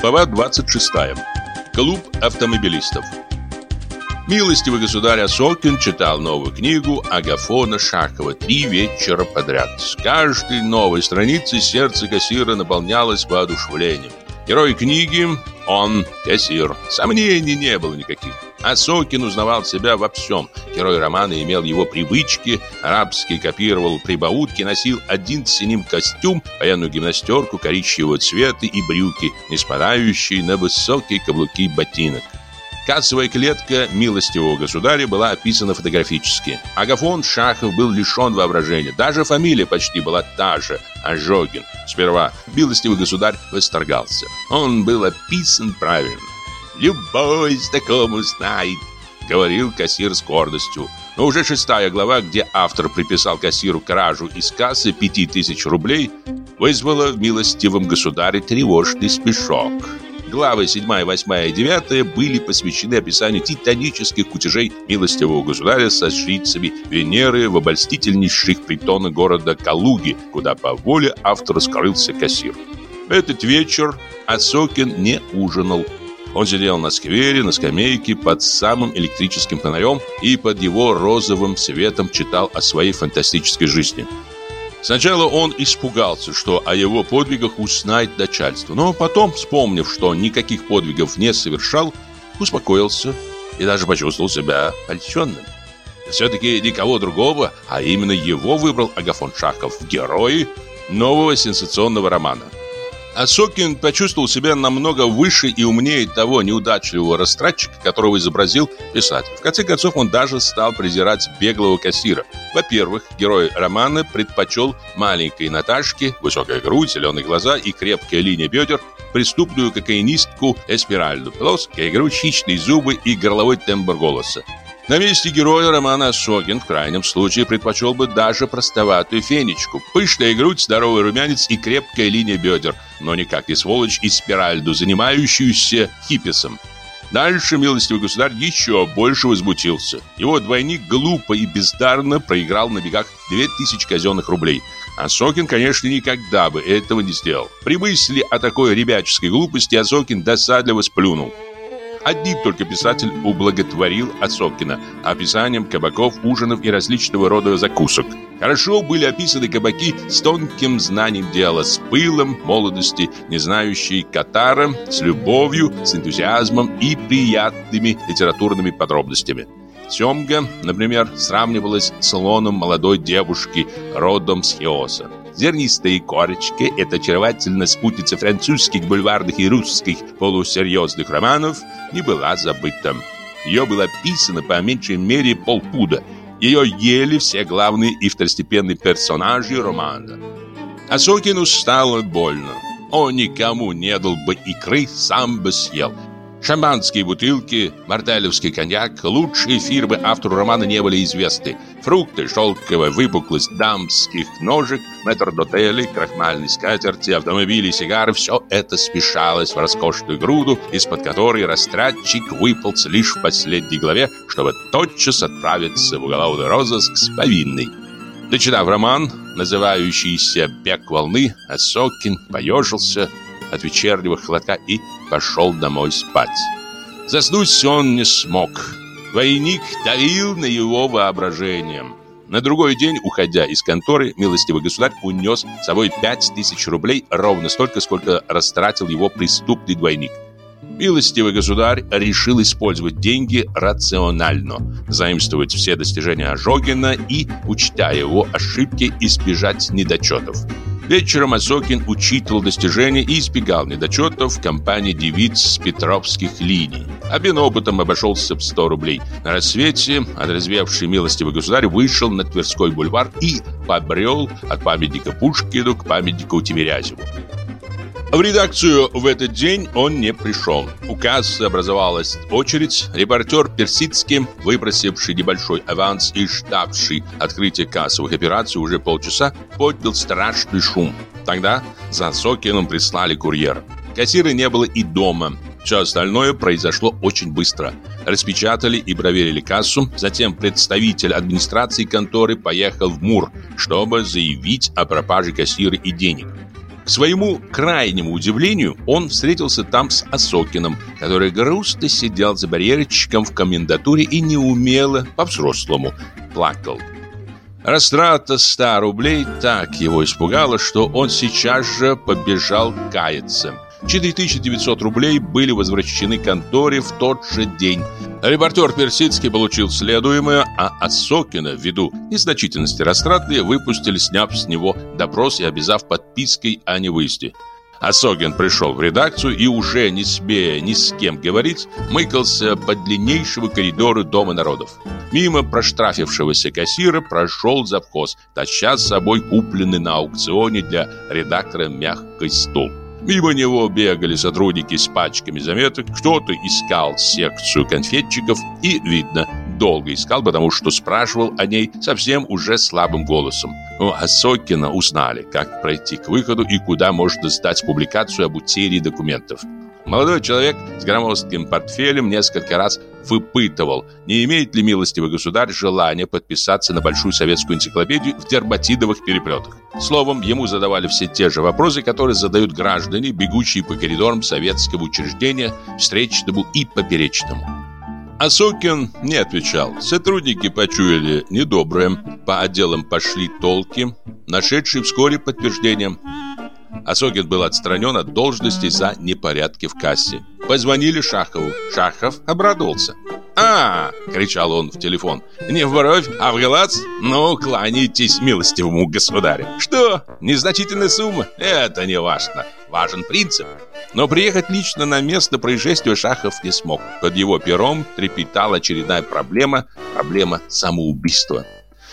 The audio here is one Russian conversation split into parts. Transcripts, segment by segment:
Глава 26. Клуб автомобилистов. Милостивый государь Осокин читал новую книгу Агафона Шахова три вечера подряд. С каждой новой страницы сердце кассира наполнялось воодушевлением. Герой книги – он, кассир. Сомнений не было никаких. Осокин узнавал себя во всем. Герой романа имел его привычки, арабский копировал прибаутки, носил один синим костюм, военную гимнастерку коричневого цвета и брюки, не спадающие на высокие каблуки ботинок. Кассовая клетка милостивого государя была описана фотографически. Агафон Шахов был лишен воображения. Даже фамилия почти была та же – Ожогин. Сперва милостивый государь восторгался. Он был описан правильно. «Любой знакомый знает», — говорил кассир с гордостью. Но уже шестая глава, где автор приписал кассиру кражу из кассы пяти тысяч рублей, вызвала в милостивом государе тревожный смешок. Главы 7, 8 и 9 были посвящены описанию титанических кутежей милостивого государя со жрицами Венеры в обольстительнейших притонах города Калуги, куда по воле автора скрылся кассир. Этот вечер Осокин не ужинал. Он сидел на сквере, на скамейке под самым электрическим фонарем и под его розовым светом читал о своей фантастической жизни. Сначала он испугался, что о его подвигах узнает начальство, но потом, вспомнив, что никаких подвигов не совершал, успокоился и даже почувствовал себя польщенным. Все-таки никого другого, а именно его выбрал Агафон Шахов в герои нового сенсационного романа – а Сокин почувствовал себя намного выше и умнее того неудачливого растратчика, которого изобразил писатель. В конце концов, он даже стал презирать беглого кассира. Во-первых, герой романа предпочел маленькой Наташке, высокая грудь, зеленые глаза и крепкая линия бедер, преступную кокаинистку Эспиральду, плоская грудь, хищные зубы и горловой тембр голоса. На месте героя романа Согин в крайнем случае предпочел бы даже простоватую фенечку. Пышная грудь, здоровый румянец и крепкая линия бедер, но никак не сволочь и спиральду, занимающуюся хипписом. Дальше милостивый государь еще больше возмутился. Его двойник глупо и бездарно проиграл на бегах 2000 казенных рублей. А Сокин, конечно, никогда бы этого не сделал. При мысли о такой ребяческой глупости Асокин досадливо сплюнул. Одним только писатель ублаготворил Осокина описанием кабаков, ужинов и различного рода закусок. Хорошо были описаны кабаки с тонким знанием дела, с пылом молодости, не знающей катара, с любовью, с энтузиазмом и приятными литературными подробностями. Семга, например, сравнивалась с лоном молодой девушки родом с Хиоса. Зернистые корочки – это очаровательная спутница французских бульварных и русских полусерьезных романов – не была забыта. Ее было писано по меньшей мере полпуда. Ее ели все главные и второстепенные персонажи романа. А Сокину стало больно. Он никому не дал бы икры, сам бы съел – Шампанские бутылки, мартелевский коньяк, лучшие фирмы автору романа не были известны. Фрукты, шелковая выпуклость дамских ножек, метрдотели, крахмальные скатерти, автомобили, сигары – все это смешалось в роскошную груду, из-под которой растратчик выполз лишь в последней главе, чтобы тотчас отправиться в уголовный розыск с повинной. Дочитав роман, называющийся «Бег волны», Осокин поежился – от вечернего хлопка и пошел домой спать. Заснуть он не смог. Войник давил на его воображение. На другой день, уходя из конторы, милостивый государь унес с собой пять тысяч рублей, ровно столько, сколько растратил его преступный двойник. Милостивый государь решил использовать деньги рационально, заимствовать все достижения Ожогина и, учтя его ошибки, избежать недочетов. Вечером Осокин учитывал достижения и избегал недочетов в компании девиц с петровских линий. Обмен опытом обошелся в 100 рублей. На рассвете отрезвевший милостивый государь вышел на Тверской бульвар и побрел от памятника Пушкину к памятнику Тимирязеву. В редакцию в этот день он не пришел. У образовалась очередь. Репортер Персидский, выбросивший небольшой аванс и ждавший открытия кассовых операций уже полчаса, поднял страшный шум. Тогда за Сокином прислали курьера. Кассира не было и дома. Все остальное произошло очень быстро. Распечатали и проверили кассу. Затем представитель администрации конторы поехал в МУР, чтобы заявить о пропаже кассира и денег. К своему крайнему удивлению, он встретился там с Осокиным, который грустно сидел за барьерчиком в комендатуре и неумело, по-взрослому, плакал. Растрата 100 рублей так его испугала, что он сейчас же побежал каяться. 4900 рублей были возвращены конторе в тот же день. Репортер Персидский получил следуемое, а Осокина, ввиду незначительности растраты, выпустили, сняв с него допрос и обязав подпиской о невыезде. Осокин пришел в редакцию и уже не смея ни с кем говорить, мыкался по длиннейшему коридору Дома народов. Мимо проштрафившегося кассира прошел завхоз, таща с собой купленный на аукционе для редактора мягкий стул. Мимо него бегали сотрудники с пачками заметок, кто-то искал секцию конфетчиков и, видно, долго искал, потому что спрашивал о ней совсем уже слабым голосом. У Осокина узнали, как пройти к выходу и куда можно сдать публикацию об утере документов. Молодой человек с громоздким портфелем несколько раз выпытывал, не имеет ли милостивый государь желания подписаться на большую советскую энциклопедию в дерматидовых переплетах. Словом, ему задавали все те же вопросы, которые задают граждане, бегущие по коридорам советского учреждения, встречному и поперечному. Асокин не отвечал. Сотрудники почуяли недоброе. По отделам пошли толки, нашедшие вскоре подтверждение. Осокин был отстранен от должности за непорядки в кассе. Позвонили Шахову. Шахов обрадовался. «А!» — кричал он в телефон. «Не в бровь, а в глаз? Ну, кланяйтесь милостивому государю. Что? Незначительная сумма? Это не важно. Важен принцип». Но приехать лично на место происшествия Шахов не смог. Под его пером трепетала очередная проблема – проблема самоубийства.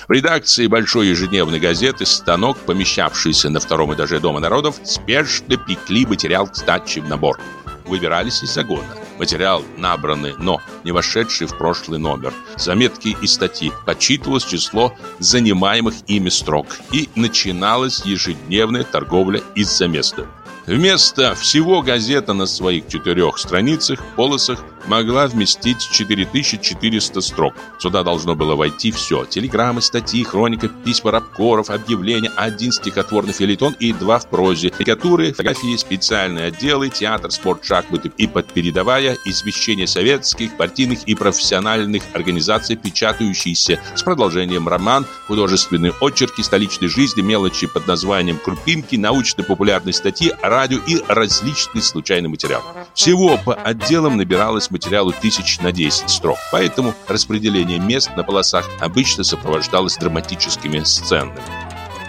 В редакции большой ежедневной газеты «Станок», помещавшийся на втором этаже Дома народов, спешно пекли материал к сдаче в набор. Выбирались из загона. Материал набранный, но не вошедший в прошлый номер. Заметки и статьи. Подсчитывалось число занимаемых ими строк. И начиналась ежедневная торговля из-за места. Вместо всего газета на своих четырех страницах, полосах могла вместить 4400 строк. Сюда должно было войти все. Телеграммы, статьи, хроника, письма рабкоров, объявления, один стихотворный филитон и два в прозе, карикатуры, фотографии, специальные отделы, театр, спорт, шахматы и подпередовая, извещения советских, партийных и профессиональных организаций, печатающиеся с продолжением роман, художественные очерки столичной жизни, мелочи под названием «Крупинки», научно-популярные статьи, радио и различный случайный материал. Всего по отделам набиралось материалу тысяч на 10 строк, поэтому распределение мест на полосах обычно сопровождалось драматическими сценами.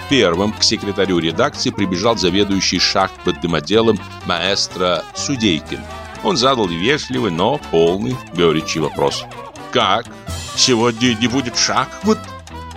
Первым к секретарю редакции прибежал заведующий шахтным отделом маэстро Судейкин. Он задал вежливый, но полный горечи вопрос. «Как? Сегодня не будет шахмат?»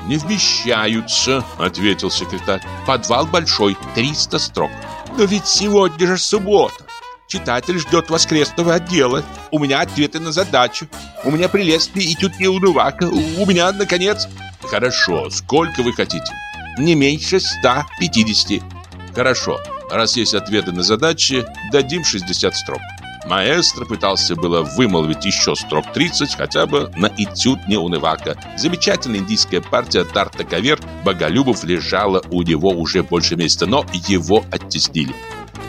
«Не вмещаются», — ответил секретарь. «Подвал большой, 300 строк». «Но ведь сегодня же суббота. Читатель ждет воскресного отдела. У меня ответы на задачу. У меня прелестный этюд неудувака. У меня, наконец... Хорошо, сколько вы хотите? Не меньше 150. Хорошо, раз есть ответы на задачи, дадим 60 строк. Маэстро пытался было вымолвить еще строк 30, хотя бы на этюд неунывака. Замечательная индийская партия Тарта Кавер Боголюбов лежала у него уже больше месяца, но его оттеснили.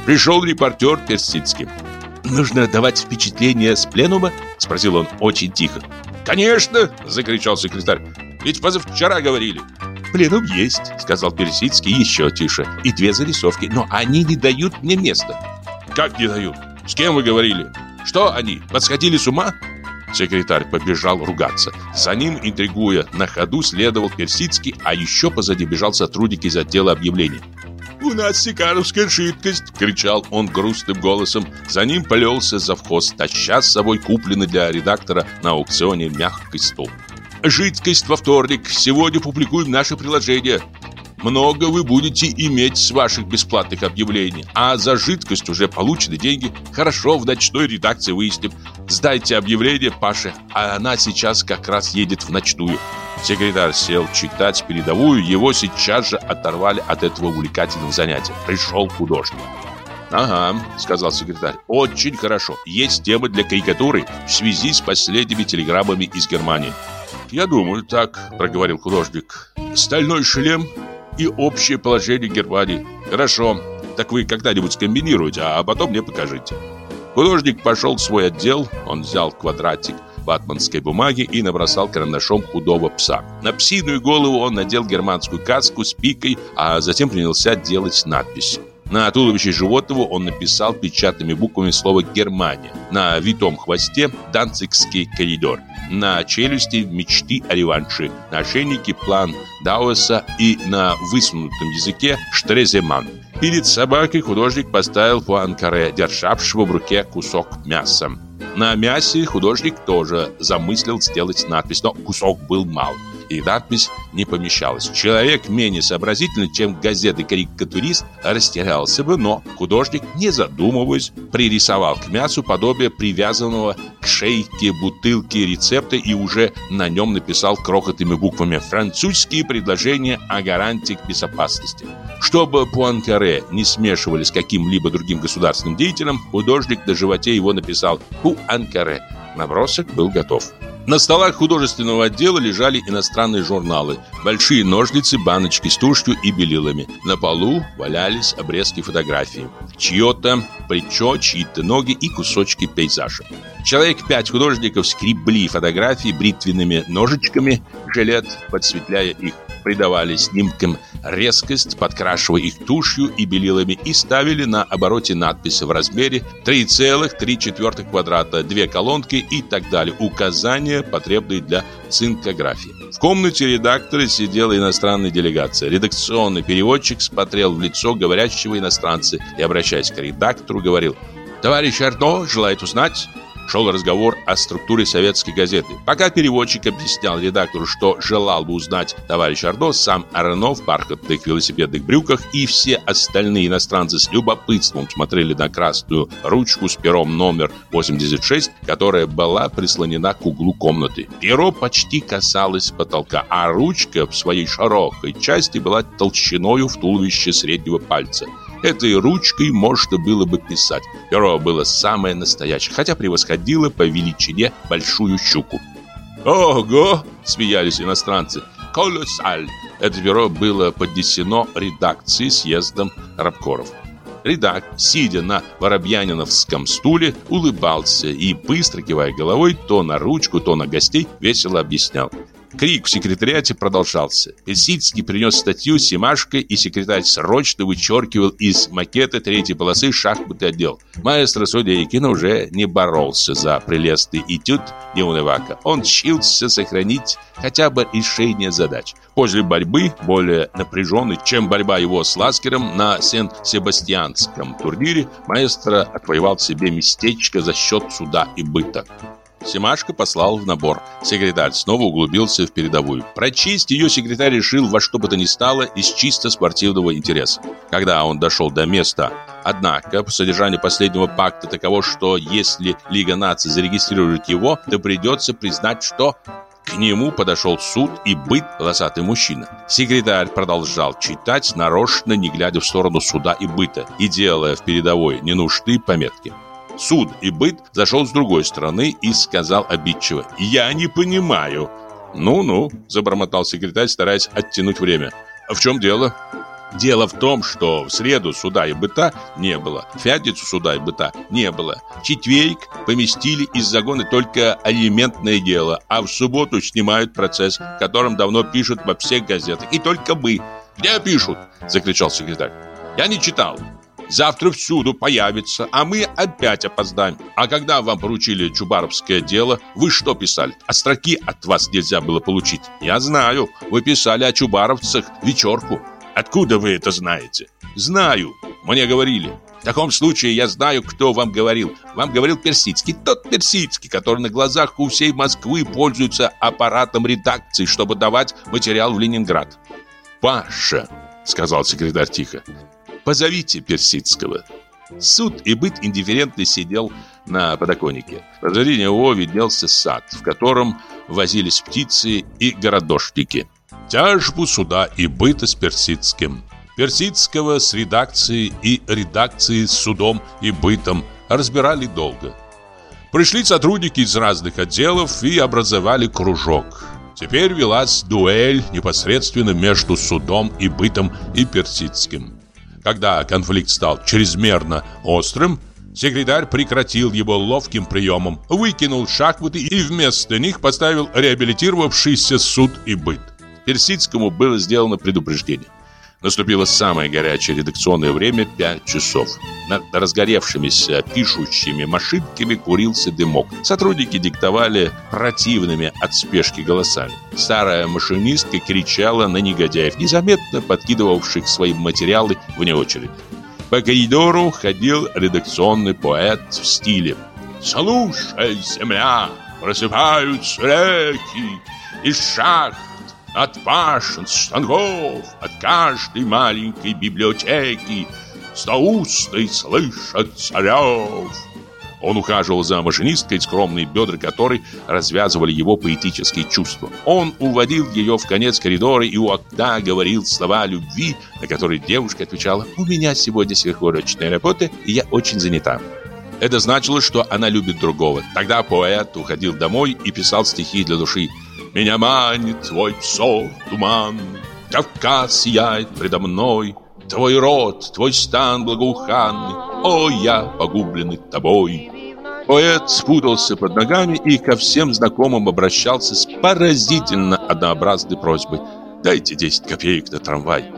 Пришел репортер Персидский. «Нужно давать впечатление с пленума?» – спросил он очень тихо. «Конечно!» – закричал секретарь. «Ведь позавчера говорили». «Пленум есть», – сказал Персидский еще тише. «И две зарисовки, но они не дают мне места». «Как не дают? С кем вы говорили? Что они, подсходили с ума?» Секретарь побежал ругаться. За ним, интригуя, на ходу следовал Персидский, а еще позади бежал сотрудник из отдела объявлений. «У нас сикаровская жидкость!» — кричал он грустным голосом. За ним полелся завхоз, таща с собой купленный для редактора на аукционе мягкий стол. «Жидкость во вторник. Сегодня публикуем наше приложение. Много вы будете иметь с ваших бесплатных объявлений, а за жидкость уже получены деньги. Хорошо, в ночной редакции выясним. Сдайте объявление Паше, а она сейчас как раз едет в ночную. Секретарь сел читать передовую, его сейчас же оторвали от этого увлекательного занятия. Пришел художник. «Ага», — сказал секретарь, — «очень хорошо. Есть темы для карикатуры в связи с последними телеграммами из Германии». «Я думаю, так», — проговорил художник. «Стальной шлем и общее положение Германии. Хорошо. Так вы когда-нибудь скомбинируете, а потом мне покажите. Художник пошел в свой отдел, он взял квадратик ватманской бумаги и набросал карандашом худого пса. На псиную голову он надел германскую каску с пикой, а затем принялся делать надпись. На туловище животного он написал печатными буквами слово «Германия». На витом хвосте «Данцигский коридор». На челюсти «Мечты о реванше». На ошейнике план Дауэса и на высунутом языке «Штреземан». Перед собакой художник поставил Пуанкаре, державшего в руке кусок мяса. На мясе художник тоже замыслил сделать надпись, но кусок был мал и надпись не помещалась. Человек менее сообразительный, чем газеты-карикатурист, растерялся бы, но художник, не задумываясь, пририсовал к мясу подобие привязанного к шейке бутылки рецепта и уже на нем написал крохотными буквами французские предложения о гарантии безопасности. Чтобы Пуанкаре не смешивали с каким-либо другим государственным деятелем, художник на животе его написал «Пуанкаре». Набросок был готов. На столах художественного отдела лежали иностранные журналы, большие ножницы, баночки с тушью и белилами. На полу валялись обрезки фотографий. Чье-то плечо, чьи-то ноги и кусочки пейзажа. Человек пять художников скребли фотографии бритвенными ножичками, жилет подсветляя их придавали снимкам резкость, подкрашивая их тушью и белилами и ставили на обороте надписи в размере 3,3 квадрата, две колонки и так далее, указания, потребные для цинкографии. В комнате редактора сидела иностранная делегация. Редакционный переводчик смотрел в лицо говорящего иностранца и, обращаясь к редактору, говорил «Товарищ Арно желает узнать, шел разговор о структуре советской газеты. Пока переводчик объяснял редактору, что желал бы узнать товарищ Ордо, сам Арно в бархатных велосипедных брюках и все остальные иностранцы с любопытством смотрели на красную ручку с пером номер 86, которая была прислонена к углу комнаты. Перо почти касалось потолка, а ручка в своей широкой части была толщиною в туловище среднего пальца. Этой ручкой можно было бы писать. Перо было самое настоящее, хотя превосходило по величине большую щуку. «Ого!» – смеялись иностранцы. «Колоссаль!» Это перо было поднесено редакции съездом рабкоров. Редак, сидя на воробьяниновском стуле, улыбался и, быстро кивая головой, то на ручку, то на гостей, весело объяснял. Крик в секретариате продолжался. Песицкий принес статью Симашко, и секретарь срочно вычеркивал из макета третьей полосы шахматный отдел. Маэстро Судейкин уже не боролся за прелестный этюд Неунывака. Он чился сохранить хотя бы решение задач. После борьбы, более напряженной, чем борьба его с Ласкером на Сен-Себастьянском турнире, маэстро отвоевал себе местечко за счет суда и быта. Семашко послал в набор. Секретарь снова углубился в передовую. Прочесть ее секретарь решил во что бы то ни стало из чисто спортивного интереса. Когда он дошел до места, однако, по содержанию последнего пакта таково, что если Лига наций зарегистрирует его, то придется признать, что к нему подошел суд и быт волосатый мужчина. Секретарь продолжал читать, нарочно не глядя в сторону суда и быта, и делая в передовой ненужные пометки. Суд и быт зашел с другой стороны и сказал обидчиво «Я не понимаю». «Ну-ну», – забормотал секретарь, стараясь оттянуть время. «В чем дело?» Дело в том, что в среду суда и быта не было, в пятницу суда и быта не было. Четверик поместили из загона только алиментное дело, а в субботу снимают процесс, которым давно пишут во всех газетах. И только мы. «Где пишут?» – закричал секретарь. «Я не читал». Завтра всюду появится, а мы опять опоздаем. А когда вам поручили Чубаровское дело, вы что писали? А строки от вас нельзя было получить. Я знаю, вы писали о чубаровцах вечерку. Откуда вы это знаете? Знаю, мне говорили. В таком случае я знаю, кто вам говорил. Вам говорил Персидский, тот Персидский, который на глазах у всей Москвы пользуется аппаратом редакции, чтобы давать материал в Ленинград. «Паша», — сказал секретарь тихо, Позовите Персидского. Суд и быт индифферентно сидел на подоконнике. Позади него виднелся сад, в котором возились птицы и городошники. Тяжбу суда и быта с Персидским. Персидского с редакцией и редакцией с судом и бытом разбирали долго. Пришли сотрудники из разных отделов и образовали кружок. Теперь велась дуэль непосредственно между судом и бытом и Персидским. Когда конфликт стал чрезмерно острым, секретарь прекратил его ловким приемом, выкинул шахматы и вместо них поставил реабилитировавшийся суд и быт. Персидскому было сделано предупреждение. Наступило самое горячее редакционное время – 5 часов. Над разгоревшимися пишущими машинками курился дымок. Сотрудники диктовали противными от спешки голосами. Старая машинистка кричала на негодяев, незаметно подкидывавших свои материалы вне очереди. По коридору ходил редакционный поэт в стиле «Слушай, земля, просыпаются реки, из шахт от башен, станков, от каждой маленькой библиотеки Стоустой слышат царев. Он ухаживал за машинисткой, скромные бедра которой развязывали его поэтические чувства. Он уводил ее в конец коридора и у окна говорил слова любви, на которые девушка отвечала «У меня сегодня сверхурочная работа, и я очень занята». Это значило, что она любит другого. Тогда поэт уходил домой и писал стихи для души. Меня манит твой псов туман, Кавказ сияет предо мной, Твой род, твой стан благоуханный, О, я погубленный тобой. Поэт спутался под ногами и ко всем знакомым обращался с поразительно однообразной просьбой. «Дайте 10 копеек на трамвай».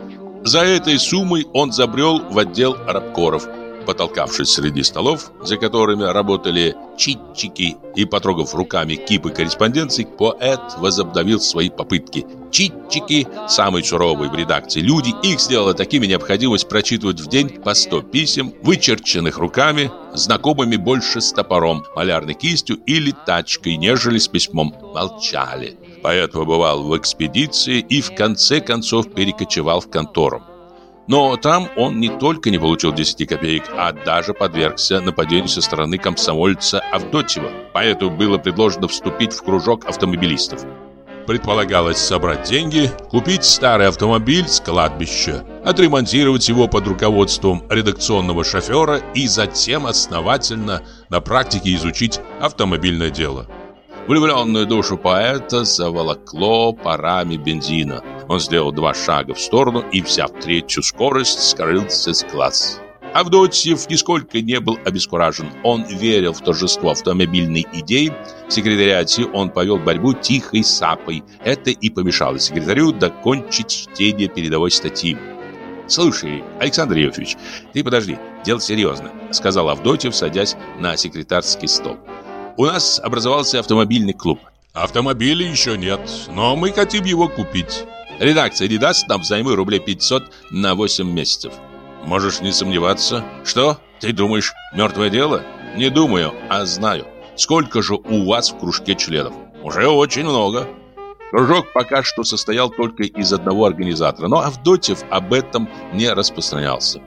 За этой суммой он забрел в отдел рабкоров – Потолкавшись среди столов, за которыми работали читчики и потрогав руками кипы корреспонденций, поэт возобновил свои попытки. Читчики, самые суровые в редакции люди, их сделала такими необходимость прочитывать в день по 100 писем, вычерченных руками, знакомыми больше с топором, малярной кистью или тачкой, нежели с письмом. Молчали. Поэт побывал в экспедиции и в конце концов перекочевал в контору. Но там он не только не получил 10 копеек, а даже подвергся нападению со стороны комсомольца Авдотьева. Поэтому было предложено вступить в кружок автомобилистов. Предполагалось собрать деньги, купить старый автомобиль с кладбища, отремонтировать его под руководством редакционного шофера и затем основательно на практике изучить автомобильное дело. Влюбленную душу поэта заволокло парами бензина. Он сделал два шага в сторону и, взяв третью скорость, скрылся с глаз. Авдотьев нисколько не был обескуражен. Он верил в торжество автомобильной идеи. В секретариате он повел борьбу тихой сапой. Это и помешало секретарю докончить чтение передовой статьи. «Слушай, Александр Иосифович, ты подожди, дело серьезно», сказал Авдотьев, садясь на секретарский стол. У нас образовался автомобильный клуб. Автомобиля еще нет, но мы хотим его купить. Редакция не даст нам взаймы рублей 500 на 8 месяцев. Можешь не сомневаться. Что? Ты думаешь, мертвое дело? Не думаю, а знаю. Сколько же у вас в кружке членов? Уже очень много. Кружок пока что состоял только из одного организатора, но Авдотьев об этом не распространялся.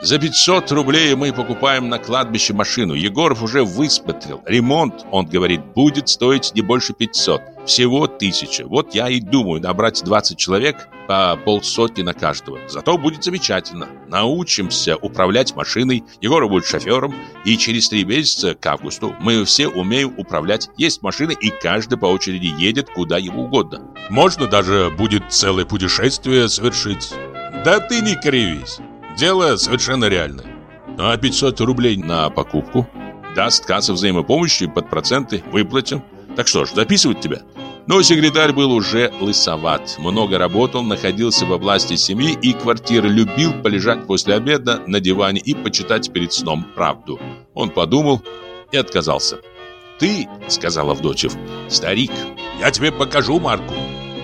За 500 рублей мы покупаем на кладбище машину. Егоров уже высмотрел. Ремонт, он говорит, будет стоить не больше 500. Всего тысяча. Вот я и думаю набрать 20 человек по полсотни на каждого. Зато будет замечательно. Научимся управлять машиной. Егоров будет шофером. И через три месяца к августу мы все умеем управлять. Есть машина, и каждый по очереди едет куда ему угодно. Можно даже будет целое путешествие совершить. Да ты не кривись. Дело совершенно реальное. А 500 рублей на покупку даст касса взаимопомощи под проценты выплатим. Так что ж, записывать тебя? Но секретарь был уже лысоват, много работал, находился в области семьи и квартиры, любил полежать после обеда на диване и почитать перед сном правду. Он подумал и отказался. «Ты, — сказал Авдотьев, — старик, я тебе покажу марку.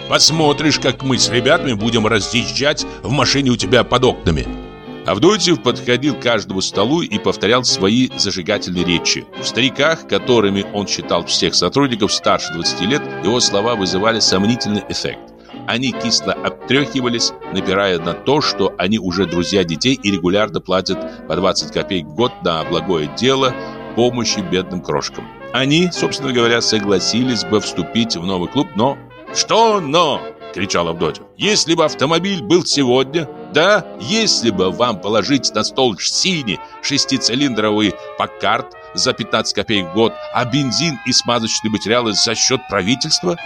Посмотришь, как мы с ребятами будем разъезжать в машине у тебя под окнами». Авдотьев подходил к каждому столу и повторял свои зажигательные речи. В стариках, которыми он считал всех сотрудников старше 20 лет, его слова вызывали сомнительный эффект. Они кисло обтрехивались, напирая на то, что они уже друзья детей и регулярно платят по 20 копеек в год на благое дело помощи бедным крошкам. Они, собственно говоря, согласились бы вступить в новый клуб, но... «Что «но»?» — кричал Авдотьев. «Если бы автомобиль был сегодня, да, если бы вам положить на стол синий шестицилиндровый Паккарт за 15 копеек в год, а бензин и смазочные материалы за счет правительства?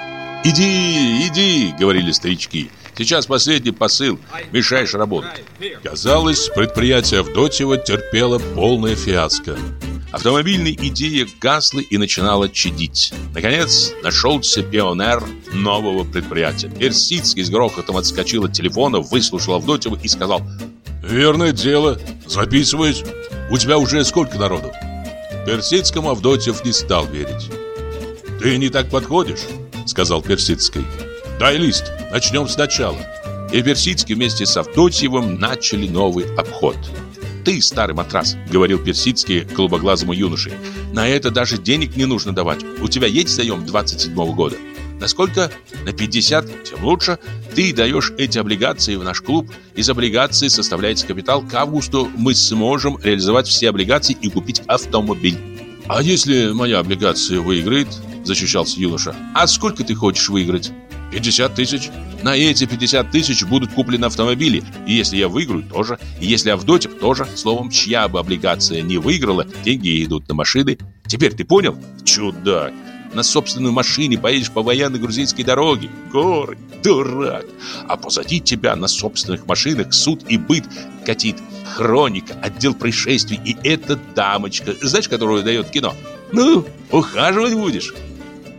«Иди, иди», — говорили старички, Сейчас последний посыл. Мешаешь работать. Казалось, предприятие Авдотьева терпело полное фиаско. Автомобильная идея гасла и начинала чадить. Наконец, нашелся пионер нового предприятия. Персидский с грохотом отскочил от телефона, выслушал Авдотьева и сказал «Верное дело, записываюсь. У тебя уже сколько народу?» Персидскому Авдотьев не стал верить. «Ты не так подходишь», — сказал Персидский. «Дай лист, начнем сначала». И Персидский вместе с Авдотьевым начали новый обход ты, старый матрас», — говорил Персидский голубоглазому юноше. «На это даже денег не нужно давать. У тебя есть заем 27-го года? Насколько? На 50, тем лучше. Ты даешь эти облигации в наш клуб. Из облигаций составляется капитал. К августу мы сможем реализовать все облигации и купить автомобиль». «А если моя облигация выиграет?» – защищался юноша. «А сколько ты хочешь выиграть?» 50 тысяч. На эти 50 тысяч будут куплены автомобили. И если я выиграю, тоже. И если Авдотьев, тоже. Словом, чья бы облигация не выиграла, деньги идут на машины. Теперь ты понял? Чудак. На собственной машине поедешь по военной грузинской дороге. Горы, дурак. А позади тебя на собственных машинах суд и быт катит. Хроника, отдел происшествий. И эта дамочка, знаешь, которую дает кино? Ну, ухаживать будешь.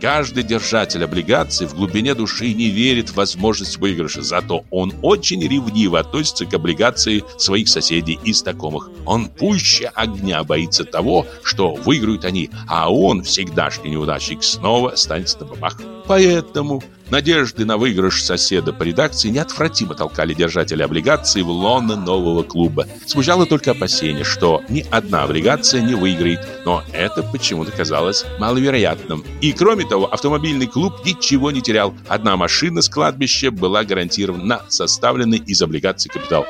Каждый держатель облигаций в глубине души не верит в возможность выигрыша, зато он очень ревниво относится к облигации своих соседей и знакомых. Он пуще огня боится того, что выиграют они, а он, всегдашний неудачник, снова останется на бабах. Поэтому надежды на выигрыш соседа по редакции неотвратимо толкали держателя облигаций в лоно нового клуба. Смущало только опасение, что ни одна облигация не выиграет, но это почему-то казалось маловероятным. И кроме того, автомобильный клуб ничего не терял. Одна машина с кладбища была гарантирована на составленный из облигаций капитал.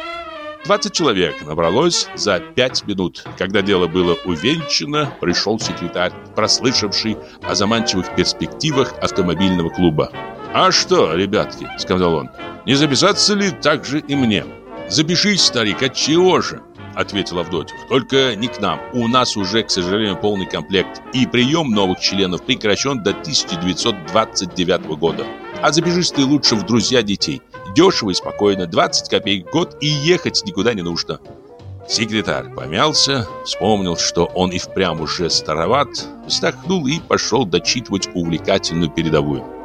20 человек набралось за 5 минут. Когда дело было увенчано, пришел секретарь, прослышавший о заманчивых перспективах автомобильного клуба. «А что, ребятки», — сказал он, — «не записаться ли так же и мне?» «Запишись, старик, от чего же?» — ответил Авдотьев. «Только не к нам. У нас уже, к сожалению, полный комплект. И прием новых членов прекращен до 1929 года. А запишись ты лучше в друзья детей. Дешево и спокойно, 20 копеек в год и ехать никуда не нужно. Секретарь помялся, вспомнил, что он и впрямь уже староват, вздохнул и пошел дочитывать увлекательную передовую.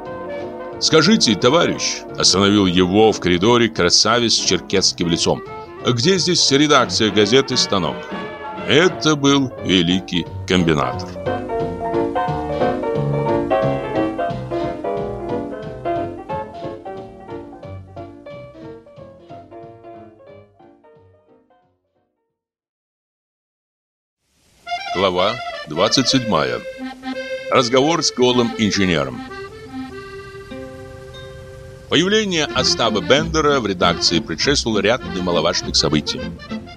«Скажите, товарищ», — остановил его в коридоре красавец с черкесским лицом, «где здесь редакция газеты «Станок»?» Это был великий комбинатор. Глава 27. Разговор с голым инженером. Появление Остапа Бендера в редакции предшествовал ряд немаловажных событий.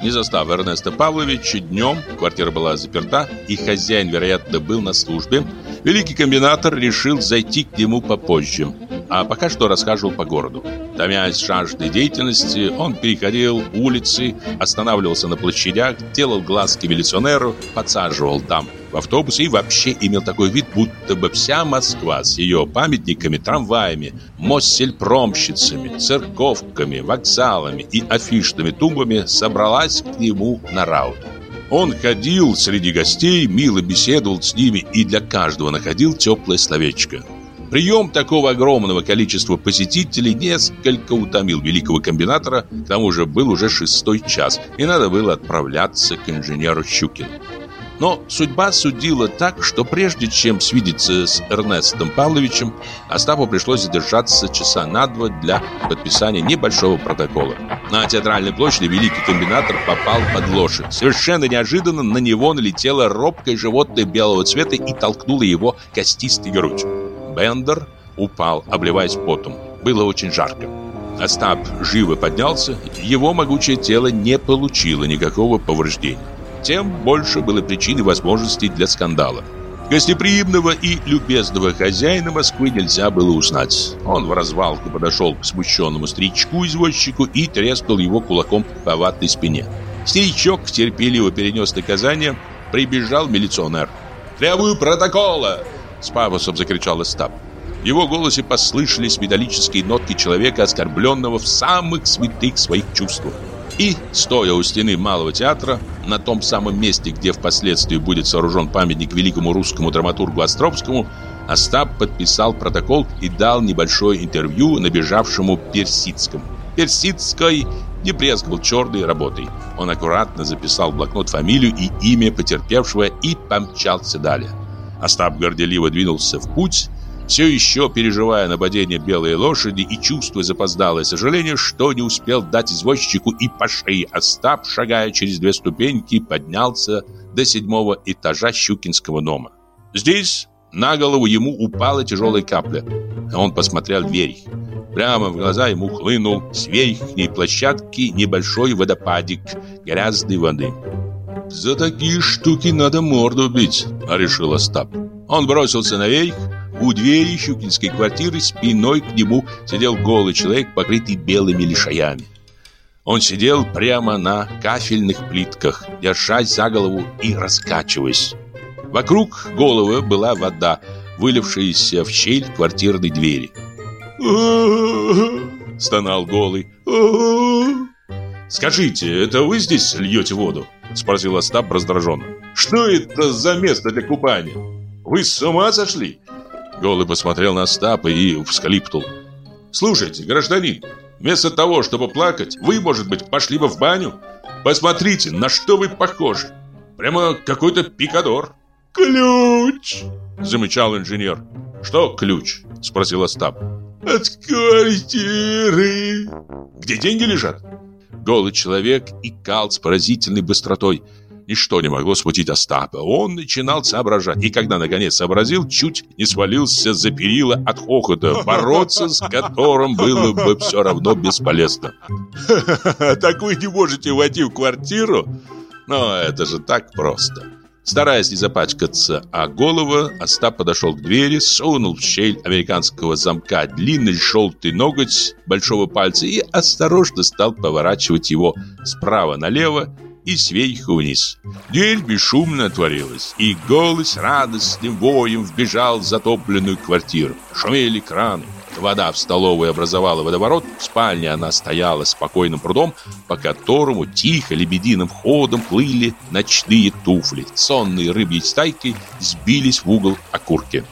Не застав Эрнеста Павловича днем, квартира была заперта, и хозяин, вероятно, был на службе, великий комбинатор решил зайти к нему попозже, а пока что расхаживал по городу. Томясь жаждой деятельности, он переходил улицы, останавливался на площадях, делал глазки милиционеру, подсаживал там в автобус и вообще имел такой вид, будто бы вся Москва с ее памятниками, трамваями, моссельпромщицами, церковками, вокзалами и афишными тумбами собралась к нему на раут. Он ходил среди гостей, мило беседовал с ними и для каждого находил теплое словечко. Прием такого огромного количества посетителей несколько утомил великого комбинатора, к тому же был уже шестой час, и надо было отправляться к инженеру Щукину. Но судьба судила так, что прежде чем свидеться с Эрнестом Павловичем, Остапу пришлось задержаться часа на два для подписания небольшого протокола. На театральной площади великий комбинатор попал под лошадь. Совершенно неожиданно на него налетело робкое животное белого цвета и толкнуло его костистой грудь. Бендер упал, обливаясь потом. Было очень жарко. Остап живо поднялся, его могучее тело не получило никакого повреждения. Тем больше было причин и возможностей для скандала. Гостеприимного и любезного хозяина Москвы нельзя было узнать. Он в развалку подошел к смущенному старичку-извозчику и треснул его кулаком по ватной спине. Старичок терпеливо перенес наказание, прибежал милиционер. «Требую протокола!» С пафосом закричал Остап. его голосе послышались металлические нотки человека, оскорбленного в самых святых своих чувствах. И, стоя у стены Малого театра, на том самом месте, где впоследствии будет сооружен памятник великому русскому драматургу Островскому, Остап подписал протокол и дал небольшое интервью набежавшему Персидскому. Персидской не брезговал черной работой. Он аккуратно записал в блокнот фамилию и имя потерпевшего и помчался далее. Остап горделиво двинулся в путь, все еще переживая нападение белой лошади и чувствуя запоздалое сожаление, что не успел дать извозчику и по шее Остап, шагая через две ступеньки, поднялся до седьмого этажа Щукинского дома. Здесь на голову ему упала тяжелая капля. Он посмотрел в дверь. Прямо в глаза ему хлынул с верхней площадки небольшой водопадик грязной воды. «За такие штуки надо морду бить», — решил Остап. Он бросился наверх, у двери Щукинской квартиры спиной к нему сидел голый человек, покрытый белыми лишаями. Он сидел прямо на кафельных плитках, держась за голову и раскачиваясь. Вокруг головы была вода, вылившаяся в щель квартирной двери. стонал голый. «Скажите, это вы здесь льете воду?» Спросил Остап раздраженно. «Что это за место для купания? Вы с ума сошли?» Голый посмотрел на Остапа и всхлипнул. «Слушайте, гражданин, вместо того, чтобы плакать, вы, может быть, пошли бы в баню? Посмотрите, на что вы похожи. Прямо какой-то пикадор». «Ключ!» – замычал инженер. «Что ключ?» – спросил Остап. «От квартиры!» «Где деньги лежат?» Голый человек икал с поразительной быстротой – Ничто не могло смутить Остапа. Он начинал соображать, и когда наконец сообразил, чуть не свалился за перила от хохота, бороться с которым было бы все равно бесполезно. «Так вы не можете войти в квартиру?» «Но это же так просто!» Стараясь не запачкаться а голову, Остап подошел к двери, сунул в щель американского замка длинный желтый ноготь большого пальца и осторожно стал поворачивать его справа налево и сверху вниз. Дверь бесшумно отворилась, и голос радостным воем вбежал в затопленную квартиру. Шумели краны. Вода в столовой образовала водоворот, в спальне она стояла спокойным прудом, по которому тихо лебединым ходом плыли ночные туфли. Сонные рыбьи стайки сбились в угол окурки.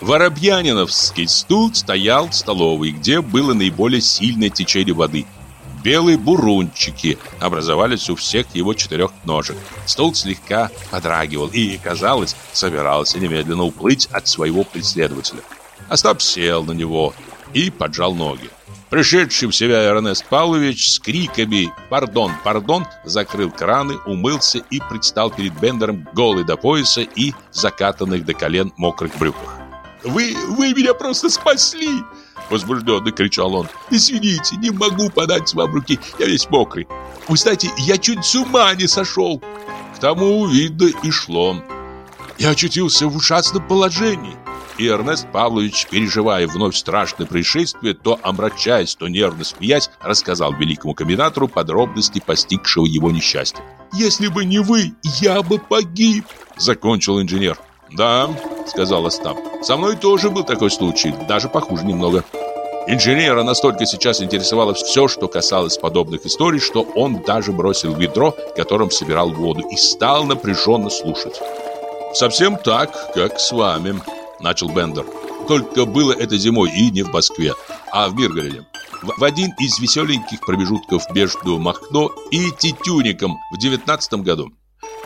Воробьяниновский стул стоял в столовой, где было наиболее сильное течение воды – Белые бурунчики образовались у всех его четырех ножек. Стол слегка подрагивал и, казалось, собирался немедленно уплыть от своего преследователя. Остап сел на него и поджал ноги. Пришедший в себя Эрнест Павлович с криками «Пардон, пардон!» закрыл краны, умылся и предстал перед Бендером голый до пояса и закатанных до колен мокрых брюках. «Вы, вы меня просто спасли!» Возбужденно кричал он. «Извините, не могу подать вам руки, я весь мокрый. Вы знаете, я чуть с ума не сошел!» К тому, видно, и шло. Я очутился в ужасном положении. И Эрнест Павлович, переживая вновь страшное происшествие, то омрачаясь, то нервно смеясь, рассказал великому комбинатору подробности постигшего его несчастья. «Если бы не вы, я бы погиб!» — закончил инженер. «Да», — сказал Остап, — «со мной тоже был такой случай, даже похуже немного». Инженера настолько сейчас интересовало все, что касалось подобных историй, что он даже бросил ведро, которым собирал воду, и стал напряженно слушать. «Совсем так, как с вами», — начал Бендер. «Только было это зимой и не в Москве, а в Миргороде. В, один из веселеньких промежутков между Махно и Титюником в девятнадцатом году.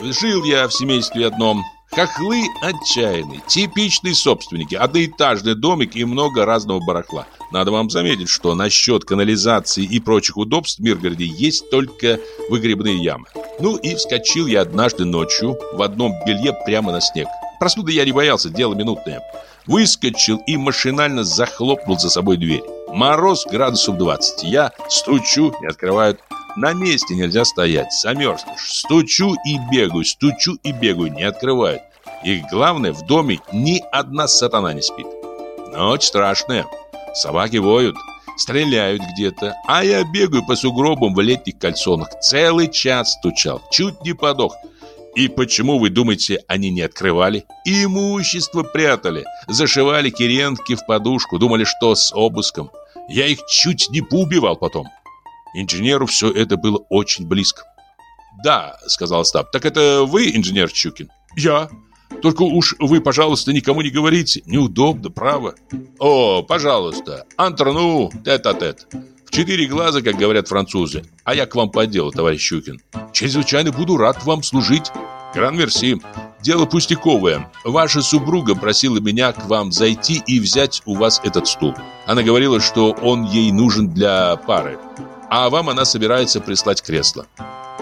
Жил я в семействе одном, Хохлы отчаянные, типичные собственники, одноэтажный домик и много разного барахла. Надо вам заметить, что насчет канализации и прочих удобств в Миргороде есть только выгребные ямы. Ну и вскочил я однажды ночью в одном белье прямо на снег. Простуды я не боялся, дело минутное. Выскочил и машинально захлопнул за собой дверь. Мороз градусов 20. Я стучу, не открывают. На месте нельзя стоять, замерзнешь. Стучу и бегаю, стучу и бегаю, не открывают. И главное, в доме ни одна сатана не спит. Ночь страшная. Собаки воют, стреляют где-то, а я бегаю по сугробам в летних кальсонах. Целый час стучал, чуть не подох. И почему, вы думаете, они не открывали? Имущество прятали, зашивали керенки в подушку, думали, что с обыском. Я их чуть не поубивал потом. Инженеру все это было очень близко. «Да», — сказал Остап, — «так это вы, инженер Чукин?» «Я. Только уж вы, пожалуйста, никому не говорите. Неудобно, право». «О, пожалуйста, антрану, тет-а-тет. В четыре глаза, как говорят французы. А я к вам по делу, товарищ Щукин. Чрезвычайно буду рад вам служить. Гран-мерси. Дело пустяковое. Ваша супруга просила меня к вам зайти и взять у вас этот стул. Она говорила, что он ей нужен для пары. А вам она собирается прислать кресло.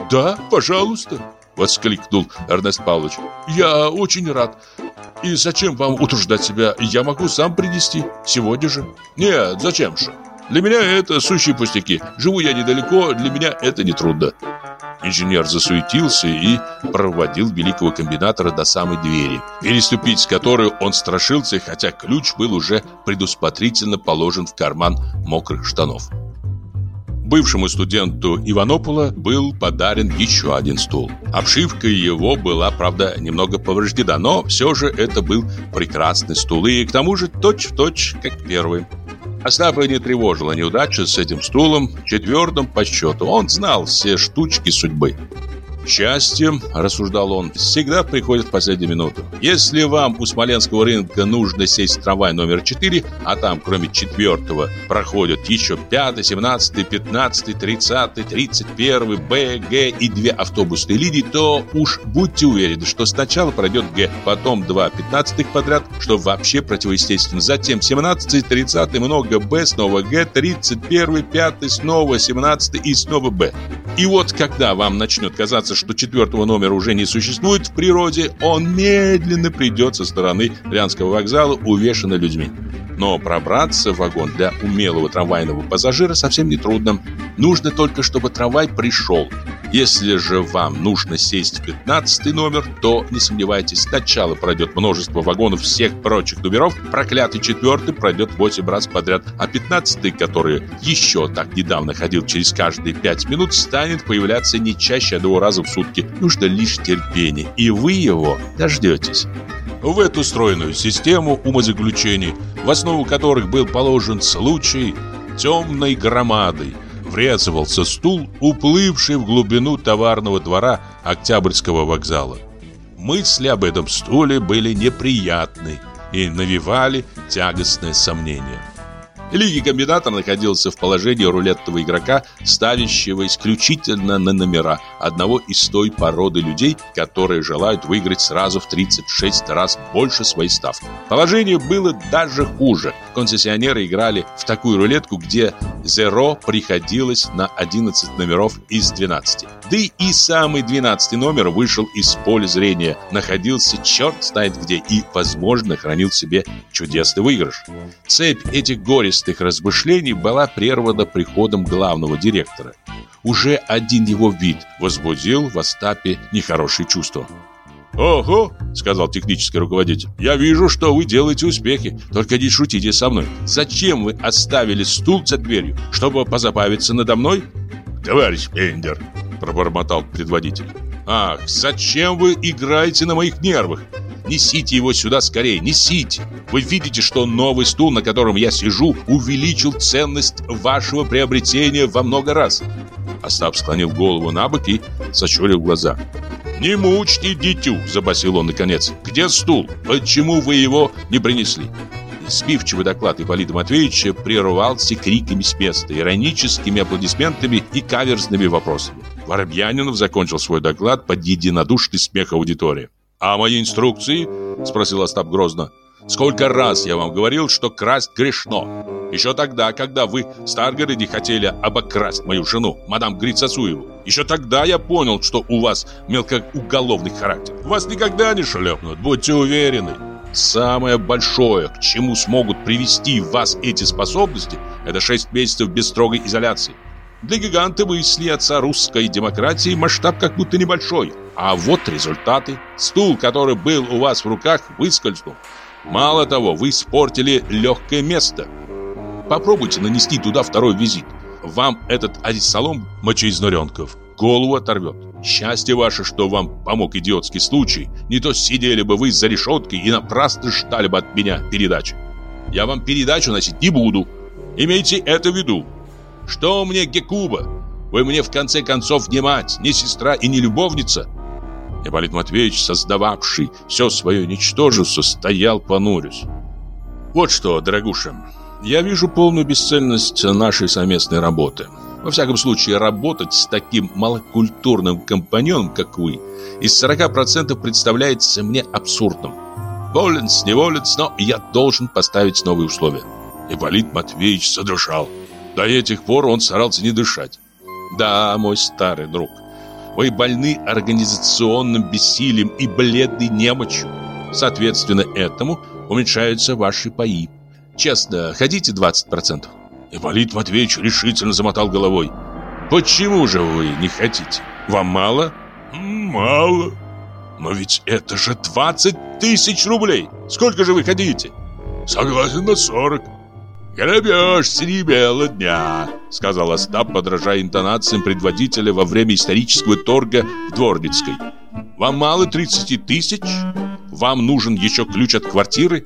«Да, пожалуйста», — воскликнул Эрнест Павлович. «Я очень рад. И зачем вам утруждать себя? Я могу сам принести. Сегодня же». «Нет, зачем же? Для меня это сущие пустяки. Живу я недалеко, для меня это не трудно». Инженер засуетился и проводил великого комбинатора до самой двери, переступить с которой он страшился, хотя ключ был уже предусмотрительно положен в карман мокрых штанов. Бывшему студенту Иванопула был подарен еще один стул. Обшивка его была, правда, немного повреждена, но все же это был прекрасный стул и к тому же точь-в-точь, точь, как первый. Остапа не тревожила неудача с этим стулом, четвертым по счету. Он знал все штучки судьбы. Счастье, рассуждал он, всегда приходит в последнюю минуту. Если вам у Смоленского рынка нужно сесть в трамвай номер 4, а там кроме четвертого проходят еще 5, 17, 15, 30, 31, Б, Г и две автобусные линии, то уж будьте уверены, что сначала пройдет Г, потом два 15 подряд, что вообще противоестественно. Затем 17, 30, много Б, снова Г, 31, 5, снова 17 и снова Б. И вот когда вам начнет казаться, кажется, что четвертого номера уже не существует в природе, он медленно придет со стороны Рянского вокзала, увешанный людьми. Но пробраться в вагон для умелого трамвайного пассажира совсем не трудно. Нужно только, чтобы трамвай пришел. Если же вам нужно сесть в 15 номер, то, не сомневайтесь, сначала пройдет множество вагонов всех прочих номеров, проклятый четвертый пройдет 8 раз подряд, а 15 который еще так недавно ходил через каждые 5 минут, станет появляться не чаще одного раза в сутки. Нужно лишь терпение, и вы его дождетесь. В эту стройную систему умозаключений, в основу которых был положен случай темной громадой, врезывался стул, уплывший в глубину товарного двора Октябрьского вокзала. Мысли об этом стуле были неприятны и навевали тягостное сомнение. Лиги комбинатор находился в положении рулетного игрока, ставящего исключительно на номера одного из той породы людей, которые желают выиграть сразу в 36 раз больше своей ставки. Положение было даже хуже. Концессионеры играли в такую рулетку, где зеро приходилось на 11 номеров из 12. Да и самый 12 номер вышел из поля зрения, находился черт знает где и, возможно, хранил себе чудесный выигрыш. Цепь этих горестных чистых размышлений была прервана приходом главного директора. Уже один его вид возбудил в Остапе нехорошие чувства. «Ого!» — сказал технический руководитель. «Я вижу, что вы делаете успехи. Только не шутите со мной. Зачем вы оставили стул за дверью? Чтобы позабавиться надо мной?» «Товарищ Бендер!» — пробормотал предводитель. «Ах, зачем вы играете на моих нервах? Несите его сюда скорее, несите. Вы видите, что новый стул, на котором я сижу, увеличил ценность вашего приобретения во много раз. Остап склонил голову на бок и сощурил глаза. «Не мучьте дитю!» – забасил он наконец. «Где стул? Почему вы его не принесли?» Сбивчивый доклад Ипполита Матвеевича прервался криками с места, ироническими аплодисментами и каверзными вопросами. Воробьянинов закончил свой доклад под единодушный смех аудитории. «А мои инструкции?» – спросил Остап грозно. «Сколько раз я вам говорил, что красть грешно? Еще тогда, когда вы в Старгороде хотели обокрасть мою жену, мадам Грицасуеву. Еще тогда я понял, что у вас мелкоуголовный характер. Вас никогда не шлепнут, будьте уверены. Самое большое, к чему смогут привести вас эти способности, это 6 месяцев без строгой изоляции. Для гиганта мысли отца русской демократии масштаб как будто небольшой. А вот результаты. Стул, который был у вас в руках, выскользнул. Мало того, вы испортили легкое место. Попробуйте нанести туда второй визит. Вам этот одессалом мочеизнуренков голову оторвет. Счастье ваше, что вам помог идиотский случай. Не то сидели бы вы за решеткой и напрасно ждали бы от меня передачи. Я вам передачу носить не буду. Имейте это в виду. Что мне Гекуба? Вы мне в конце концов не мать, не сестра и не любовница. Ипполит Матвеевич, создававший все свое ничтожество, стоял понурясь. Вот что, дорогуша, я вижу полную бесцельность нашей совместной работы. Во всяком случае, работать с таким малокультурным компаньоном, как вы, из 40% представляется мне абсурдным. Воленс, не воленс, но я должен поставить новые условия. Ипполит Матвеевич задышал. До этих пор он старался не дышать. Да, мой старый друг, вы больны организационным бессилием и бледной немочью. Соответственно этому уменьшаются ваши паи. Честно, хотите 20%? Ипполит Матвеевич решительно замотал головой. Почему же вы не хотите? Вам мало? Мало. Но ведь это же 20 тысяч рублей. Сколько же вы хотите? Согласен на 40. «Грабеж среди бела дня», — сказал Остап, подражая интонациям предводителя во время исторического торга в Дворницкой. «Вам мало 30 тысяч? Вам нужен еще ключ от квартиры?»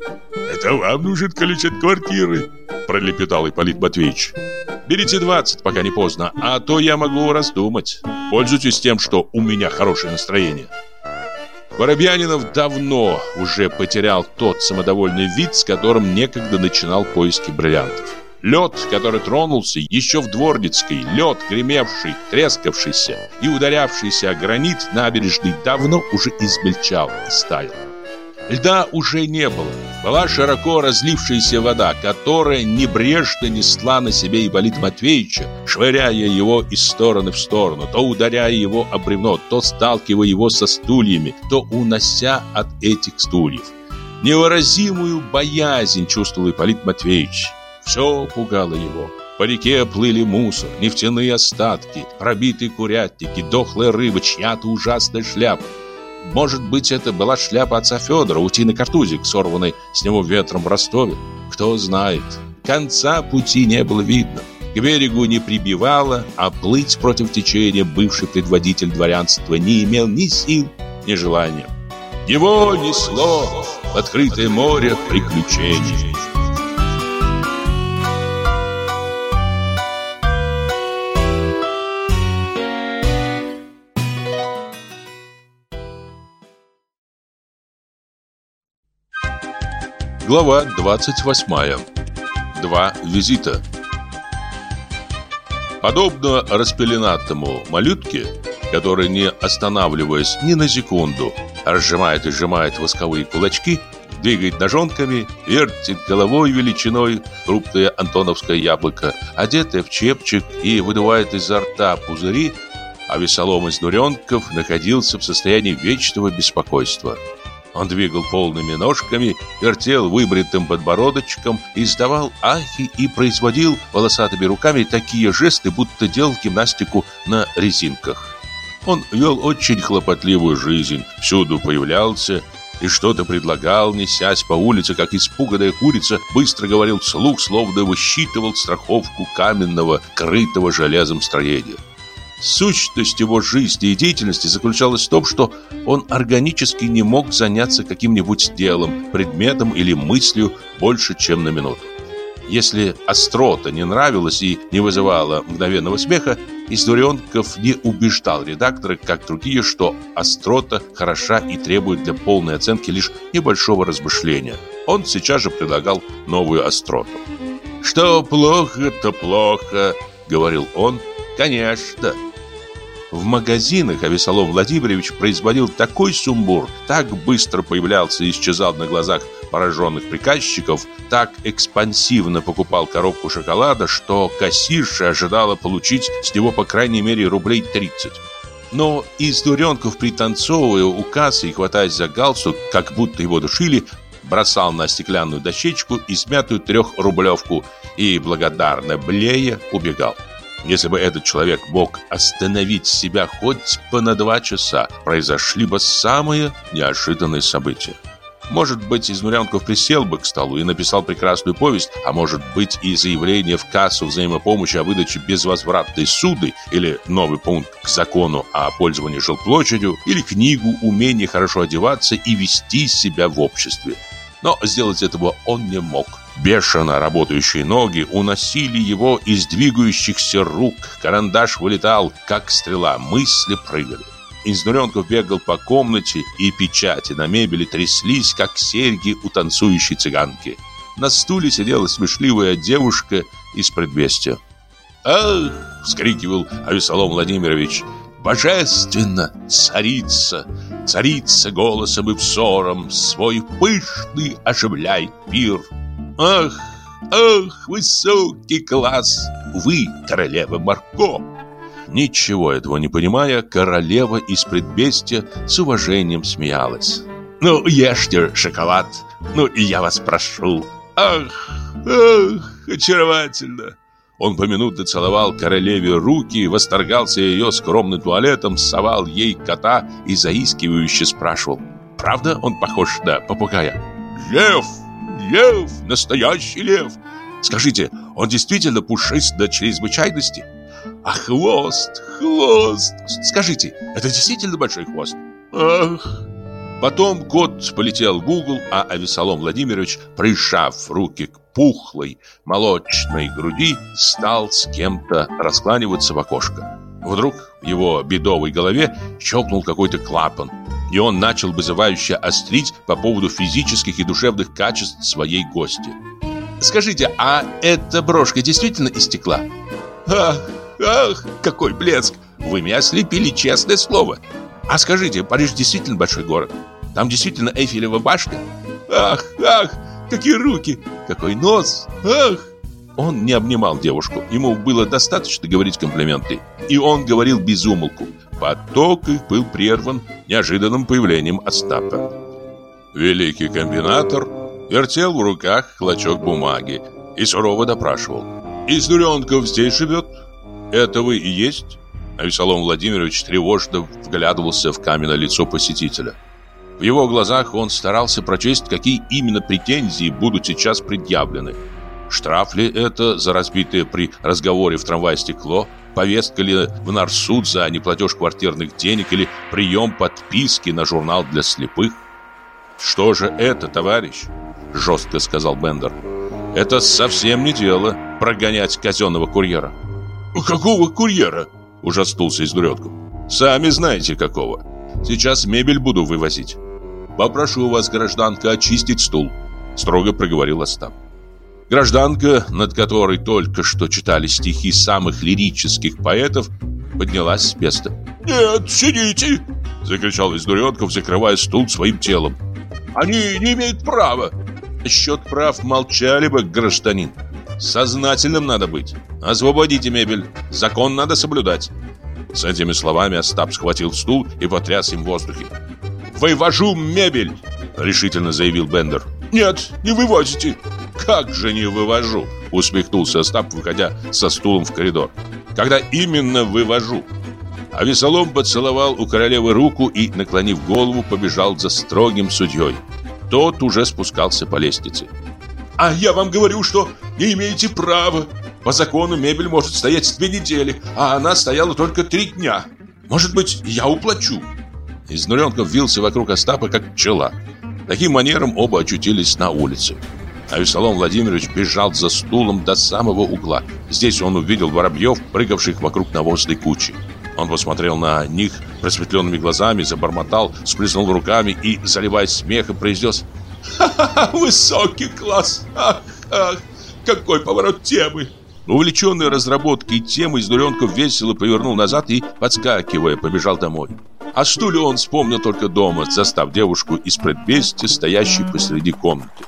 «Это вам нужен ключ от квартиры», — пролепетал Ипполит Матвеевич. «Берите 20, пока не поздно, а то я могу раздумать. Пользуйтесь тем, что у меня хорошее настроение». Воробьянинов давно уже потерял тот самодовольный вид, с которым некогда начинал поиски бриллиантов. Лед, который тронулся еще в Дворницкой, лед, гремевший, трескавшийся и ударявшийся о гранит набережной, давно уже измельчал и стаял. Льда уже не было. Была широко разлившаяся вода, которая небрежно несла на себе Ипполит Матвеевича, швыряя его из стороны в сторону, то ударяя его о бревно, то сталкивая его со стульями, то унося от этих стульев. Невыразимую боязнь чувствовал Ипполит Матвеевич. Все пугало его. По реке плыли мусор, нефтяные остатки, пробитые курятники, дохлая рыба, чья-то ужасная шляпа. Может быть, это была шляпа отца Федора, утиный картузик, сорванный с него ветром в Ростове. Кто знает. Конца пути не было видно. К берегу не прибивало, а плыть против течения бывший предводитель дворянства не имел ни сил, ни желания. Его несло в открытое море приключений. Глава 28. Два визита. Подобно распеленатому малютке, который, не останавливаясь ни на секунду, разжимает и сжимает восковые кулачки, двигает ножонками, вертит головой величиной крупное антоновское яблоко, одетое в чепчик и выдувает изо рта пузыри, а весолом из дуренков находился в состоянии вечного беспокойства – он двигал полными ножками, вертел выбритым подбородочком, издавал ахи и производил волосатыми руками такие жесты, будто делал гимнастику на резинках. Он вел очень хлопотливую жизнь, всюду появлялся и что-то предлагал, несясь по улице, как испуганная курица, быстро говорил вслух, словно высчитывал страховку каменного, крытого железом строения. Сущность его жизни и деятельности заключалась в том, что он органически не мог заняться каким-нибудь делом, предметом или мыслью больше, чем на минуту. Если острота не нравилась и не вызывала мгновенного смеха, Издуренков не убеждал редактора, как другие, что острота хороша и требует для полной оценки лишь небольшого размышления. Он сейчас же предлагал новую остроту. «Что плохо, то плохо», — говорил он, — «конечно». В магазинах Авесолом Владимирович производил такой сумбур, так быстро появлялся и исчезал на глазах пораженных приказчиков, так экспансивно покупал коробку шоколада, что кассирша ожидала получить с него по крайней мере рублей 30. Но из дуренков пританцовывая у кассы и хватаясь за галстук, как будто его душили, бросал на стеклянную дощечку измятую трехрублевку и, благодарно блея, убегал. Если бы этот человек мог остановить себя хоть по на два часа, произошли бы самые неожиданные события. Может быть, Изнурянков присел бы к столу и написал прекрасную повесть, а может быть и заявление в кассу взаимопомощи о выдаче безвозвратной суды или новый пункт к закону о пользовании жилплощадью или книгу «Умение хорошо одеваться и вести себя в обществе». Но сделать этого он не мог. Бешено работающие ноги уносили его из двигающихся рук. Карандаш вылетал, как стрела, мысли прыгали. Изнуренков бегал по комнате, и печати на мебели тряслись, как серьги у танцующей цыганки. На стуле сидела смешливая девушка из предвестия. «Ах!» — вскрикивал Авесолом Владимирович. «Божественно! Царица! Царица голосом и взором свой пышный оживляет пир! Ах! Ах! Высокий класс! Вы, королева Марко!» Ничего этого не понимая, королева из предбестия с уважением смеялась. «Ну, ешьте шоколад! Ну, и я вас прошу! Ах, ах, очаровательно!» Он поминутно целовал королеве руки, восторгался ее скромным туалетом, совал ей кота и заискивающе спрашивал. «Правда он похож на попугая?» «Лев! Лев! Настоящий лев! Скажите, он действительно пушист до чрезвычайности?» А хвост, хвост. Скажите, это действительно большой хвост? Ах. Потом кот полетел в угол, а Авесолом Владимирович, прижав руки к пухлой молочной груди, стал с кем-то раскланиваться в окошко. Вдруг в его бедовой голове щелкнул какой-то клапан, и он начал вызывающе острить по поводу физических и душевных качеств своей гости. «Скажите, а эта брошка действительно из стекла?» «Ах, Ах, какой блеск! Вы меня ослепили, честное слово. А скажите, Париж действительно большой город? Там действительно Эйфелева башня? Ах, ах, какие руки! Какой нос! Ах! Он не обнимал девушку. Ему было достаточно говорить комплименты. И он говорил без умолку. Поток их был прерван неожиданным появлением Остапа. Великий комбинатор вертел в руках клочок бумаги и сурово допрашивал. «Изнуренков здесь живет?» Это вы и есть? Авесолом Владимирович тревожно вглядывался в каменное лицо посетителя. В его глазах он старался прочесть, какие именно претензии будут сейчас предъявлены. Штраф ли это за разбитое при разговоре в трамвае стекло? Повестка ли в нарсуд за неплатеж квартирных денег или прием подписки на журнал для слепых? «Что же это, товарищ?» – жестко сказал Бендер. «Это совсем не дело прогонять казенного курьера». «Какого курьера?» – ужаснулся Изнуренков. «Сами знаете, какого. Сейчас мебель буду вывозить. Попрошу вас, гражданка, очистить стул», – строго проговорил Остап. Гражданка, над которой только что читали стихи самых лирических поэтов, поднялась с места. «Нет, сидите!» – закричал Изнуренков, закрывая стул своим телом. «Они не имеют права!» «Счет прав молчали бы, гражданин!» Сознательным надо быть. Освободите мебель. Закон надо соблюдать. С этими словами Остап схватил стул и потряс им в воздухе. «Вывожу мебель!» — решительно заявил Бендер. «Нет, не вывозите!» «Как же не вывожу?» — усмехнулся Остап, выходя со стулом в коридор. «Когда именно вывожу?» А Весолом поцеловал у королевы руку и, наклонив голову, побежал за строгим судьей. Тот уже спускался по лестнице. А я вам говорю, что не имеете права. По закону мебель может стоять две недели, а она стояла только три дня. Может быть, я уплачу. Изнуренков вился вокруг Остапа, как пчела. Таким манером оба очутились на улице. А Весолом Владимирович бежал за стулом до самого угла. Здесь он увидел воробьев, прыгавших вокруг навозной кучи. Он посмотрел на них просветленными глазами, забормотал, сплеснул руками и, заливаясь смехом, произнес Ха-ха-ха, высокий класс! Ах, ах, какой поворот темы! Увлеченный разработкой темы, Изнуренков весело повернул назад и, подскакивая, побежал домой. О стуле он вспомнил только дома, застав девушку из предместья, стоящей посреди комнаты.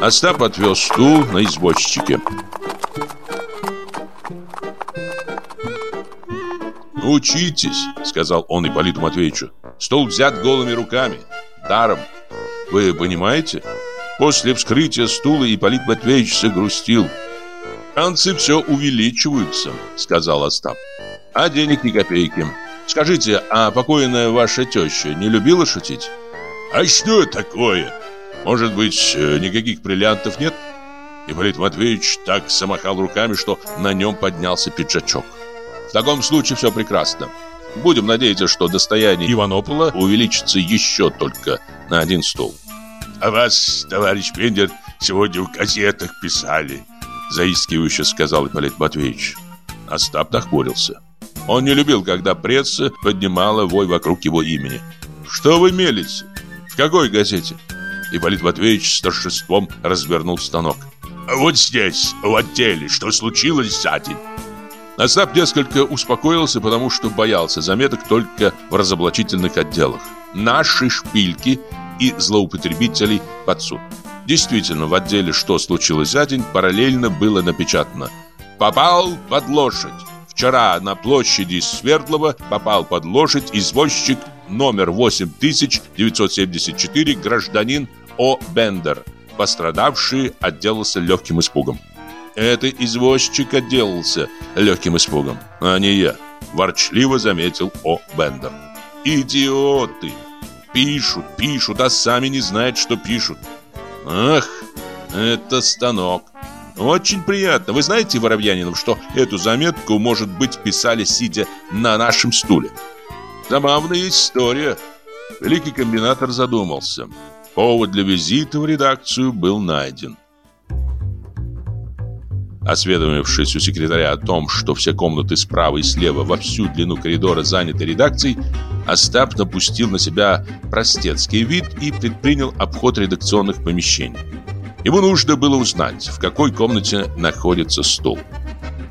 Остап отвез стул на извозчике. «Учитесь», — сказал он Ипполиту Матвеевичу. «Стул взят голыми руками, даром». Вы понимаете? После вскрытия стула Ипполит Матвеевич загрустил. «Концы все увеличиваются», — сказал Остап. «А денег ни копейки. Скажите, а покойная ваша теща не любила шутить?» «А что такое?» Может быть, э, никаких бриллиантов нет? Ипполит Матвеевич так замахал руками, что на нем поднялся пиджачок. В таком случае все прекрасно. Будем надеяться, что достояние Иванопола увеличится еще только на один стол. А вас, товарищ Пендер, сегодня в газетах писали, заискивающе сказал Ипполит Матвеевич. Остап нахмурился. Он не любил, когда пресса поднимала вой вокруг его имени. «Что вы мелите? В какой газете?» Ипполит Матвеевич с торжеством развернул станок. «Вот здесь, в отделе, что случилось за день?» Остап несколько успокоился, потому что боялся заметок только в разоблачительных отделах. Наши шпильки и злоупотребителей под суд. Действительно, в отделе «Что случилось за день» параллельно было напечатано «Попал под лошадь». Вчера на площади Свердлова попал под лошадь извозчик номер 8974 гражданин О. Бендер. Пострадавший отделался легким испугом. Это извозчик отделался легким испугом, а не я, ворчливо заметил О. Бендер. Идиоты! Пишут, пишут, а сами не знают, что пишут. Ах, это станок. Очень приятно. Вы знаете, Воробьянинов, что эту заметку, может быть, писали, сидя на нашем стуле? Забавная история. Великий комбинатор задумался. Повод для визита в редакцию был найден. Осведомившись у секретаря о том, что все комнаты справа и слева во всю длину коридора заняты редакцией, Остап напустил на себя простецкий вид и предпринял обход редакционных помещений. Ему нужно было узнать, в какой комнате находится стул.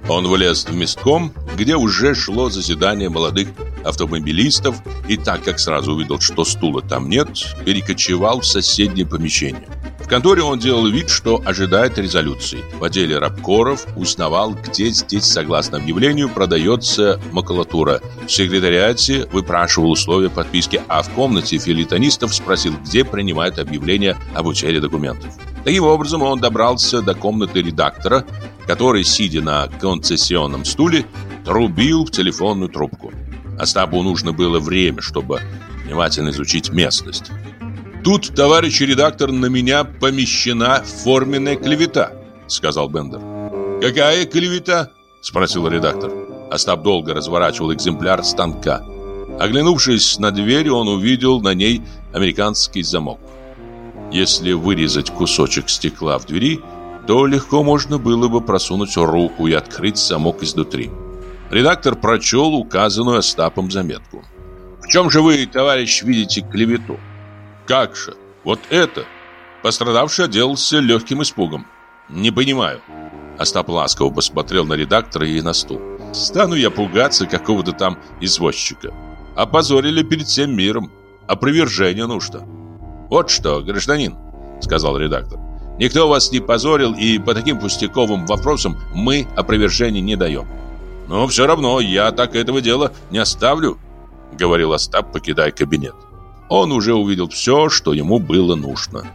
Он влез в местком, где уже шло заседание молодых автомобилистов, и так как сразу увидел, что стула там нет, перекочевал в соседнее помещение конторе он делал вид, что ожидает резолюции. В отделе рабкоров узнавал, где здесь, согласно объявлению, продается макулатура. В секретариате выпрашивал условия подписки, а в комнате филитонистов спросил, где принимают объявление об утере документов. Таким образом, он добрался до комнаты редактора, который, сидя на концессионном стуле, трубил в телефонную трубку. Остапу нужно было время, чтобы внимательно изучить местность. Тут, товарищ редактор, на меня помещена форменная клевета, сказал Бендер. Какая клевета? спросил редактор. Остап долго разворачивал экземпляр станка. Оглянувшись на дверь, он увидел на ней американский замок. Если вырезать кусочек стекла в двери, то легко можно было бы просунуть руку и открыть замок изнутри. Редактор прочел указанную Остапом заметку. «В чем же вы, товарищ, видите клевету?» Как же? Вот это? Пострадавший отделался легким испугом. Не понимаю. Остап ласково посмотрел на редактора и на стул. Стану я пугаться какого-то там извозчика. Опозорили перед всем миром. Опровержение нужно. Вот что, гражданин, сказал редактор. Никто вас не позорил, и по таким пустяковым вопросам мы опровержения не даем. Но все равно я так этого дела не оставлю, говорил Остап, покидая кабинет он уже увидел все, что ему было нужно.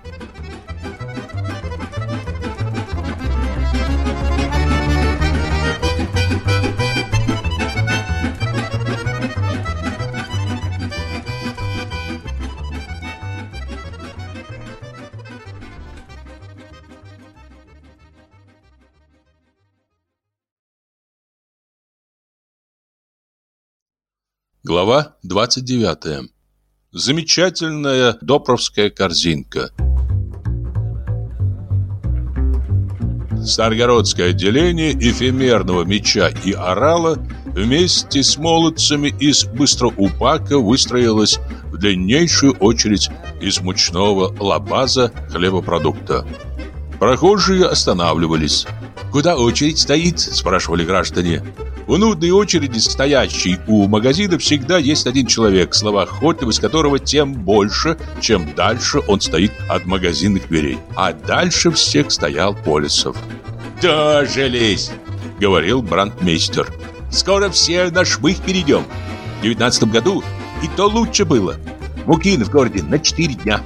Глава 29 Замечательная допровская корзинка. Старгородское отделение эфемерного меча и орала вместе с молодцами из Быстроупака выстроилось в длиннейшую очередь из мучного лабаза хлебопродукта. Прохожие останавливались. «Куда очередь стоит?» – спрашивали граждане. В нудной очереди, стоящей у магазина, всегда есть один человек, словоохотливость которого тем больше, чем дальше он стоит от магазинных дверей. А дальше всех стоял Полисов. «Тоже лезь!» — говорил брандмейстер. «Скоро все на шмых перейдем. В девятнадцатом году и то лучше было. Муки в городе на четыре дня».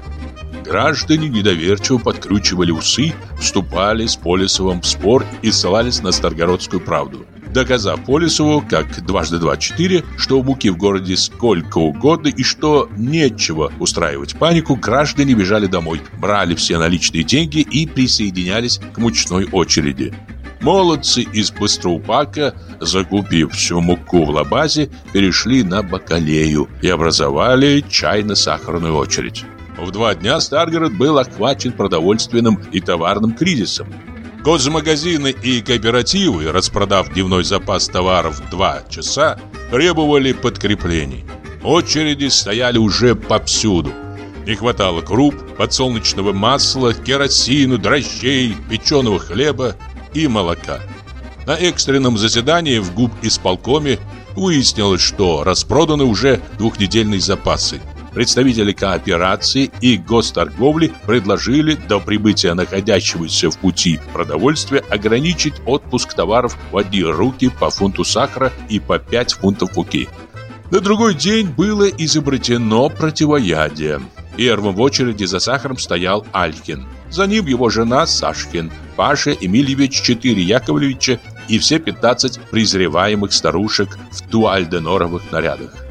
Граждане недоверчиво подкручивали усы, вступали с Полисовым в спор и ссылались на Старгородскую правду. Доказав Полисову, как дважды два четыре, что муки в городе сколько угодно и что нечего устраивать панику, граждане бежали домой, брали все наличные деньги и присоединялись к мучной очереди. Молодцы из Быстроупака, закупив всю муку в лабазе, перешли на бакалею и образовали чайно-сахарную очередь. В два дня Старгород был охвачен продовольственным и товарным кризисом. Госмагазины и кооперативы, распродав дневной запас товаров два часа, требовали подкреплений. Очереди стояли уже повсюду. Не хватало круп, подсолнечного масла, керосину, дрожжей, печеного хлеба и молока. На экстренном заседании в ГУП исполкоме выяснилось, что распроданы уже двухнедельные запасы. Представители кооперации и госторговли предложили до прибытия находящегося в пути продовольствия ограничить отпуск товаров в одни руки по фунту сахара и по 5 фунтов муки. На другой день было изобретено противоядие. Первым в очереди за сахаром стоял Алькин. За ним его жена Сашкин, Паша Эмильевич, четыре Яковлевича и все 15 презреваемых старушек в туальденоровых нарядах.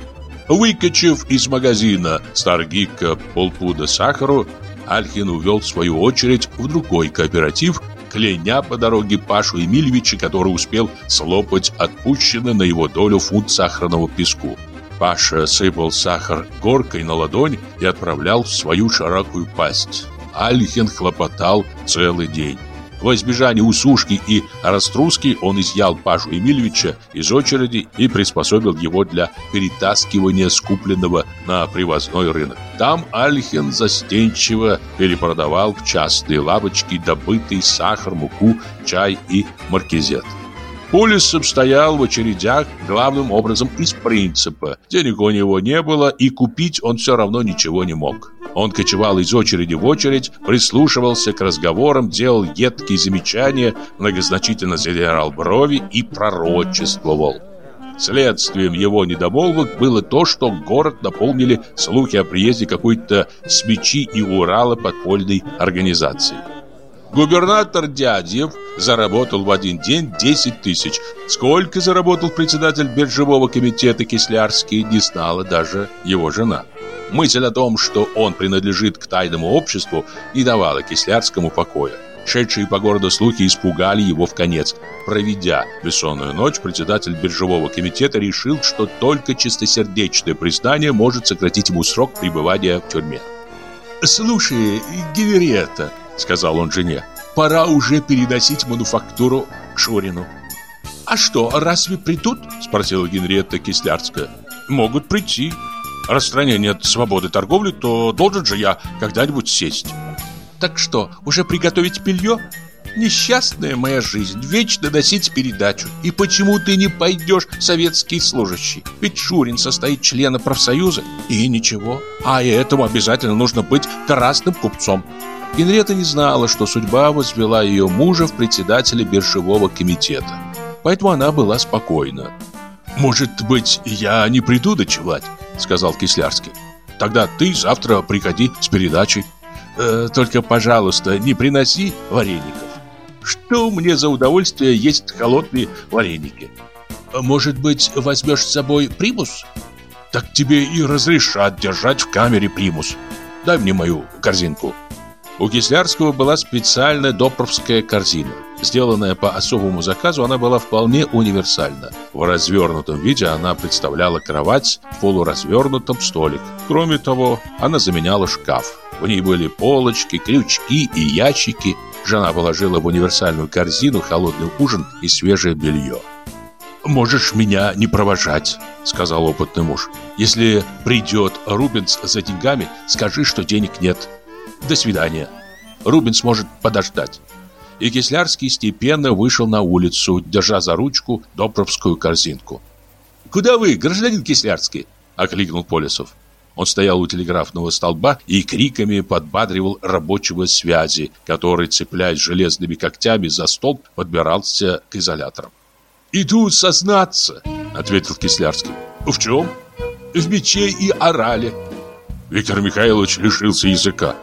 Выкачив из магазина Старгика полпуда сахару, Альхин увел свою очередь в другой кооператив, кляня по дороге Пашу Емельевича, который успел слопать отпущенный на его долю фунт сахарного песку. Паша сыпал сахар горкой на ладонь и отправлял в свою широкую пасть. Альхин хлопотал целый день. Во избежание усушки и раструски он изъял Пашу Емельевича из очереди и приспособил его для перетаскивания скупленного на привозной рынок. Там Альхин застенчиво перепродавал в частные лавочки добытый сахар, муку, чай и маркизет. Полисов стоял в очередях главным образом из принципа. Денег у него не было, и купить он все равно ничего не мог. Он кочевал из очереди в очередь, прислушивался к разговорам, делал едкие замечания, многозначительно задирал брови и пророчествовал. Следствием его недомолвок было то, что город наполнили слухи о приезде какой-то с мечи и Урала подпольной организации. Губернатор Дядьев заработал в один день 10 тысяч. Сколько заработал председатель биржевого комитета Кислярский, не знала даже его жена. Мысль о том, что он принадлежит к тайному обществу, не давала Кислярскому покоя. Шедшие по городу слухи испугали его в конец. Проведя бессонную ночь, председатель биржевого комитета решил, что только чистосердечное признание может сократить ему срок пребывания в тюрьме. «Слушай, Гиверета», — сказал он жене, — «пора уже переносить мануфактуру к Шурину». «А что, разве придут?» — спросила Генриетта Кислярская. «Могут прийти. Стране нет свободы торговли, то должен же я когда-нибудь сесть». «Так что, уже приготовить белье?» Несчастная моя жизнь, вечно носить передачу. И почему ты не пойдешь советский служащий? Ведь Шурин состоит члена профсоюза. И ничего. А этому обязательно нужно быть красным купцом. Генрета не знала, что судьба возвела ее мужа в председателя биржевого комитета. Поэтому она была спокойна. «Может быть, я не приду ночевать?» — сказал Кислярский. «Тогда ты завтра приходи с передачей. Э, только, пожалуйста, не приноси вареников. Что мне за удовольствие есть холодные вареники? Может быть, возьмешь с собой примус? Так тебе и разрешат держать в камере примус. Дай мне мою корзинку». У Кислярского была специальная допровская корзина. Сделанная по особому заказу, она была вполне универсальна. В развернутом виде она представляла кровать, в полуразвернутом столик. Кроме того, она заменяла шкаф. В ней были полочки, крючки и ящики. Жена положила в универсальную корзину холодный ужин и свежее белье. «Можешь меня не провожать», — сказал опытный муж. «Если придет Рубинс за деньгами, скажи, что денег нет. До свидания. Рубин сможет подождать. И Кислярский степенно вышел на улицу, держа за ручку Добровскую корзинку. «Куда вы, гражданин Кислярский?» – окликнул Полесов. Он стоял у телеграфного столба и криками подбадривал рабочего связи, который, цепляясь железными когтями за столб, подбирался к изоляторам. «Иду сознаться», — ответил Кислярский. «В чем?» «В мече и орале». Виктор Михайлович лишился языка.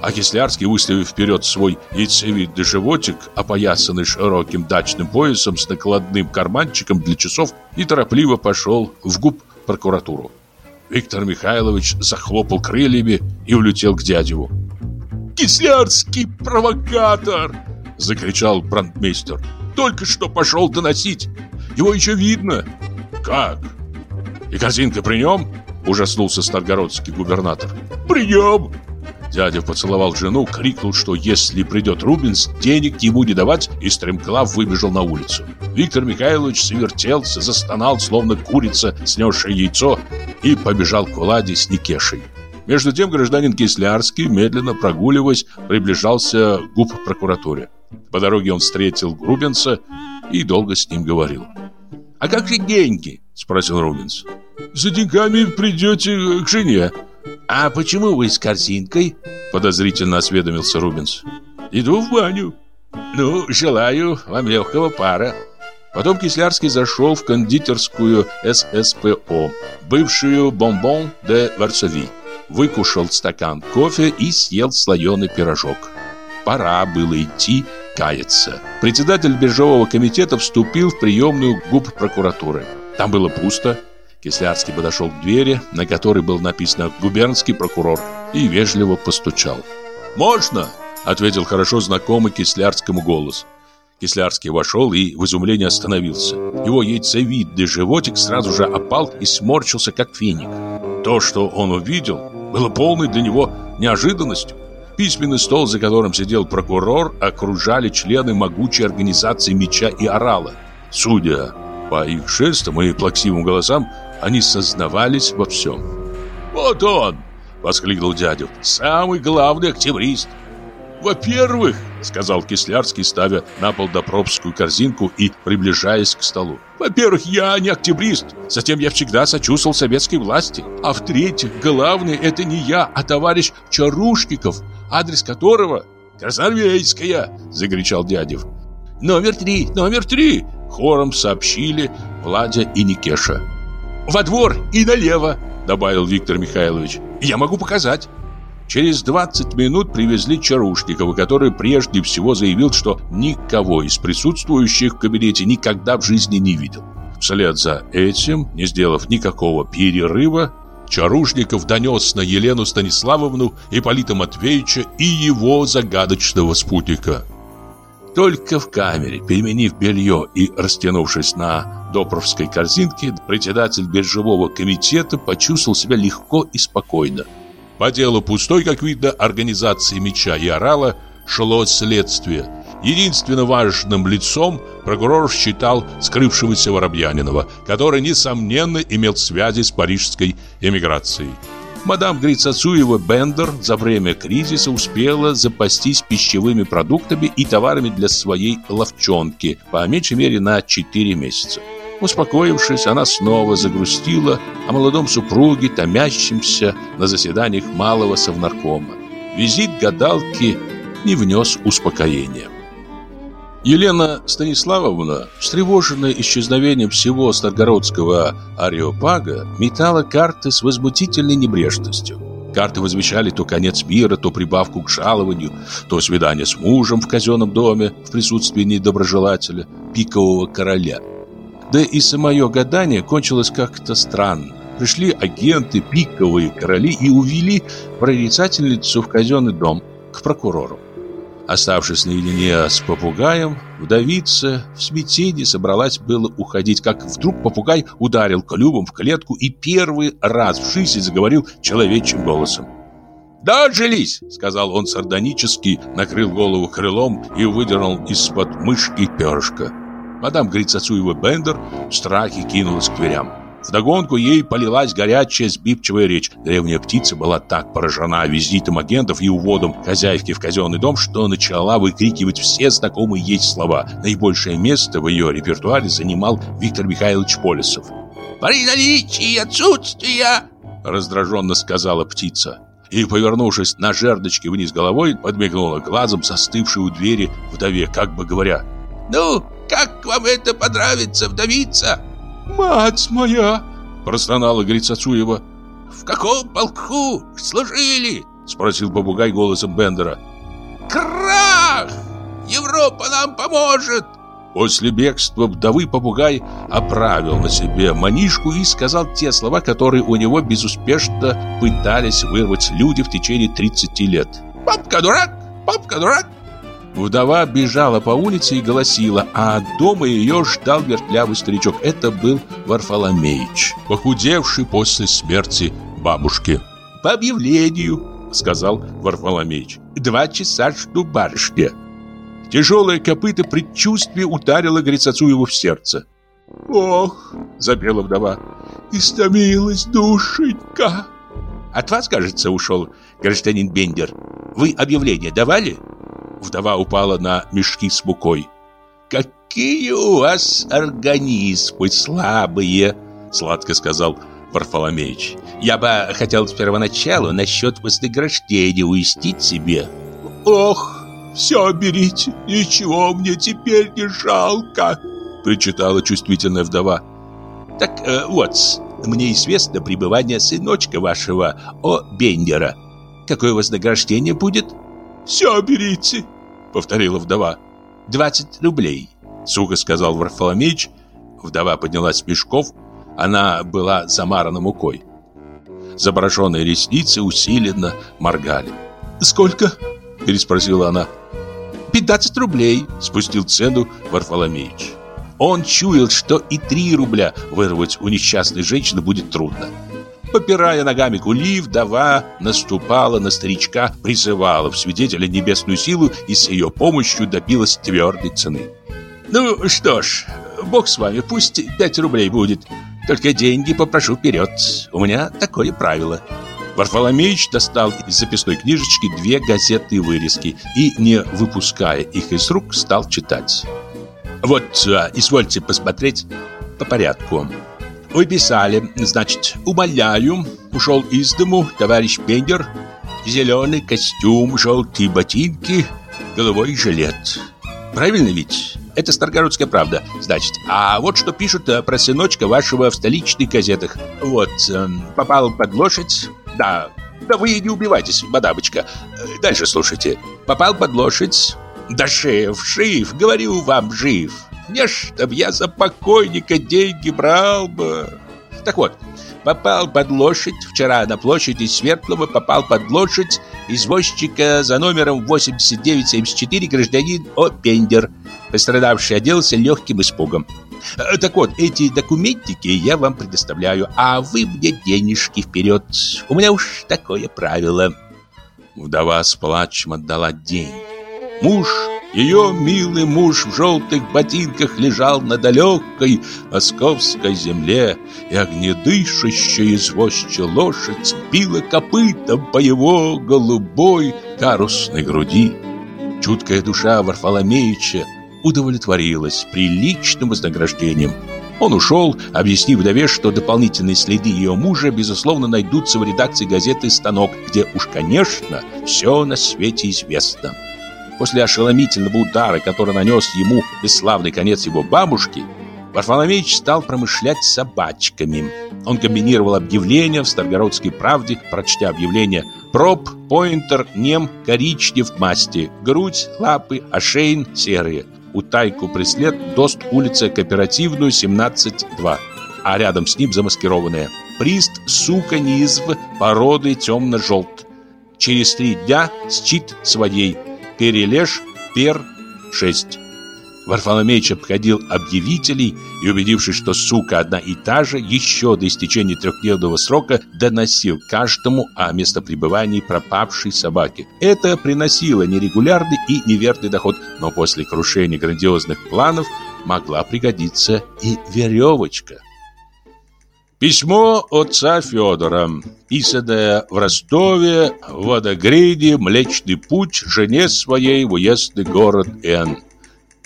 а Кислярский, выставив вперед свой яйцевидный животик, опоясанный широким дачным поясом с накладным карманчиком для часов, неторопливо пошел в губ прокуратуру. Виктор Михайлович захлопал крыльями и улетел к дядеву. «Кислярский провокатор!» — закричал брандмейстер. «Только что пошел доносить! Его еще видно!» «Как? И корзинка при нем?» — ужаснулся старгородский губернатор. «При нем!» Дядя поцеловал жену, крикнул, что если придет Рубинс, денег ему не давать, и стремглав выбежал на улицу. Виктор Михайлович свертелся, застонал, словно курица, снесшая яйцо, и побежал к Владе с Никешей. Между тем гражданин Кислярский, медленно прогуливаясь, приближался к губ прокуратуре. По дороге он встретил Рубинса и долго с ним говорил. «А как же деньги?» – спросил Рубинс. «За деньгами придете к жене». «А почему вы с корзинкой?» – подозрительно осведомился Рубинс. «Иду в баню». «Ну, желаю вам легкого пара». Потом Кислярский зашел в кондитерскую ССПО, бывшую «Бомбон де Варсови» выкушал стакан кофе и съел слоеный пирожок. Пора было идти каяться. Председатель биржевого комитета вступил в приемную губ прокуратуры. Там было пусто. Кислярский подошел к двери, на которой было написано «Губернский прокурор» и вежливо постучал. «Можно?» – ответил хорошо знакомый Кислярскому голос. Кислярский вошел и в изумлении остановился. Его яйцевидный животик сразу же опал и сморщился, как финик. То, что он увидел, было полной для него неожиданностью. Письменный стол, за которым сидел прокурор, окружали члены могучей организации меча и орала. Судя по их жестам и плаксивым голосам, они сознавались во всем. «Вот он!» — воскликнул дядя. «Самый главный октябрист!» «Во-первых, — сказал Кислярский, ставя на пол допробскую корзинку и приближаясь к столу. «Во-первых, я не октябрист, затем я всегда сочувствовал советской власти. А в-третьих, главное, это не я, а товарищ Чарушников, адрес которого «Красноармейская!» — закричал дядев. «Номер три! Номер три!» — хором сообщили Владя и Никеша. «Во двор и налево!» — добавил Виктор Михайлович. «Я могу показать!» Через 20 минут привезли Чарушникова, который прежде всего заявил, что никого из присутствующих в кабинете никогда в жизни не видел. Вслед за этим, не сделав никакого перерыва, Чарушников донес на Елену Станиславовну, Ипполита Матвеевича и его загадочного спутника. Только в камере, переменив белье и растянувшись на допровской корзинке, председатель биржевого комитета почувствовал себя легко и спокойно. По делу пустой, как видно, организации меча и орала шло следствие. Единственно важным лицом прокурор считал скрывшегося Воробьянинова, который, несомненно, имел связи с парижской эмиграцией. Мадам Грицацуева Бендер за время кризиса успела запастись пищевыми продуктами и товарами для своей ловчонки, по меньшей мере на 4 месяца. Успокоившись, она снова загрустила о молодом супруге, томящемся на заседаниях малого совнаркома. Визит гадалки не внес успокоения. Елена Станиславовна, встревоженная исчезновением всего старгородского ареопага, метала карты с возмутительной небрежностью. Карты возвещали то конец мира, то прибавку к жалованию, то свидание с мужем в казенном доме в присутствии недоброжелателя, пикового короля – да и самое гадание кончилось как-то странно. Пришли агенты, пиковые короли и увели прорицательницу в казенный дом к прокурору. Оставшись наедине с попугаем, вдовица в смятении собралась было уходить, как вдруг попугай ударил клювом в клетку и первый раз в жизни заговорил человечьим голосом. «Дожились!» — сказал он сардонически, накрыл голову крылом и выдернул из-под мышки перышко. Мадам Грицацуева Бендер в страхе кинулась к дверям. Вдогонку ей полилась горячая, сбивчивая речь. Древняя птица была так поражена визитом агентов и уводом хозяйки в казенный дом, что начала выкрикивать все знакомые ей слова. Наибольшее место в ее репертуаре занимал Виктор Михайлович Полисов. «При наличии отсутствия!» — раздраженно сказала птица. И, повернувшись на жердочке вниз головой, подмигнула глазом застывшей у двери вдове, как бы говоря, «Ну, как вам это понравится, вдовица?» «Мать моя!» – простонала Грицацуева. «В каком полку служили?» – Спросил попугай голосом Бендера. Крах! Европа нам поможет! После бегства вдовы попугай оправил на себе манишку и сказал те слова, которые у него безуспешно пытались вырвать люди в течение 30 лет. «Папка дурак! Папка дурак!» Вдова бежала по улице и голосила, а дома ее ждал вертлявый старичок. Это был Варфоломеич, похудевший после смерти бабушки. «По объявлению», — сказал Варфоломеич, — «два часа жду барышня». Тяжелое копыто предчувствие ударило Грицацуеву в сердце. «Ох!» — запела вдова. «Истомилась душенька!» «От вас, кажется, ушел гражданин Бендер. Вы объявление давали?» Вдова упала на мешки с мукой. «Какие у вас организмы слабые!» Сладко сказал Варфоломеич. «Я бы хотел с первоначалу насчет вознаграждения уяснить себе». «Ох!» Все берите, ничего мне теперь не жалко!» Причитала чувствительная вдова. «Так э, вот, мне известно пребывание сыночка вашего, О. Бендера. Какое вознаграждение будет?» «Все берите!» — повторила вдова. «Двадцать рублей», — сухо сказал Варфоломеич. Вдова поднялась с мешков. Она была замарана мукой. Заброшенные ресницы усиленно моргали. «Сколько?» — переспросила она. «Пятнадцать рублей», — спустил цену Варфоломеич. Он чуял, что и три рубля вырвать у несчастной женщины будет трудно. Попирая ногами кули, вдова наступала на старичка, призывала в свидетеля небесную силу и с ее помощью добилась твердой цены. «Ну что ж, бог с вами, пусть пять рублей будет. Только деньги попрошу вперед. У меня такое правило». Варфоломеич достал из записной книжечки две газетные вырезки и, не выпуская их из рук, стал читать. «Вот, а, извольте посмотреть по порядку. Вы писали, значит, умоляю, ушел из дому товарищ Бендер, зеленый костюм, желтые ботинки, головой жилет. Правильно ведь? Это Старгородская правда, значит. А вот что пишут э, про сыночка вашего в столичных газетах. Вот, э, попал под лошадь, да, да вы не убивайтесь, мадамочка. Дальше слушайте. Попал под лошадь. Да жив, жив, говорю вам, жив. Не чтоб я за покойника деньги брал бы. Так вот, попал под лошадь, вчера на площади Светлого попал под лошадь извозчика за номером 8974 гражданин О. Пендер. Пострадавший оделся легким испугом. Э, так вот, эти документики я вам предоставляю, а вы мне денежки вперед. У меня уж такое правило. Вдова с плачем отдала деньги. Муж, ее милый муж в желтых ботинках лежал на далекой московской земле, и огнедышащая извозчая лошадь била копытом по его голубой карусной груди. Чуткая душа Варфоломеича удовлетворилась приличным вознаграждением. Он ушел, объяснив вдове, что дополнительные следы ее мужа, безусловно, найдутся в редакции газеты «Станок», где уж, конечно, все на свете известно. После ошеломительного удара, который нанес ему бесславный конец его бабушки, Варфоломеич стал промышлять собачками. Он комбинировал объявления в Старгородской правде, прочтя объявление «Проб, поинтер, нем, коричнев масти, грудь, лапы, ошейн, серые» утайку преслед Дост улица Кооперативную, 17-2. А рядом с ним замаскированная. Прист, сука, низв, породы темно-желт. Через три дня счит своей. Перележ, пер, 6. Варфоломеич обходил объявителей и, убедившись, что сука одна и та же, еще до истечения трехдневного срока доносил каждому о местопребывании пропавшей собаки. Это приносило нерегулярный и неверный доход, но после крушения грандиозных планов могла пригодиться и веревочка. Письмо отца Федора, писанное в Ростове, в Водогреде, Млечный путь, жене своей в уездный город Н.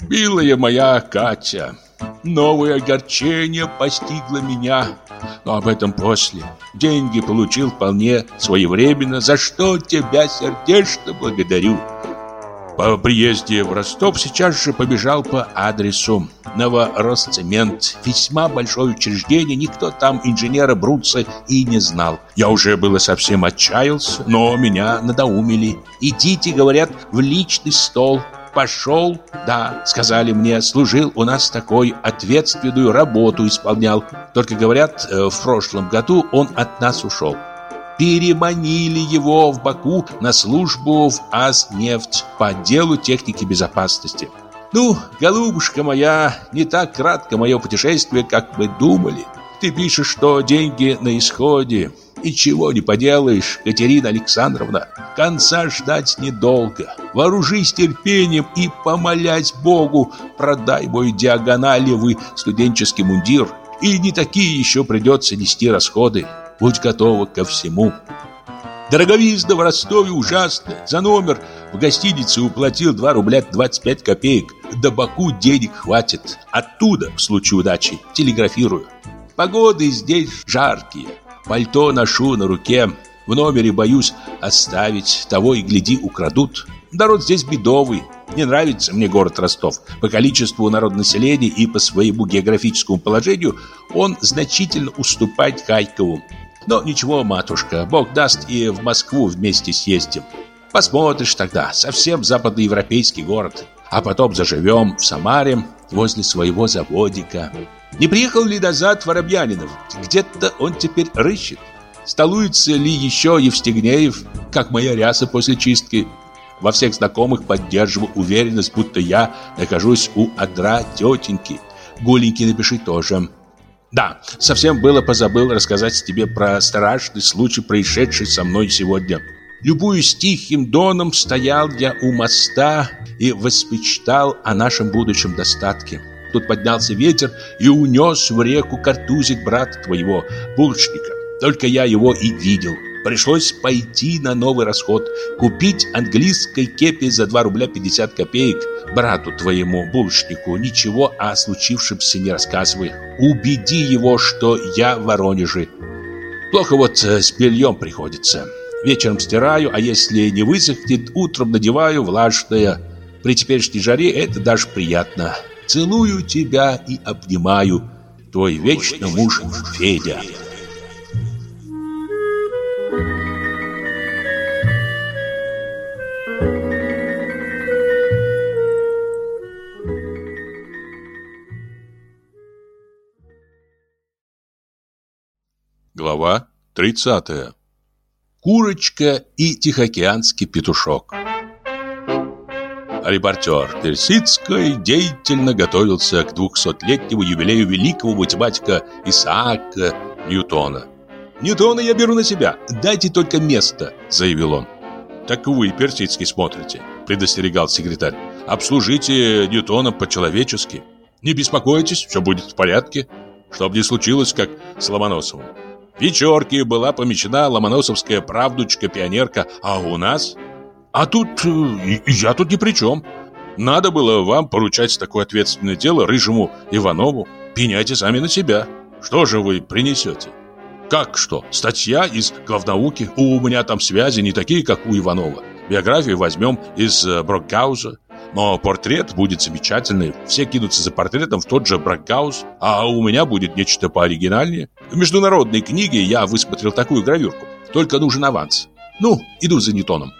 Милая моя Катя, новое огорчение постигло меня, но об этом после. Деньги получил вполне своевременно, за что тебя сердечно благодарю. По приезде в Ростов сейчас же побежал по адресу Новоросцемент. Весьма большое учреждение, никто там инженера Бруца и не знал. Я уже было совсем отчаялся, но меня надоумили. Идите, говорят, в личный стол. Пошел, да, сказали мне, служил у нас такой ответственную работу исполнял. Только говорят, э, в прошлом году он от нас ушел переманили его в Баку на службу в Азнефть по отделу техники безопасности. Ну, голубушка моя, не так кратко мое путешествие, как мы думали. Ты пишешь, что деньги на исходе. И чего не поделаешь, Катерина Александровна. Конца ждать недолго. Вооружись терпением и помолясь Богу, продай мой диагоналевый студенческий мундир. И не такие еще придется нести расходы. Будь готова ко всему. Дороговизна в Ростове ужасная. За номер в гостинице уплатил 2 рубля 25 копеек. До Баку денег хватит. Оттуда, в случае удачи, телеграфирую. Погоды здесь жаркие. Пальто ношу на руке. В номере боюсь оставить. Того и гляди украдут. Народ здесь бедовый. Не нравится мне город Ростов. По количеству народонаселения и по своему географическому положению он значительно уступает Хайкову. Но ничего, матушка, Бог даст и в Москву вместе съездим. Посмотришь тогда, совсем западноевропейский город. А потом заживем в Самаре возле своего заводика. Не приехал ли назад Воробьянинов? Где-то он теперь рыщет. Столуется ли еще Евстигнеев, как моя ряса после чистки? Во всех знакомых поддерживаю уверенность, будто я нахожусь у адра тетеньки. Голенький напиши тоже. Да, совсем было позабыл рассказать тебе про страшный случай, происшедший со мной сегодня. Любуясь тихим доном, стоял я у моста и воспечтал о нашем будущем достатке. Тут поднялся ветер и унес в реку картузик брата твоего, булочника. Только я его и видел. Пришлось пойти на новый расход, купить английской кепи за 2 рубля 50 копеек. Брату твоему, булочнику, ничего о случившемся не рассказывай. Убеди его, что я в Воронеже. Плохо вот э, с бельем приходится. Вечером стираю, а если не высохнет, утром надеваю влажное. При теперешней жаре это даже приятно. Целую тебя и обнимаю. Твой вечный муж Федя. Глава 30. Курочка и Тихоокеанский петушок. Репортер Персидской деятельно готовился к 200-летнему юбилею великого математика Исаака Ньютона. «Ньютона я беру на себя, дайте только место», — заявил он. «Так вы, Персидский, смотрите», — предостерегал секретарь. «Обслужите Ньютона по-человечески. Не беспокойтесь, все будет в порядке, чтобы не случилось, как с Ломоносовым. Вечерке была помещена ломоносовская правдучка-пионерка, а у нас... А тут... Э, я тут ни при чем. Надо было вам поручать такое ответственное дело рыжему Иванову. Пеняйте сами на себя. Что же вы принесете? Как что? Статья из главнауки. У меня там связи не такие, как у Иванова. Биографию возьмем из э, Брокгауза. Но портрет будет замечательный. Все кинутся за портретом в тот же Бракгаус, а у меня будет нечто пооригинальнее. В международной книге я высмотрел такую гравюрку. Только нужен аванс. Ну, иду за Ньютоном.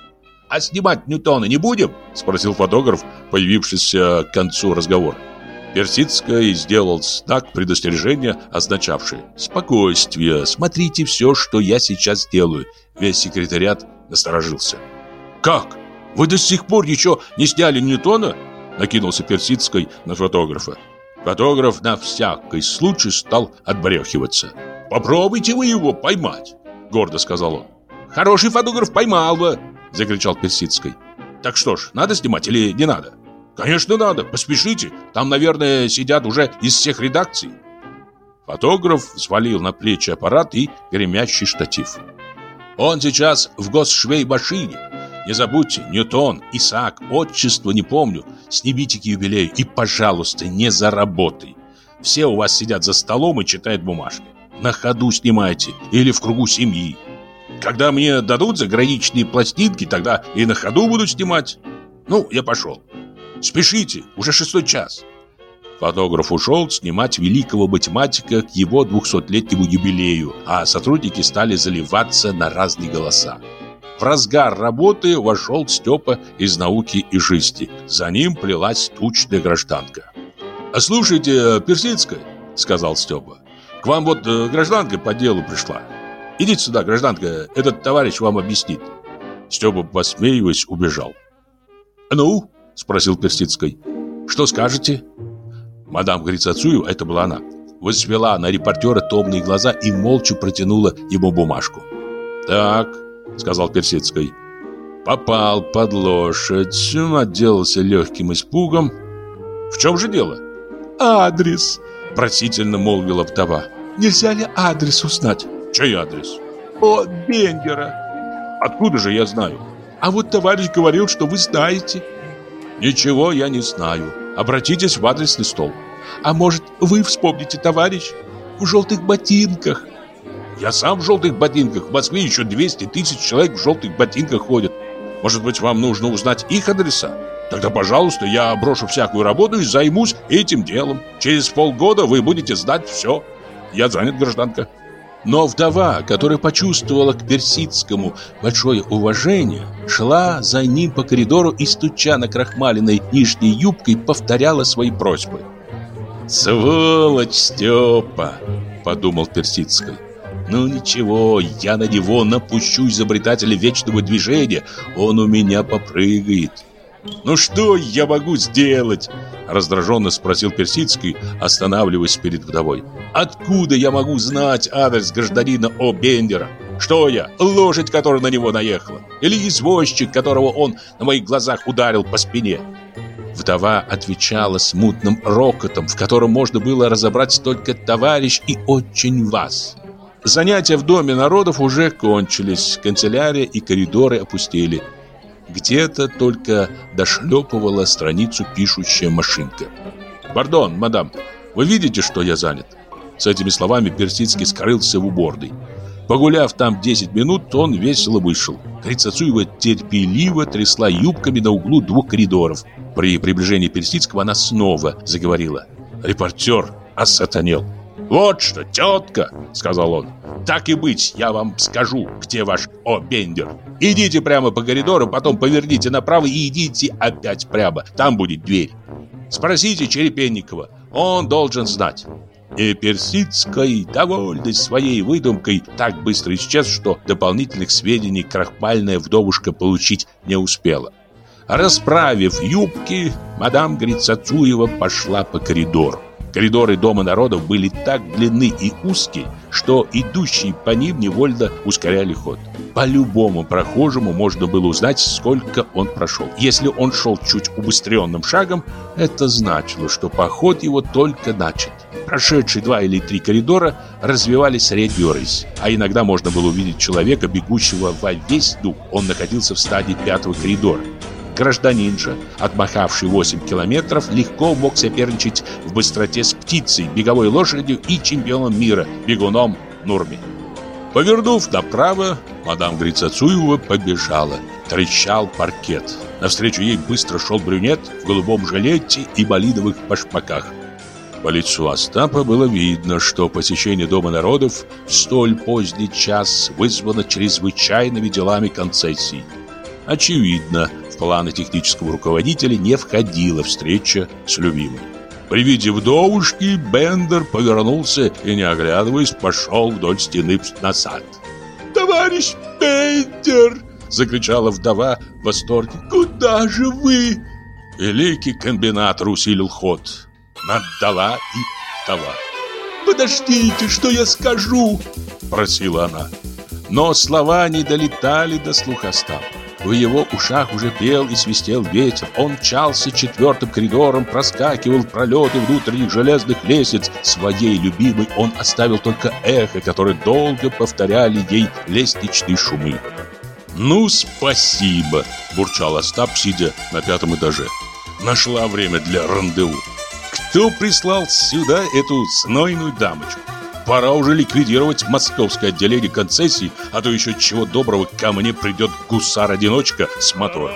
«А снимать Ньютона не будем?» – спросил фотограф, появившийся к концу разговора. Персидская сделал знак предостережения, означавший «Спокойствие, смотрите все, что я сейчас делаю». Весь секретариат насторожился. «Как? Вы до сих пор еще не сняли Ньютона?» Накинулся Персидской на фотографа. Фотограф на всякий случай стал отбрехиваться. «Попробуйте вы его поймать», — гордо сказал он. «Хороший фотограф поймал бы», — закричал Персидской. «Так что ж, надо снимать или не надо?» «Конечно надо, поспешите. Там, наверное, сидят уже из всех редакций». Фотограф свалил на плечи аппарат и гремящий штатив. «Он сейчас в госшвеймашине. Не забудьте, Ньютон, Исаак, отчество не помню. Снимите к юбилею и, пожалуйста, не заработай. Все у вас сидят за столом и читают бумажки. На ходу снимайте или в кругу семьи. Когда мне дадут заграничные пластинки, тогда и на ходу буду снимать. Ну, я пошел. Спешите, уже шестой час. Фотограф ушел снимать великого математика к его двухсотлетнему юбилею, а сотрудники стали заливаться на разные голоса. В разгар работы вошел Степа из науки и жизни. За ним плелась тучная гражданка. «А слушайте, Персидская», — сказал Степа, — «к вам вот э, гражданка по делу пришла. Идите сюда, гражданка, этот товарищ вам объяснит». Степа, посмеиваясь, убежал. «Ну?» — спросил Персидской. «Что скажете?» Мадам Грицацуева, это была она, возвела на репортера томные глаза и молча протянула ему бумажку. «Так», — сказал Персидской, — «попал под лошадь, отделался легким испугом». «В чем же дело?» «Адрес», — просительно молвила вдова. «Нельзя ли адрес узнать?» «Чей адрес?» «О, Бендера». «Откуда же я знаю?» «А вот товарищ говорил, что вы знаете». «Ничего я не знаю. Обратитесь в адресный стол». «А может, вы вспомните, товарищ? В желтых ботинках». «Я сам в желтых ботинках. В Москве еще 200 тысяч человек в желтых ботинках ходят. Может быть, вам нужно узнать их адреса? Тогда, пожалуйста, я брошу всякую работу и займусь этим делом. Через полгода вы будете знать все. Я занят, гражданка». Но вдова, которая почувствовала к Персидскому большое уважение, шла за ним по коридору и, стуча на крахмаленной нижней юбкой, повторяла свои просьбы. «Сволочь Степа!» — подумал Персидский. «Ну ничего, я на него напущу изобретателя вечного движения, он у меня попрыгает». «Ну что я могу сделать?» Раздраженно спросил Персидский, останавливаясь перед вдовой. «Откуда я могу знать адрес гражданина О. Бендера? Что я, лошадь, которая на него наехала? Или извозчик, которого он на моих глазах ударил по спине?» Вдова отвечала смутным рокотом, в котором можно было разобрать только «товарищ» и «очень вас». Занятия в Доме народов уже кончились, канцелярия и коридоры опустели – где-то только дошлепывала страницу пишущая машинка. «Пардон, мадам, вы видите, что я занят?» С этими словами Персидский скрылся в уборной. Погуляв там 10 минут, он весело вышел. Крицацуева терпеливо трясла юбками на углу двух коридоров. При приближении Персидского она снова заговорила. Репортер осатанел. «Вот что, тетка!» — сказал он. Так и быть, я вам скажу, где ваш О-Бендер. Идите прямо по коридору, потом поверните направо и идите опять прямо. Там будет дверь. Спросите Черепенникова, он должен знать. И Персидской, довольный своей выдумкой, так быстро исчез, что дополнительных сведений крахмальная вдовушка получить не успела. Расправив юбки, мадам Грицацуева пошла по коридору. Коридоры Дома народов были так длинны и узкие, что идущие по ним невольно ускоряли ход. По любому прохожему можно было узнать, сколько он прошел. Если он шел чуть убыстренным шагом, это значило, что поход его только начат. Прошедшие два или три коридора развивали среднюю рысь, а иногда можно было увидеть человека, бегущего во весь дух. Он находился в стадии пятого коридора. Гражданин же, отмахавший 8 километров, легко мог соперничать в быстроте с птицей, беговой лошадью и чемпионом мира, бегуном Нурми. Повернув направо, мадам Грицацуева побежала. Трещал паркет. Навстречу ей быстро шел брюнет в голубом жилете и болидовых башмаках. По лицу Остапа было видно, что посещение Дома народов в столь поздний час вызвано чрезвычайными делами концессий. Очевидно, планы технического руководителя не входила встреча с любимой. При виде вдовушки Бендер повернулся и, не оглядываясь, пошел вдоль стены на сад. «Товарищ Бендер!» — закричала вдова в восторге. «Куда же вы?» Великий комбинатор усилил ход. Наддала и вдова. «Подождите, что я скажу!» — просила она. Но слова не долетали до слуха. В его ушах уже пел и свистел ветер. Он мчался четвертым коридором, проскакивал пролеты внутренних железных лестниц. Своей любимой он оставил только эхо, которое долго повторяли ей лестничные шумы. «Ну, спасибо!» – бурчал Остап, сидя на пятом этаже. «Нашла время для рандеву. Кто прислал сюда эту знойную дамочку? Пора уже ликвидировать московское отделение концессий, а то еще чего доброго ко мне придет гусар-одиночка с мотором.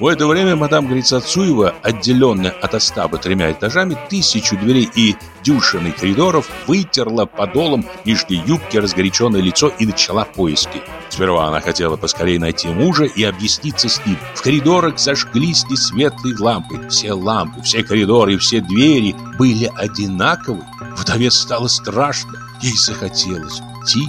В это время мадам Грицацуева, отделенная от Остапа тремя этажами, тысячу дверей и дюшины коридоров, вытерла подолом нижней юбки разгоряченное лицо и начала поиски. Сперва она хотела поскорее найти мужа и объясниться с ним. В коридорах зажглись светлые лампы. Все лампы, все коридоры и все двери были одинаковы. Вдове стало страшно. Ей захотелось идти.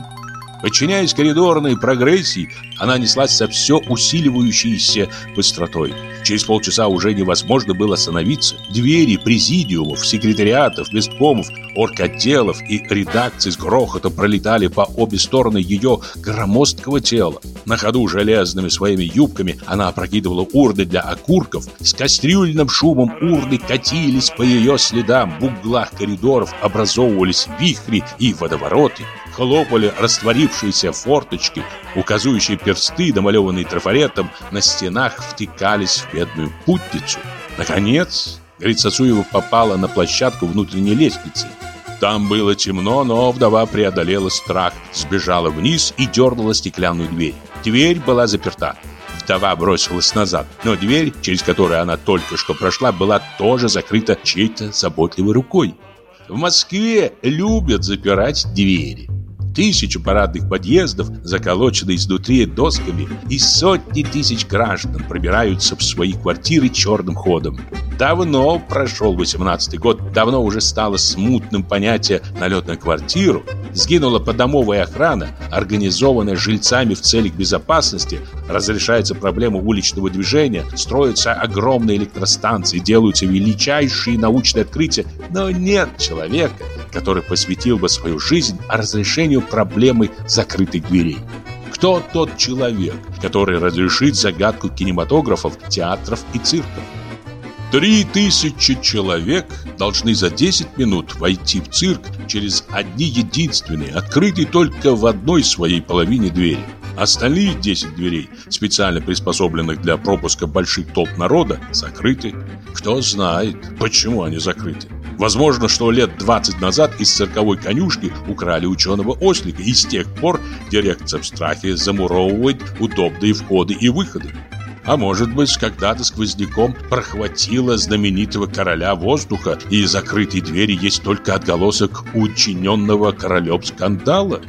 Подчиняясь коридорной прогрессии, она неслась со все усиливающейся быстротой. Через полчаса уже невозможно было остановиться. Двери президиумов, секретариатов, месткомов, орготделов и редакций с грохотом пролетали по обе стороны ее громоздкого тела. На ходу железными своими юбками она опрокидывала урны для окурков. С кастрюльным шумом урны катились по ее следам. В углах коридоров образовывались вихри и водовороты. Хлопали растворившиеся форточки, указывающие персты, домалеванные трафаретом, на стенах втекались в бедную путницу. Наконец, Грицасуева попала на площадку внутренней лестницы. Там было темно, но вдова преодолела страх, сбежала вниз и дернула стеклянную дверь. Дверь была заперта. Вдова бросилась назад, но дверь, через которую она только что прошла, была тоже закрыта чьей-то заботливой рукой. В Москве любят запирать двери. Тысячи парадных подъездов заколочены изнутри досками, и сотни тысяч граждан пробираются в свои квартиры черным ходом. Давно прошел 18 год, давно уже стало смутным понятие налет на квартиру, сгинула подомовая охрана, организованная жильцами в целях безопасности, разрешается проблема уличного движения, строятся огромные электростанции, делаются величайшие научные открытия, но нет человека, который посвятил бы свою жизнь разрешению проблемы закрытых дверей. Кто тот человек, который разрешит загадку кинематографов, театров и цирков? Три тысячи человек должны за 10 минут войти в цирк через одни единственные, открытые только в одной своей половине двери. Остальные 10 дверей, специально приспособленных для пропуска больших толп народа, закрыты. Кто знает, почему они закрыты. Возможно, что лет 20 назад из цирковой конюшни украли ученого ослика, и с тех пор директор в страхе замуровывает удобные входы и выходы. А может быть, когда-то сквозняком прохватило знаменитого короля воздуха, и закрытые двери есть только отголосок учиненного королем скандала?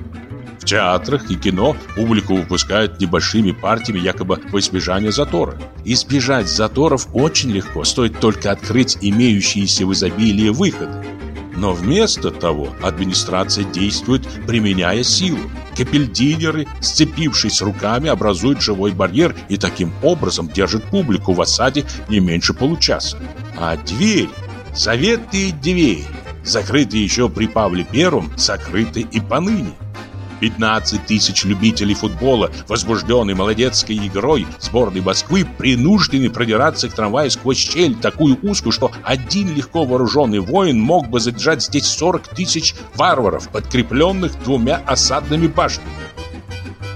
Театрах и кино публику выпускают небольшими партиями якобы в избежание затора. Избежать заторов очень легко, стоит только открыть имеющиеся в изобилии выходы. Но вместо того администрация действует, применяя силу. Капельдинеры, сцепившись руками, образуют живой барьер и таким образом держат публику в осаде не меньше получаса. А двери, заветные двери, закрытые еще при Павле Первом, закрыты и поныне. 15 тысяч любителей футбола, возбужденные молодецкой игрой сборной Москвы, принуждены продираться к трамваю сквозь щель такую узкую, что один легко вооруженный воин мог бы задержать здесь 40 тысяч варваров, подкрепленных двумя осадными башнями.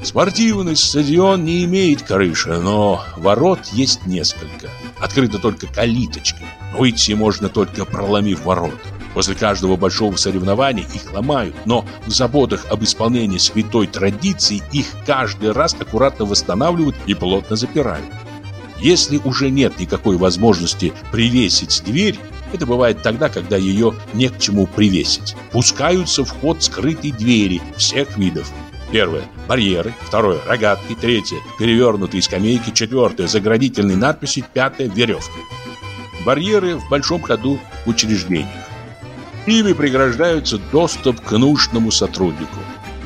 Спортивный стадион не имеет крыши, но ворот есть несколько. Открыта только калиточка. Выйти можно только проломив ворота. После каждого большого соревнования их ломают, но в заботах об исполнении святой традиции их каждый раз аккуратно восстанавливают и плотно запирают. Если уже нет никакой возможности привесить дверь, это бывает тогда, когда ее не к чему привесить. Пускаются в ход скрытые двери всех видов. Первое – барьеры. Второе – рогатки. Третье – перевернутые скамейки. Четвертое – заградительные надписи. Пятое – веревки. Барьеры в большом ходу в учреждениях. Ими преграждается доступ к нужному сотруднику.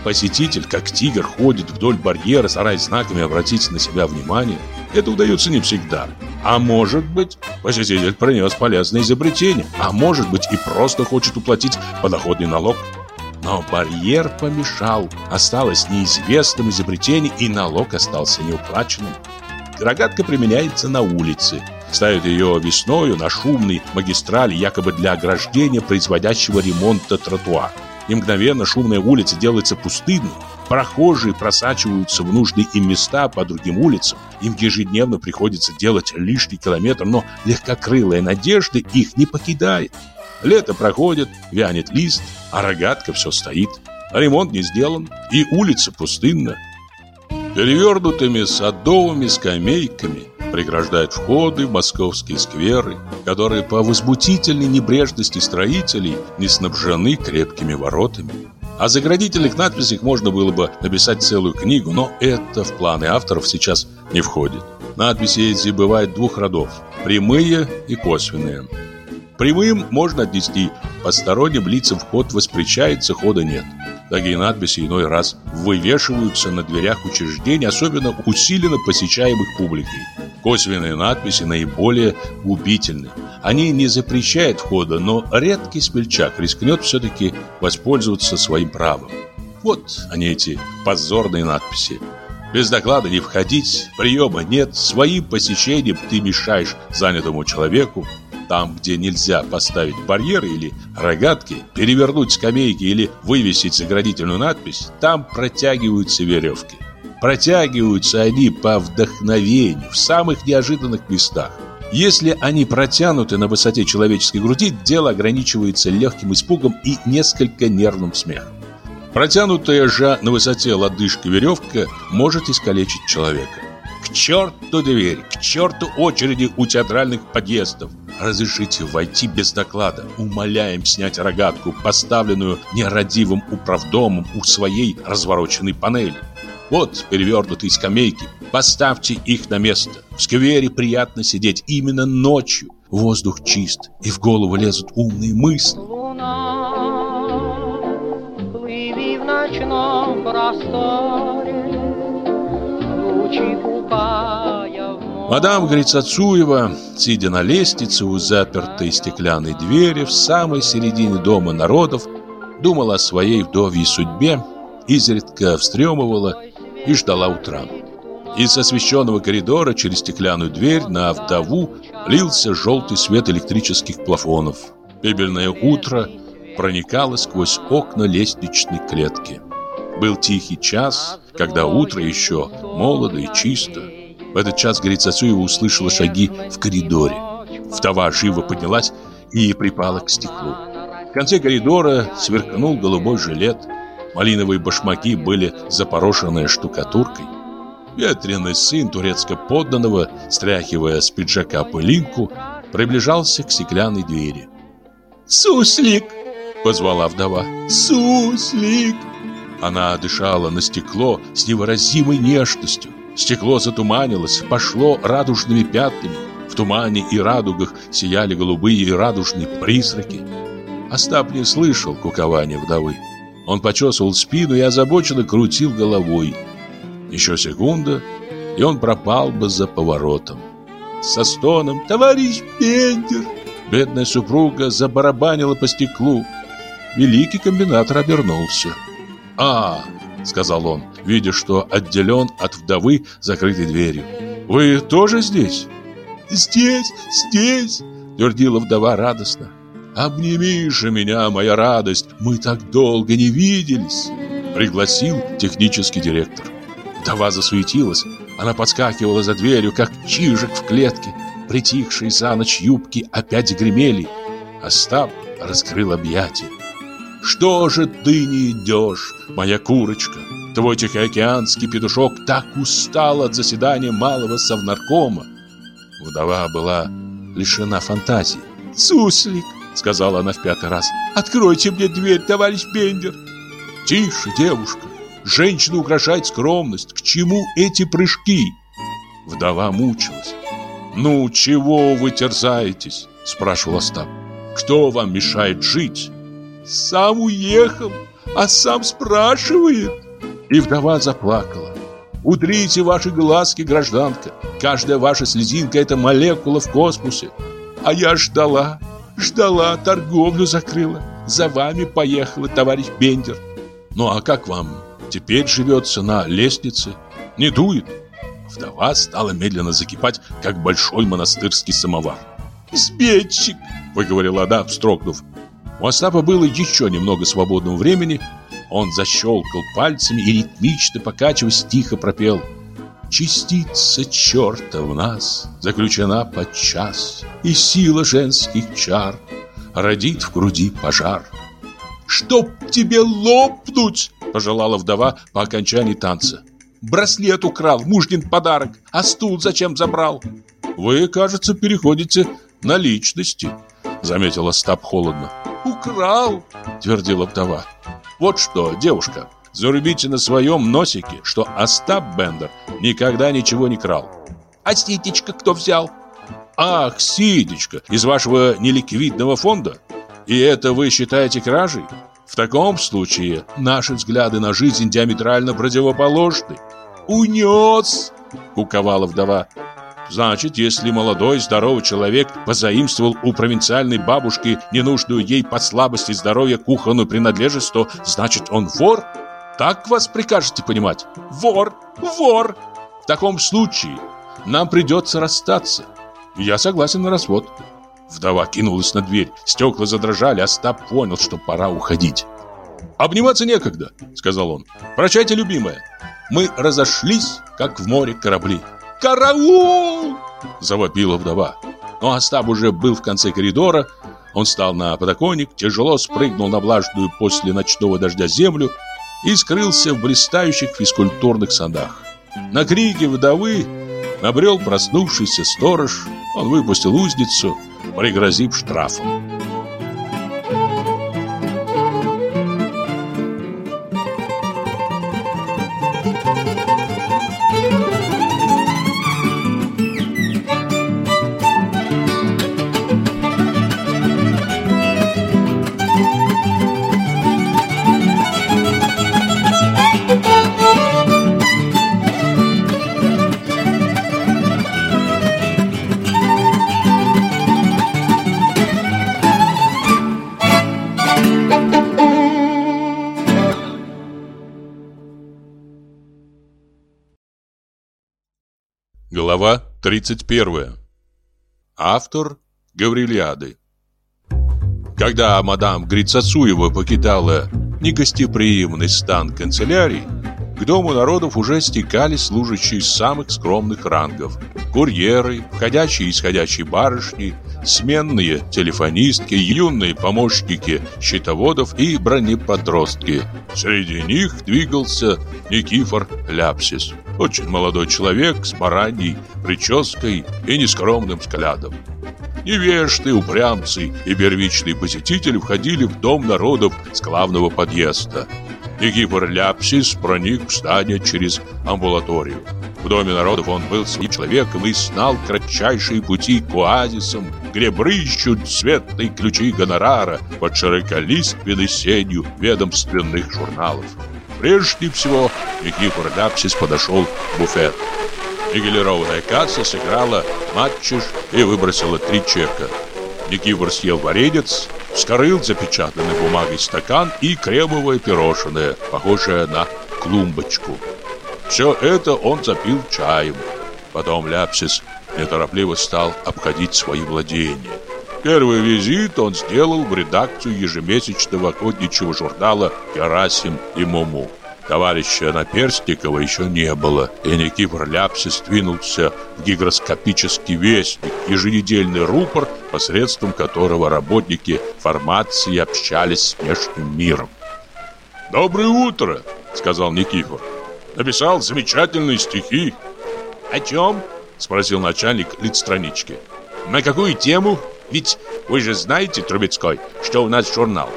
Посетитель, как тигр, ходит вдоль барьера, стараясь знаками обратить на себя внимание. Это удается не всегда. А может быть, посетитель принес полезное изобретение. А может быть, и просто хочет уплатить подоходный налог. Но барьер помешал. Осталось неизвестным изобретение, и налог остался неуплаченным. Рогатка применяется на улице. Ставят ее весною на шумной магистрали якобы для ограждения производящего ремонта тротуара. И мгновенно шумная улица делается пустынной. Прохожие просачиваются в нужные им места по другим улицам. Им ежедневно приходится делать лишний километр, но легкокрылая надежда их не покидает. Лето проходит, вянет лист, а рогатка все стоит. Ремонт не сделан, и улица пустынна. Перевернутыми садовыми скамейками преграждает входы в московские скверы, которые по возмутительной небрежности строителей не снабжены крепкими воротами. О заградительных надписях можно было бы написать целую книгу, но это в планы авторов сейчас не входит. Надписи эти бывают двух родов – прямые и косвенные. Прямым можно отнести посторонним лицам вход воспрещается, хода нет. Такие надписи иной раз вывешиваются на дверях учреждений, особенно усиленно посещаемых публикой. Косвенные надписи наиболее губительны. Они не запрещают входа, но редкий смельчак рискнет все-таки воспользоваться своим правом. Вот они эти позорные надписи. Без доклада не входить, приема нет, своим посещением ты мешаешь занятому человеку. Там, где нельзя поставить барьеры или рогатки, перевернуть скамейки или вывесить заградительную надпись, там протягиваются веревки. Протягиваются они по вдохновению в самых неожиданных местах. Если они протянуты на высоте человеческой груди, дело ограничивается легким испугом и несколько нервным смехом. Протянутая же на высоте лодыжки веревка может искалечить человека. К черту дверь, к черту очереди у театральных подъездов. Разрешите войти без доклада. Умоляем снять рогатку, поставленную нерадивым управдомом у своей развороченной панели. Вот перевернутые скамейки. Поставьте их на место. В сквере приятно сидеть именно ночью. Воздух чист, и в голову лезут умные мысли. Луна, плыви в ночном просторе, Мадам Грицацуева, сидя на лестнице у запертой стеклянной двери в самой середине дома народов, думала о своей вдовьей судьбе, изредка встремывала и ждала утра. Из освещенного коридора через стеклянную дверь на вдову лился желтый свет электрических плафонов. Пебельное утро проникало сквозь окна лестничной клетки. Был тихий час, когда утро еще молодо и чисто. В этот час Грицацуева услышала шаги в коридоре. Вдова живо поднялась и припала к стеклу. В конце коридора сверкнул голубой жилет – Малиновые башмаки были запорошены штукатуркой. Ветреный сын турецко-подданного, стряхивая с пиджака пылинку, приближался к стеклянной двери. «Суслик!» — позвала вдова. «Суслик!» Она дышала на стекло с невыразимой нежностью. Стекло затуманилось, пошло радужными пятнами. В тумане и радугах сияли голубые и радужные призраки. Остап не слышал кукования вдовы. Он почесывал спину и озабоченно крутил головой. Еще секунда, и он пропал бы за поворотом. Со стоном «Товарищ Бендер!» Бедная супруга забарабанила по стеклу. Великий комбинатор обернулся. «А!» — сказал он, видя, что отделен от вдовы закрытой дверью. «Вы тоже здесь?» «Здесь, здесь!» — твердила вдова радостно. «Обними же меня, моя радость, мы так долго не виделись!» Пригласил технический директор. Дава засуетилась, она подскакивала за дверью, как чижик в клетке. Притихшие за ночь юбки опять гремели. Остап раскрыл объятия. «Что же ты не идешь, моя курочка? Твой тихоокеанский петушок так устал от заседания малого совнаркома!» Вдова была лишена фантазии. «Суслик!» Сказала она в пятый раз Откройте мне дверь, товарищ Бендер Тише, девушка Женщину угрожает скромность К чему эти прыжки? Вдова мучилась «Ну, чего вы терзаетесь?» Спрашивал Остап «Кто вам мешает жить?» «Сам уехал, а сам спрашивает» И вдова заплакала «Утрите ваши глазки, гражданка Каждая ваша слезинка – это молекула в космосе А я ждала, Ждала, торговлю закрыла. За вами поехала, товарищ Бендер. Ну а как вам теперь живется на лестнице? Не дует? Вдова стала медленно закипать, как большой монастырский самовар. «Сбедчик!» – выговорила она, встрогнув. У Остапа было еще немного свободного времени. Он защелкал пальцами и ритмично покачиваясь тихо пропел – Частица черта в нас заключена под час, И сила женских чар родит в груди пожар. «Чтоб тебе лопнуть!» – пожелала вдова по окончании танца. Браслет украл, мужнин подарок. А стул зачем забрал? Вы, кажется, переходите на личности, заметила Остап холодно. Украл, твердила вдова. Вот что, девушка, зарубите на своем носике, что Остап Бендер никогда ничего не крал. А Ситечка кто взял? Ах, Ситечка, из вашего неликвидного фонда? И это вы считаете кражей? В таком случае наши взгляды на жизнь диаметрально противоположны. «Унес!» — куковала вдова. Значит, если молодой, здоровый человек позаимствовал у провинциальной бабушки ненужную ей по слабости здоровья кухонную принадлежность, то значит он вор? Так вас прикажете понимать? Вор! Вор! В таком случае нам придется расстаться. Я согласен на развод. Вдова кинулась на дверь, стекла задрожали, а Остап понял, что пора уходить. «Обниматься некогда», — сказал он. «Прощайте, любимая. Мы разошлись, как в море корабли». «Караул!» — завопила вдова. Но Остап уже был в конце коридора. Он встал на подоконник, тяжело спрыгнул на влажную после ночного дождя землю и скрылся в блистающих физкультурных садах. На крики вдовы набрел проснувшийся сторож. Он выпустил узницу, пригрозив штрафом. Глава 31. Автор Гаврилиады. Когда мадам Грицацуева покидала негостеприимный стан канцелярии, к дому народов уже стекались служащие самых скромных рангов. Курьеры, входящие и исходящие барышни, сменные телефонистки, юные помощники счетоводов и бронеподростки. Среди них двигался Никифор Ляпсис. Очень молодой человек с бараньей прической и нескромным взглядом. Невежды, упрямцы и первичные посетители входили в дом народов с главного подъезда. Никифор Ляпсис проник в здание через амбулаторию. В доме народов он был своим человеком и знал кратчайшие пути к оазисам, где брыщут цветные ключи гонорара под широколиственной сенью ведомственных журналов. Прежде всего Никифор Ляпсис подошел к буфету. Нигелированная касса сыграла матчиш и выбросила три чека. Никифор съел варенец, вскрыл запечатанный бумагой стакан и кремовое пирожное, похожее на клумбочку. Все это он запил чаем. Потом Ляпсис неторопливо стал обходить свои владения. Первый визит он сделал в редакцию ежемесячного охотничьего журнала «Герасим и Муму». Товарища Наперстникова еще не было, и Никифор Ляпсис двинулся в гигроскопический вестник, еженедельный рупор, посредством которого работники формации общались с внешним миром. «Доброе утро!» — сказал Никифор. «Написал замечательные стихи». «О чем?» — спросил начальник лицстранички. «На какую тему?» Ведь вы же знаете, Трубецкой, что у нас журнал.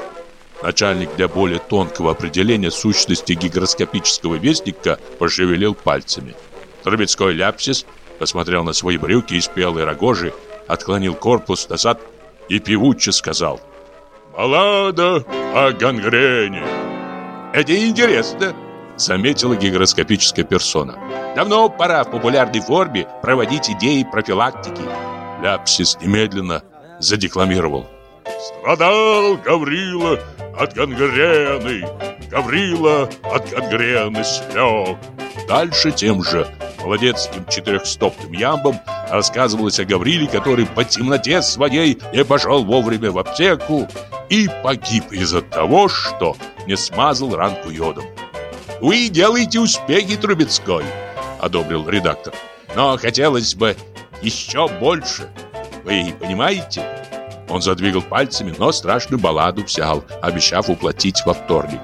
Начальник для более тонкого определения сущности гигроскопического вестника пошевелил пальцами. Трубецкой ляпсис посмотрел на свои брюки из белой рогожи, отклонил корпус назад и певуче сказал «Баллада о гангрене». «Это интересно», — заметила гигроскопическая персона. «Давно пора в популярной форме проводить идеи профилактики». Ляпсис немедленно задекламировал. Страдал Гаврила от гангрены, Гаврила от гангрены слег. Дальше тем же молодецким четырехстопным ямбом рассказывалось о Гавриле, который по темноте своей не пошел вовремя в аптеку и погиб из-за того, что не смазал ранку йодом. «Вы делаете успехи, Трубецкой», — одобрил редактор. «Но хотелось бы еще больше». Вы понимаете? Он задвигал пальцами, но страшную балладу взял, обещав уплатить во вторник.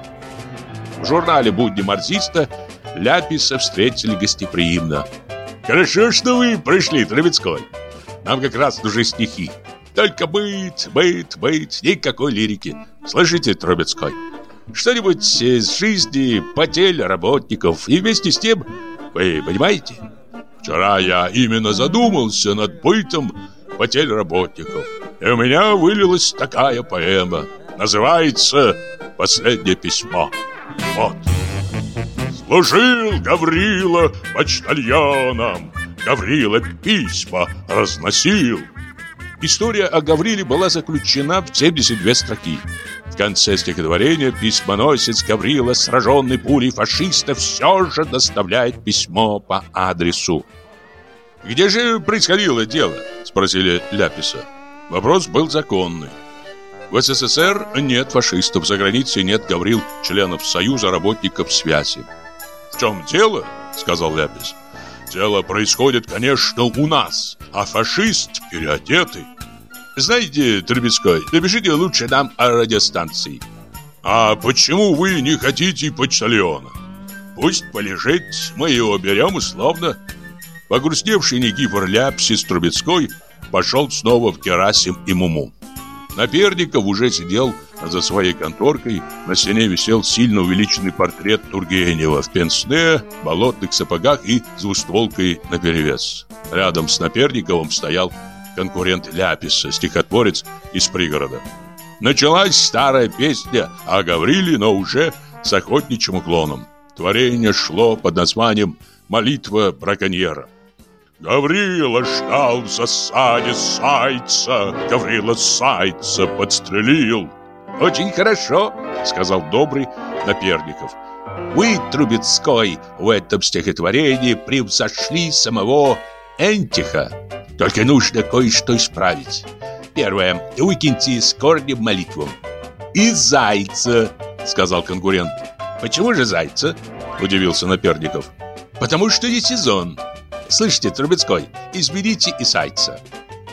В журнале «Будни марксиста» Ляписа встретили гостеприимно. «Хорошо, что вы пришли, Трубецкой. Нам как раз нужны стихи. Только быт, быт, быт, никакой лирики. Слышите, Трубецкой? Что-нибудь из жизни потерь работников и вместе с тем, вы понимаете? Вчера я именно задумался над бытом потерь работников. И у меня вылилась такая поэма. Называется «Последнее письмо». Вот. Служил Гаврила почтальоном, Гаврила письма разносил. История о Гавриле была заключена в 72 строки. В конце стихотворения письмоносец Гаврила, сраженный пулей фашиста, все же доставляет письмо по адресу. «Где же происходило дело?» – спросили Ляписа. Вопрос был законный. В СССР нет фашистов, за границей нет Гаврил, членов Союза работников связи. «В чем дело?» – сказал Ляпис. «Дело происходит, конечно, у нас, а фашист переодетый. Знаете, Трубецкой, напишите лучше нам о радиостанции. А почему вы не хотите почтальона? Пусть полежит, мы его берем условно. Погрустневший Никифор Ляпсис Трубецкой пошел снова в Герасим и Муму. Наперников уже сидел за своей конторкой. На стене висел сильно увеличенный портрет Тургенева в пенсне, болотных сапогах и с двустволкой наперевес. Рядом с Наперниковым стоял конкурент Ляписа, стихотворец из пригорода. Началась старая песня о Гавриле, но уже с охотничьим уклоном. Творение шло под названием «Молитва браконьера». Гаврила ждал в засаде Сайца, Гаврила Сайца подстрелил. «Очень хорошо», — сказал добрый Наперников. «Вы, Трубецкой, в этом стихотворении превзошли самого Энтиха. Только нужно кое-что исправить. Первое. Выкиньте с корнем молитву. И зайца, сказал конкурент. Почему же зайца? Удивился Наперников. Потому что не сезон. Слышите, Трубецкой, изберите и зайца.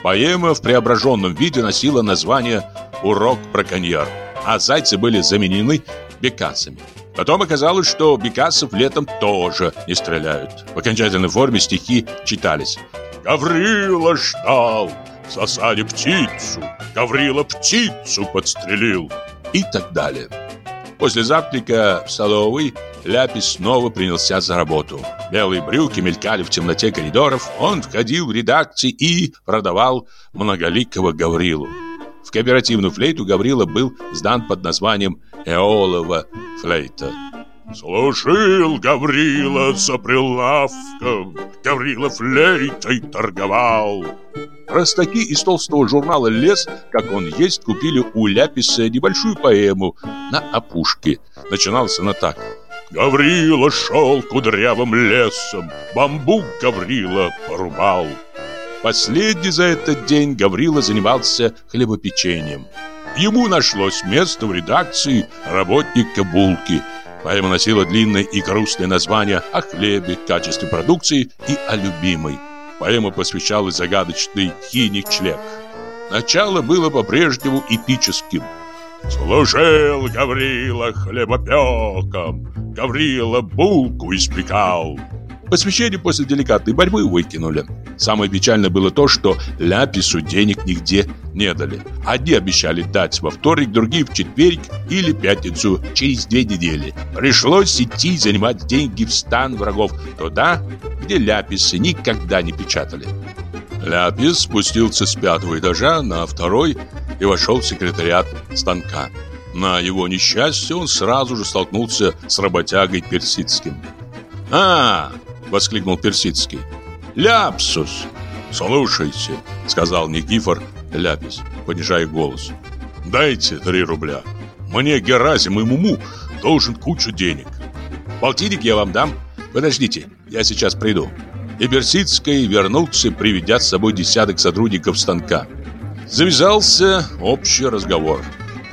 Поэма в преображенном виде носила название «Урок браконьер», а зайцы были заменены бекасами. Потом оказалось, что бекасов летом тоже не стреляют. В окончательной форме стихи читались Гаврила ждал, засаде птицу, Гаврила птицу подстрелил и так далее. После завтрака в столовой Ляпис снова принялся за работу. Белые брюки мелькали в темноте коридоров, он входил в редакции и продавал многоликого Гаврилу. В кооперативную флейту Гаврила был сдан под названием «Эолова флейта». Служил Гаврила за прилавком, Гаврила флейтой торговал. Простаки из толстого журнала «Лес», как он есть, купили у Ляписа небольшую поэму на опушке. Начиналась она так. Гаврила шел кудрявым лесом, бамбук Гаврила порубал. Последний за этот день Гаврила занимался хлебопечением. Ему нашлось место в редакции работника булки – Поэма носила длинное и грустное название о хлебе, качестве продукции и о любимой. Поэма посвящалась загадочной Хине Члек. Начало было по-прежнему этическим. Служил Гаврила хлебопеком, Гаврила булку испекал. Посвящение после деликатной борьбы выкинули. Самое печальное было то, что Ляпису денег нигде не дали. Одни обещали дать во вторник, другие в четверг или пятницу через две недели. Пришлось идти занимать деньги в стан врагов, туда, где Ляписы никогда не печатали. Ляпис спустился с пятого этажа на второй и вошел в секретариат станка. На его несчастье он сразу же столкнулся с работягой Персидским. «А, Воскликнул Персидский. Ляпсус! Слушайте, сказал Никифор Ляпис, понижая голос. Дайте три рубля. Мне Герасим и Муму должен кучу денег. Полтинник я вам дам. Подождите, я сейчас приду. И Персидский вернулся, приведя с собой десяток сотрудников станка. Завязался общий разговор.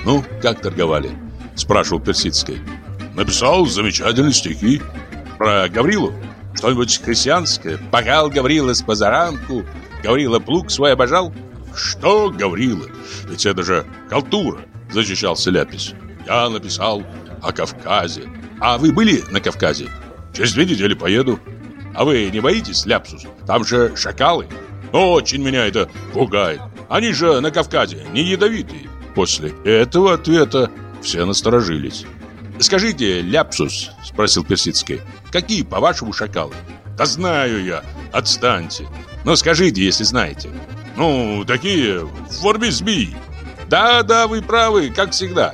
«Ну, как торговали?» – спрашивал Персидский. «Написал замечательные стихи. Про Гаврилу?» Что-нибудь христианское? Погал Гаврила с позаранку, Гаврила плуг свой обожал? Что Гаврила? Ведь это же калтура, защищался Ляпис. Я написал о Кавказе. А вы были на Кавказе? Через две недели поеду. А вы не боитесь, Ляпсус? Там же шакалы. Очень меня это пугает. Они же на Кавказе не ядовитые. После этого ответа все насторожились. «Скажите, Ляпсус», — спросил Персидский, — «какие, по-вашему, шакалы?» «Да знаю я, отстаньте. Но скажите, если знаете». «Ну, такие в форме змеи». «Да-да, вы правы, как всегда.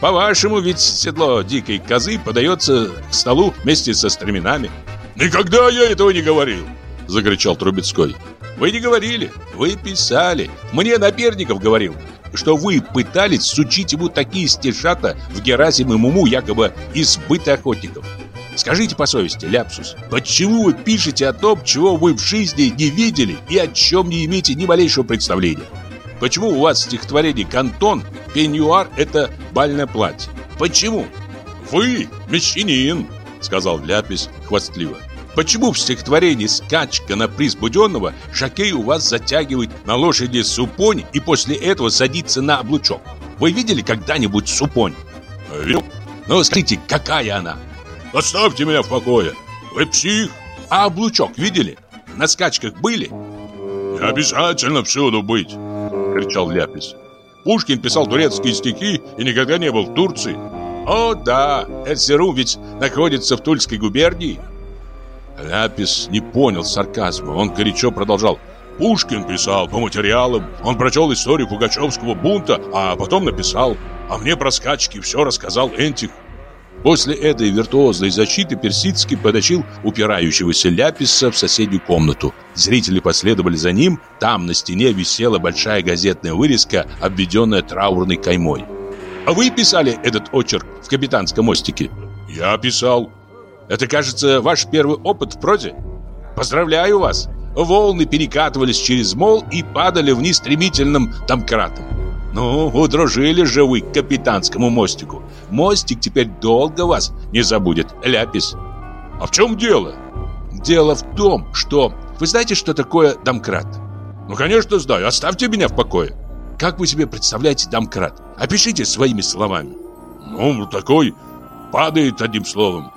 По-вашему, ведь седло дикой козы подается к столу вместе со стременами». «Никогда я этого не говорил!» — закричал Трубецкой. «Вы не говорили, вы писали. Мне Наперников говорил, что вы пытались сучить ему такие стишата в Герасим и Муму якобы из быта охотников. Скажите по совести, Ляпсус, почему вы пишете о том, чего вы в жизни не видели и о чем не имеете ни малейшего представления? Почему у вас в стихотворении «Кантон» пеньюар – это бальное платье? Почему? Вы мещанин, сказал Ляпис хвастливо. Почему в стихотворении «Скачка на приз Буденного» Шакей у вас затягивает на лошади супонь и после этого садится на облучок? Вы видели когда-нибудь супонь? Видел. Ну, скажите, какая она? Оставьте меня в покое. Вы псих. А облучок видели? На скачках были? Не обязательно всюду быть, кричал Ляпис. Пушкин писал турецкие стихи и никогда не был в Турции. О, да, Эрзерум ведь находится в Тульской губернии. Ляпис не понял сарказма. Он горячо продолжал. Пушкин писал по материалам. Он прочел историю Пугачевского бунта, а потом написал. А мне про скачки все рассказал Энтих. После этой виртуозной защиты Персидский потащил упирающегося Ляписа в соседнюю комнату. Зрители последовали за ним. Там на стене висела большая газетная вырезка, обведенная траурной каймой. «А вы писали этот очерк в капитанском мостике?» «Я писал», это, кажется, ваш первый опыт в прозе? Поздравляю вас! Волны перекатывались через мол и падали вниз стремительным домкратом. Ну, удружили же вы к капитанскому мостику. Мостик теперь долго вас не забудет, Ляпис. А в чем дело? Дело в том, что... Вы знаете, что такое домкрат? Ну, конечно, знаю. Оставьте меня в покое. Как вы себе представляете домкрат? Опишите своими словами. Ну, такой падает одним словом.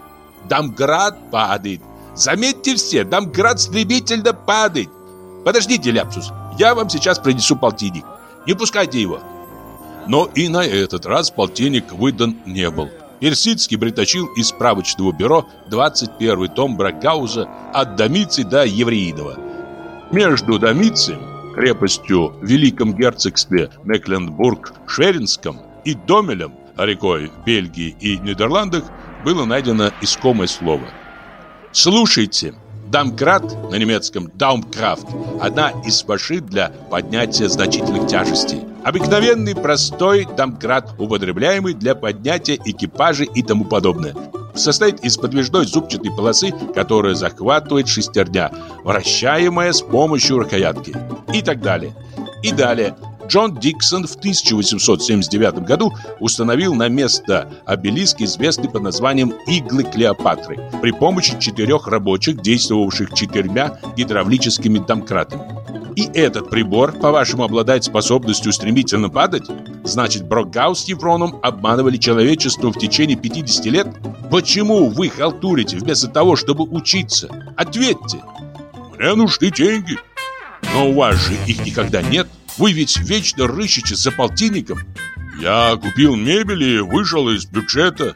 Дамград падает. Заметьте все, Дамград стремительно падает. Подождите, Ляпсус, я вам сейчас принесу полтинник. Не пускайте его. Но и на этот раз полтинник выдан не был. Персидский притащил из справочного бюро 21 том Брагауза от Домицы до Евреинова. Между Домицием, крепостью в Великом герцогстве Мекленбург-Шверинском и Домелем, рекой Бельгии и Нидерландах, было найдено искомое слово. Слушайте, дамкрат на немецком даумкрафт – одна из машин для поднятия значительных тяжестей. Обыкновенный простой дамкрат, употребляемый для поднятия экипажей и тому подобное. Состоит из подвижной зубчатой полосы, которая захватывает шестерня, вращаемая с помощью рукоятки. И так далее. И далее – Джон Диксон в 1879 году установил на место обелиск, известный под названием «Иглы Клеопатры», при помощи четырех рабочих, действовавших четырьмя гидравлическими домкратами. И этот прибор, по-вашему, обладает способностью стремительно падать? Значит, Брокгаус с Евроном обманывали человечество в течение 50 лет? Почему вы халтурите вместо того, чтобы учиться? Ответьте! Мне нужны деньги. Но у вас же их никогда нет. Вы ведь вечно рыщете за полтинником. Я купил мебель и вышел из бюджета.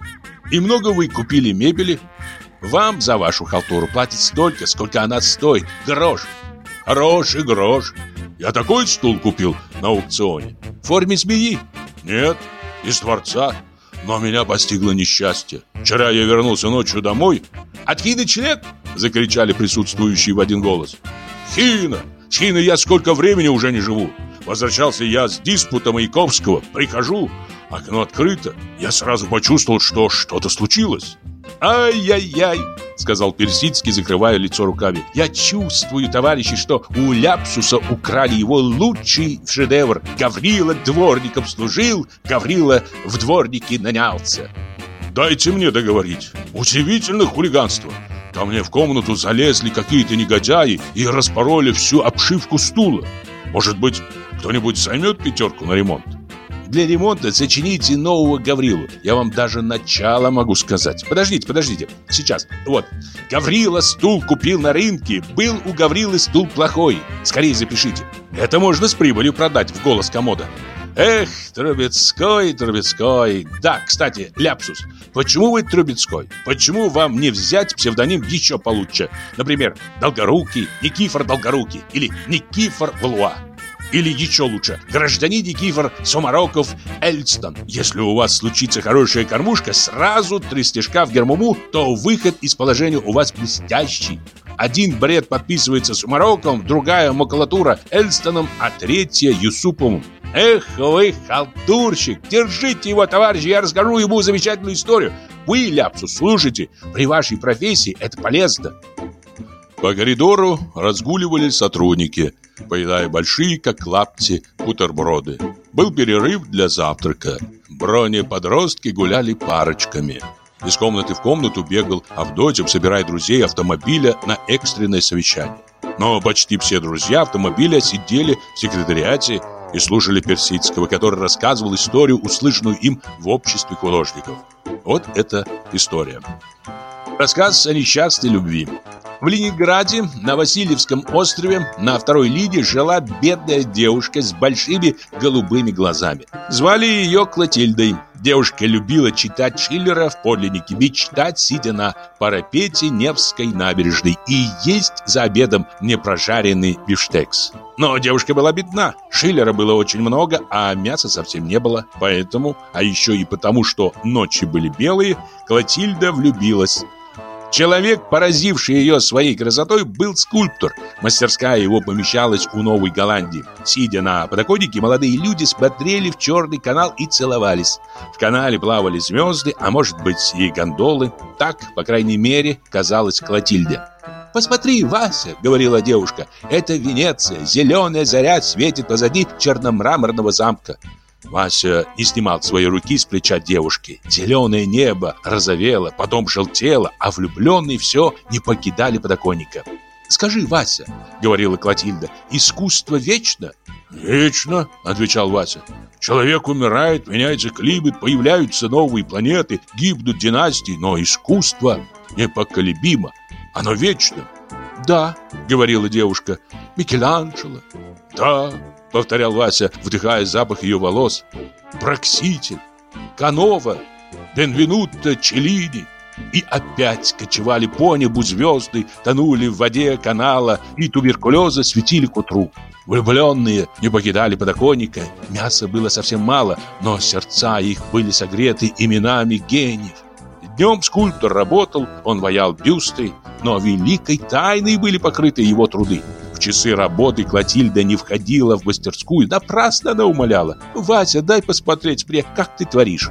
И много вы купили мебели? Вам за вашу халтуру платят столько, сколько она стоит. Грош. Хороший грош. Я такой стул купил на аукционе. В форме змеи? Нет, из дворца. Но меня постигло несчастье. Вчера я вернулся ночью домой. От Хины член? Закричали присутствующие в один голос. Хина! Хиной я сколько времени уже не живу. Возвращался я с диспута Маяковского. Прихожу, окно открыто. Я сразу почувствовал, что что-то случилось. «Ай-яй-яй!» — сказал Персидский, закрывая лицо руками. «Я чувствую, товарищи, что у Ляпсуса украли его лучший шедевр. Гаврила дворником служил, Гаврила в дворники нанялся». «Дайте мне договорить. Удивительное хулиганство. Ко мне в комнату залезли какие-то негодяи и распороли всю обшивку стула. Может быть, кто-нибудь займет пятерку на ремонт? для ремонта сочините нового Гаврилу. Я вам даже начало могу сказать. Подождите, подождите. Сейчас. Вот. Гаврила стул купил на рынке. Был у Гаврилы стул плохой. Скорее запишите. Это можно с прибылью продать в голос комода. Эх, Трубецкой, Трубецкой. Да, кстати, ляпсус. Почему вы Трубецкой? Почему вам не взять псевдоним еще получше? Например, Долгорукий, Никифор Долгорукий или Никифор Валуа. Или еще лучше, гражданин Никифор Сомароков Эльстон. Если у вас случится хорошая кормушка, сразу три стежка в гермуму, то выход из положения у вас блестящий. Один бред подписывается Сумароковым, другая макулатура Эльстоном, а третья Юсуповым. Эх вы, халтурщик, держите его, товарищи, я расскажу ему замечательную историю. Вы, Ляпсус, слушайте, при вашей профессии это полезно. По коридору разгуливали сотрудники, поедая большие, как лапти, бутерброды. Был перерыв для завтрака. Бронеподростки гуляли парочками. Из комнаты в комнату бегал Авдотьев, собирая друзей автомобиля на экстренное совещание. Но почти все друзья автомобиля сидели в секретариате и слушали Персидского, который рассказывал историю, услышанную им в обществе художников. Вот эта история. Рассказ о несчастной любви. В Ленинграде на Васильевском острове на второй линии жила бедная девушка с большими голубыми глазами. Звали ее Клотильдой. Девушка любила читать Шиллера в подлиннике, мечтать, сидя на парапете Невской набережной и есть за обедом непрожаренный бифштекс. Но девушка была бедна, Шиллера было очень много, а мяса совсем не было. Поэтому, а еще и потому, что ночи были белые, Клотильда влюбилась. Человек, поразивший ее своей красотой, был скульптор. Мастерская его помещалась у Новой Голландии. Сидя на подоконнике, молодые люди смотрели в черный канал и целовались. В канале плавали звезды, а может быть и гондолы. Так, по крайней мере, казалось Клотильде. «Посмотри, Вася!» — говорила девушка. «Это Венеция, зеленая заря светит позади черномраморного замка». Вася не снимал свои руки с плеча девушки. Зеленое небо розовело, потом желтело, а влюбленные все не покидали подоконника. «Скажи, Вася», — говорила Клотильда, — «искусство вечно?» «Вечно», — отвечал Вася. «Человек умирает, меняется климат, появляются новые планеты, гибнут династии, но искусство непоколебимо, оно вечно». «Да», — говорила девушка, — «Микеланджело». «Да», повторял Вася, вдыхая запах ее волос. Прокситель, Канова, Бенвенутто Челлини. И опять кочевали по небу звезды, тонули в воде канала, и туберкулеза светили к утру. Влюбленные не покидали подоконника, мяса было совсем мало, но сердца их были согреты именами гениев. Днем скульптор работал, он ваял бюсты, но великой тайной были покрыты его труды часы работы Клотильда не входила в мастерскую, напрасно она умоляла. «Вася, дай посмотреть мне, как ты творишь».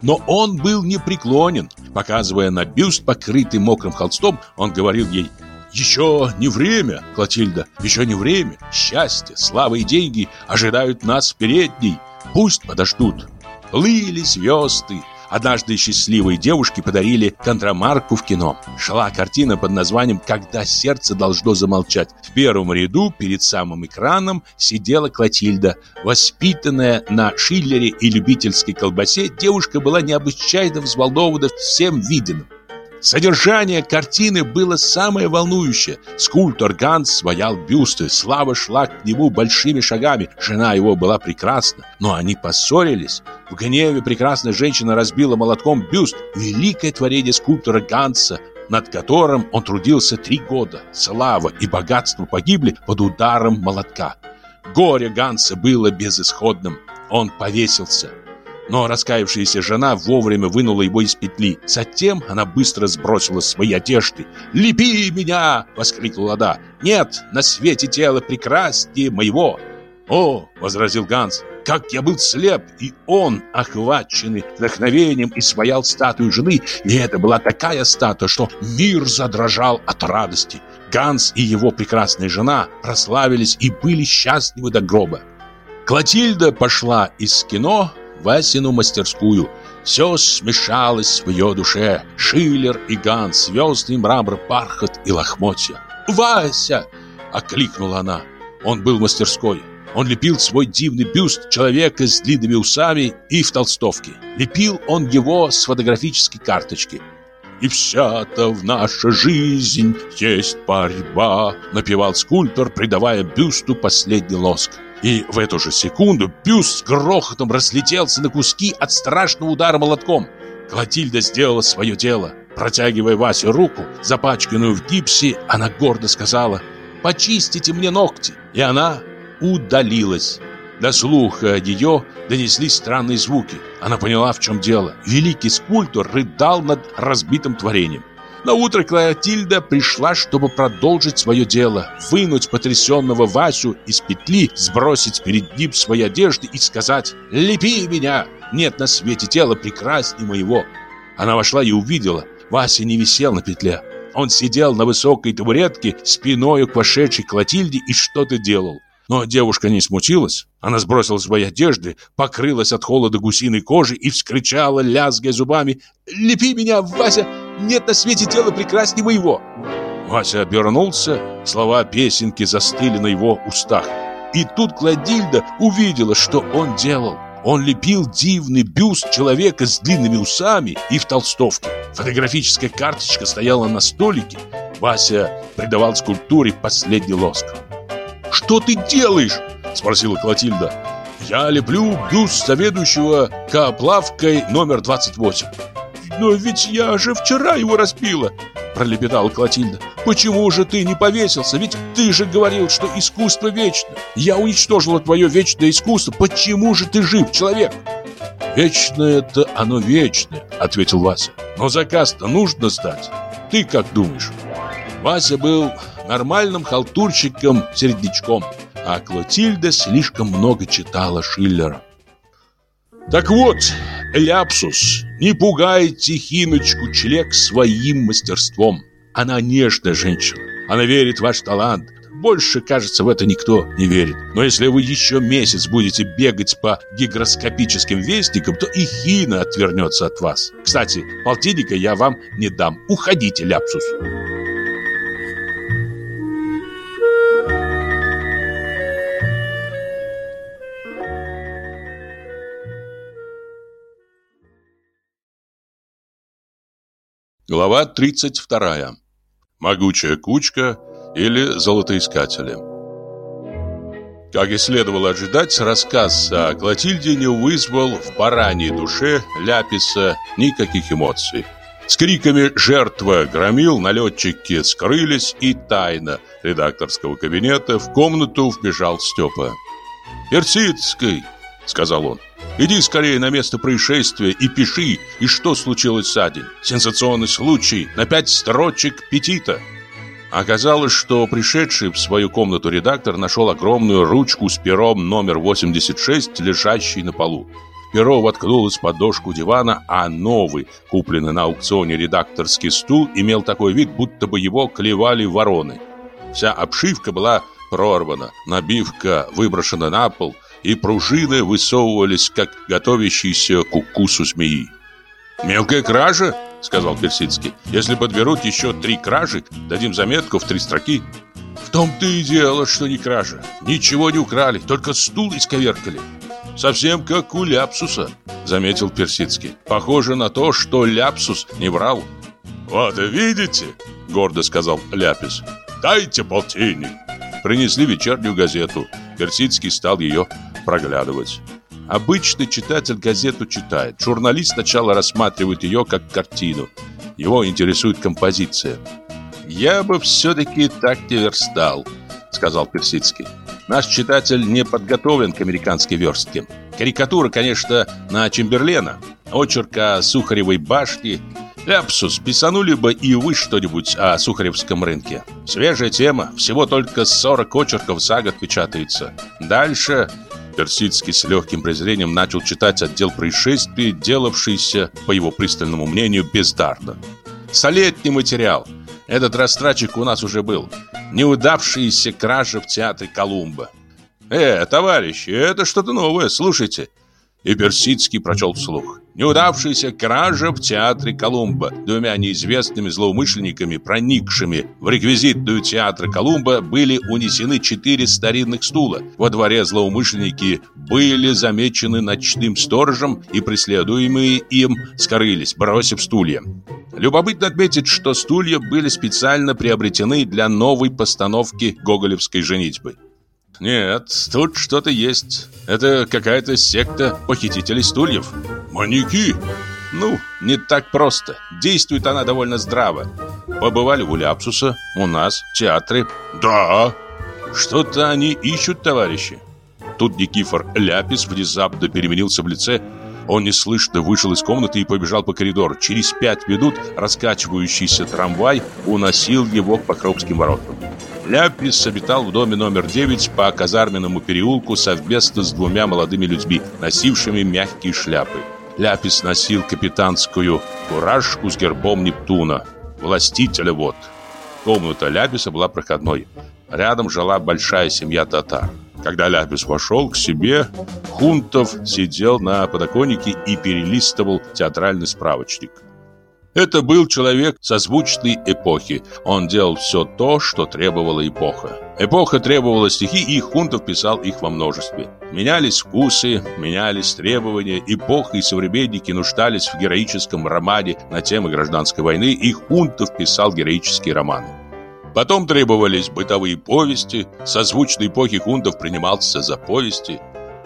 Но он был непреклонен. Показывая на бюст, покрытый мокрым холстом, он говорил ей «Еще не время, Клотильда, еще не время. Счастье, слава и деньги ожидают нас в передней. Пусть подождут». Плыли звезды, Однажды счастливые девушки подарили контрамарку в кино. Шла картина под названием «Когда сердце должно замолчать». В первом ряду перед самым экраном сидела Клотильда. Воспитанная на Шиллере и любительской колбасе, девушка была необычайно взволнована всем виденным. Содержание картины было самое волнующее. Скульптор Ганс своял бюсты, Слава шла к нему большими шагами. Жена его была прекрасна, но они поссорились. В гневе прекрасная женщина разбила молотком бюст. Великое творение скульптора Ганса, над которым он трудился три года. Слава и богатство погибли под ударом молотка. Горе Ганса было безысходным. Он повесился. Но раскаявшаяся жена вовремя вынула его из петли. Затем она быстро сбросила свои одежды. «Лепи меня!» — воскликнула она. «Нет, на свете тело прекраснее моего!» «О!» — возразил Ганс. «Как я был слеп!» И он, охваченный вдохновением, и своял статую жены. И это была такая статуя, что мир задрожал от радости. Ганс и его прекрасная жена прославились и были счастливы до гроба. Клотильда пошла из кино, Васину мастерскую. Все смешалось в ее душе. Шиллер и Ганс, звездный мрамор, бархат и лохмотья. «Вася!» — окликнула она. Он был в мастерской. Он лепил свой дивный бюст человека с длинными усами и в толстовке. Лепил он его с фотографической карточки. «И вся-то в наша жизнь есть борьба», напевал скульптор, придавая бюсту последний лоск. И в эту же секунду бюст с грохотом разлетелся на куски от страшного удара молотком. Клотильда сделала свое дело. Протягивая Васе руку, запачканную в гипсе, она гордо сказала «Почистите мне ногти!» И она удалилась. До слуха ее донеслись странные звуки. Она поняла, в чем дело. Великий скульптор рыдал над разбитым творением. На утро Клотильда пришла, чтобы продолжить свое дело, вынуть потрясенного Васю из петли, сбросить перед ним свои одежды и сказать «Лепи меня! Нет на свете тела прекрасней моего!» Она вошла и увидела, Вася не висел на петле. Он сидел на высокой табуретке спиною к вошедшей Клотильде и что-то делал. Но девушка не смутилась. Она сбросила свои одежды, покрылась от холода гусиной кожи и вскричала, лязгая зубами, «Лепи меня, Вася! Нет на свете тела прекрасней моего!» Вася обернулся, слова песенки застыли на его устах. И тут Кладильда увидела, что он делал. Он лепил дивный бюст человека с длинными усами и в толстовке. Фотографическая карточка стояла на столике. Вася придавал скульптуре последний лоск. «Что ты делаешь?» – спросила Клотильда. «Я леплю бюст заведующего кооплавкой номер 28». «Но ведь я же вчера его распила!» – пролепетала Клотильда. «Почему же ты не повесился? Ведь ты же говорил, что искусство вечно. Я уничтожила твое вечное искусство. Почему же ты жив, человек?» «Вечное-то оно вечное», — ответил Вася. «Но заказ-то нужно сдать. Ты как думаешь?» Вася был нормальным халтурщиком-середнячком, а Клотильда слишком много читала Шиллера. Так вот, ляпсус, не пугайте хиночку Члек своим мастерством. Она нежная женщина, она верит в ваш талант. Больше, кажется, в это никто не верит. Но если вы еще месяц будете бегать по гигроскопическим вестникам, то и хина отвернется от вас. Кстати, полтинника я вам не дам. Уходите, ляпсус. Глава 32. Могучая кучка или золотоискатели. Как и следовало ожидать, рассказ о Клотильде не вызвал в бараньей душе Ляписа никаких эмоций. С криками «Жертва!» громил, налетчики скрылись, и тайна редакторского кабинета в комнату вбежал Степа. «Персидский!» — сказал он. Иди скорее на место происшествия и пиши, и что случилось за день. Сенсационный случай, на пять строчек петита. Оказалось, что пришедший в свою комнату редактор нашел огромную ручку с пером номер 86, лежащей на полу. Перо воткнулось под дошку дивана, а новый, купленный на аукционе редакторский стул, имел такой вид, будто бы его клевали вороны. Вся обшивка была прорвана, набивка выброшена на пол – и пружины высовывались, как готовящиеся к укусу змеи. «Мелкая кража», — сказал Персидский. «Если подберут еще три кражи, дадим заметку в три строки». «В том-то и дело, что не кража. Ничего не украли, только стул исковеркали». «Совсем как у Ляпсуса», — заметил Персидский. «Похоже на то, что Ляпсус не врал». «Вот видите», — гордо сказал Ляпис. «Дайте полтинник». Принесли вечернюю газету. Персидский стал ее проглядывать. Обычный читатель газету читает. Журналист сначала рассматривает ее как картину. Его интересует композиция. «Я бы все-таки так не верстал», — сказал Персидский. «Наш читатель не подготовлен к американской верстке. Карикатура, конечно, на Чемберлена. Очерка о Сухаревой башне. Ляпсус, писанули бы и вы что-нибудь о Сухаревском рынке. Свежая тема, всего только 40 очерков за год печатается. Дальше Персидский с легким презрением начал читать отдел происшествий, делавшийся, по его пристальному мнению, бездарно. Столетний материал. Этот растрачик у нас уже был. Неудавшиеся кражи в театре Колумба. Э, товарищи, это что-то новое, слушайте. И Персидский прочел вслух. Неудавшаяся кража в театре Колумба. Двумя неизвестными злоумышленниками, проникшими в реквизитную театра Колумба, были унесены четыре старинных стула. Во дворе злоумышленники были замечены ночным сторожем и преследуемые им скрылись, бросив стулья. Любопытно отметить, что стулья были специально приобретены для новой постановки гоголевской женитьбы. Нет, тут что-то есть. Это какая-то секта похитителей стульев. Маньяки? Ну, не так просто. Действует она довольно здраво. Побывали у Ляпсуса, у нас, в театре. Да. Что-то они ищут, товарищи. Тут Никифор Ляпис внезапно переменился в лице. Он неслышно вышел из комнаты и побежал по коридору. Через пять минут раскачивающийся трамвай уносил его к Покровским воротам. Ляпис обитал в доме номер 9 по казарменному переулку совместно с двумя молодыми людьми, носившими мягкие шляпы. Ляпис носил капитанскую фуражку с гербом Нептуна, властителя вод. Комната Ляписа была проходной. Рядом жила большая семья татар. Когда Ляпис вошел к себе, Хунтов сидел на подоконнике и перелистывал театральный справочник. Это был человек созвучной эпохи. Он делал все то, что требовала эпоха. Эпоха требовала стихи, и Хунтов писал их во множестве. Менялись вкусы, менялись требования. Эпоха и современники нуждались в героическом романе на темы гражданской войны, и Хунтов писал героические романы. Потом требовались бытовые повести. Созвучной эпохи Хунтов принимался за повести.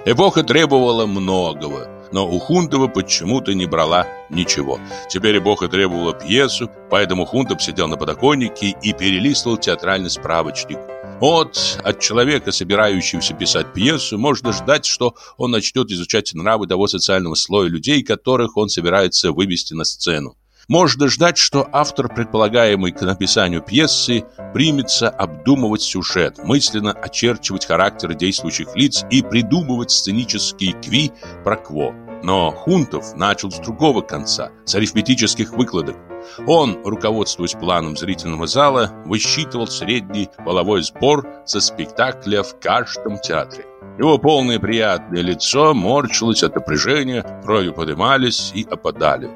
Эпоха требовала многого но у Хунтова почему-то не брала ничего. Теперь эпоха требовала пьесу, поэтому Хунтов сидел на подоконнике и перелистывал театральный справочник. Вот от человека, собирающегося писать пьесу, можно ждать, что он начнет изучать нравы того социального слоя людей, которых он собирается вывести на сцену. Можно ждать, что автор, предполагаемый к написанию пьесы, примется обдумывать сюжет, мысленно очерчивать характеры действующих лиц и придумывать сценические кви про кво. Но Хунтов начал с другого конца, с арифметических выкладок. Он, руководствуясь планом зрительного зала, высчитывал средний половой сбор со спектакля в каждом театре. Его полное приятное лицо морщилось от напряжения, брови поднимались и опадали.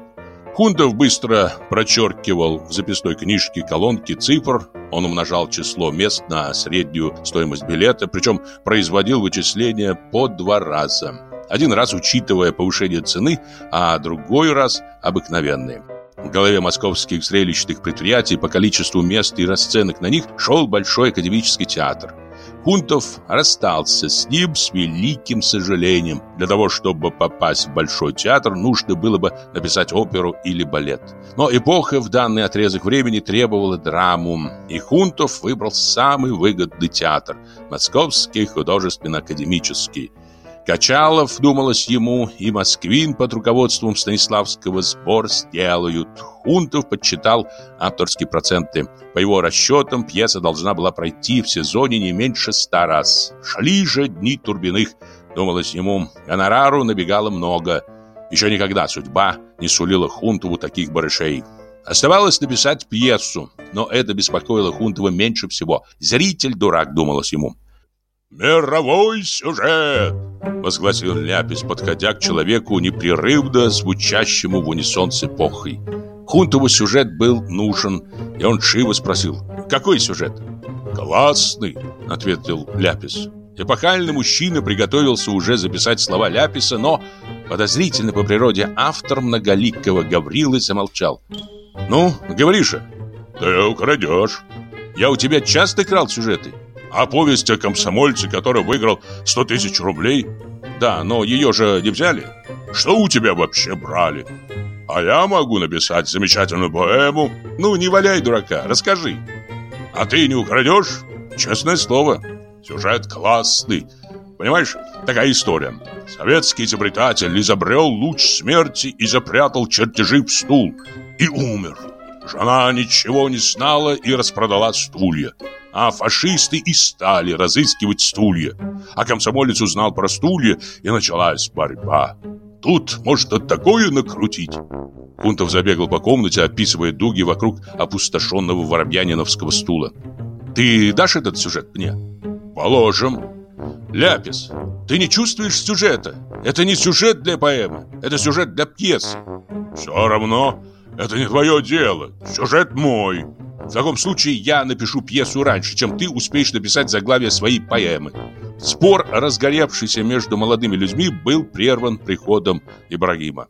Хунтов быстро прочеркивал в записной книжке колонки цифр, он умножал число мест на среднюю стоимость билета, причем производил вычисления по два раза. Один раз учитывая повышение цены, а другой раз обыкновенные. В голове московских зрелищных предприятий по количеству мест и расценок на них шел Большой академический театр. Хунтов расстался с ним с великим сожалением. Для того, чтобы попасть в Большой театр, нужно было бы написать оперу или балет. Но эпоха в данный отрезок времени требовала драму, и Хунтов выбрал самый выгодный театр – Московский художественно-академический – Качалов, думалось ему, и Москвин под руководством Станиславского сбор сделают. Хунтов подсчитал авторские проценты. По его расчетам, пьеса должна была пройти в сезоне не меньше ста раз. Шли же дни Турбиных. Думалось ему, гонорару набегало много. Еще никогда судьба не сулила Хунтову таких барышей. Оставалось написать пьесу, но это беспокоило Хунтова меньше всего. Зритель дурак, думалось ему. «Мировой сюжет!» — возгласил Ляпис, подходя к человеку, непрерывно звучащему в унисон с эпохой. Хунтову сюжет был нужен, и он живо спросил, «Какой сюжет?» «Классный!» — ответил Ляпис. Эпохальный мужчина приготовился уже записать слова Ляписа, но подозрительно по природе автор многоликого Гаврилы замолчал. «Ну, говори же!» «Ты украдешь!» «Я у тебя часто крал сюжеты?» А повесть о комсомольце, который выиграл 100 тысяч рублей? Да, но ее же не взяли. Что у тебя вообще брали? А я могу написать замечательную поэму. Ну, не валяй дурака, расскажи. А ты не украдешь? Честное слово. Сюжет классный. Понимаешь, такая история. Советский изобретатель изобрел луч смерти и запрятал чертежи в стул. И умер. Жена ничего не знала и распродала стулья а фашисты и стали разыскивать стулья. А комсомолец узнал про стулья, и началась борьба. Тут можно такое накрутить. Кунтов забегал по комнате, описывая дуги вокруг опустошенного воробьяниновского стула. «Ты дашь этот сюжет мне?» «Положим. Ляпис, ты не чувствуешь сюжета? Это не сюжет для поэмы, это сюжет для пьесы. Все равно, это не твое дело. Сюжет мой. В таком случае я напишу пьесу раньше, чем ты успеешь написать заглавие своей поэмы. Спор, разгоревшийся между молодыми людьми, был прерван приходом Ибрагима.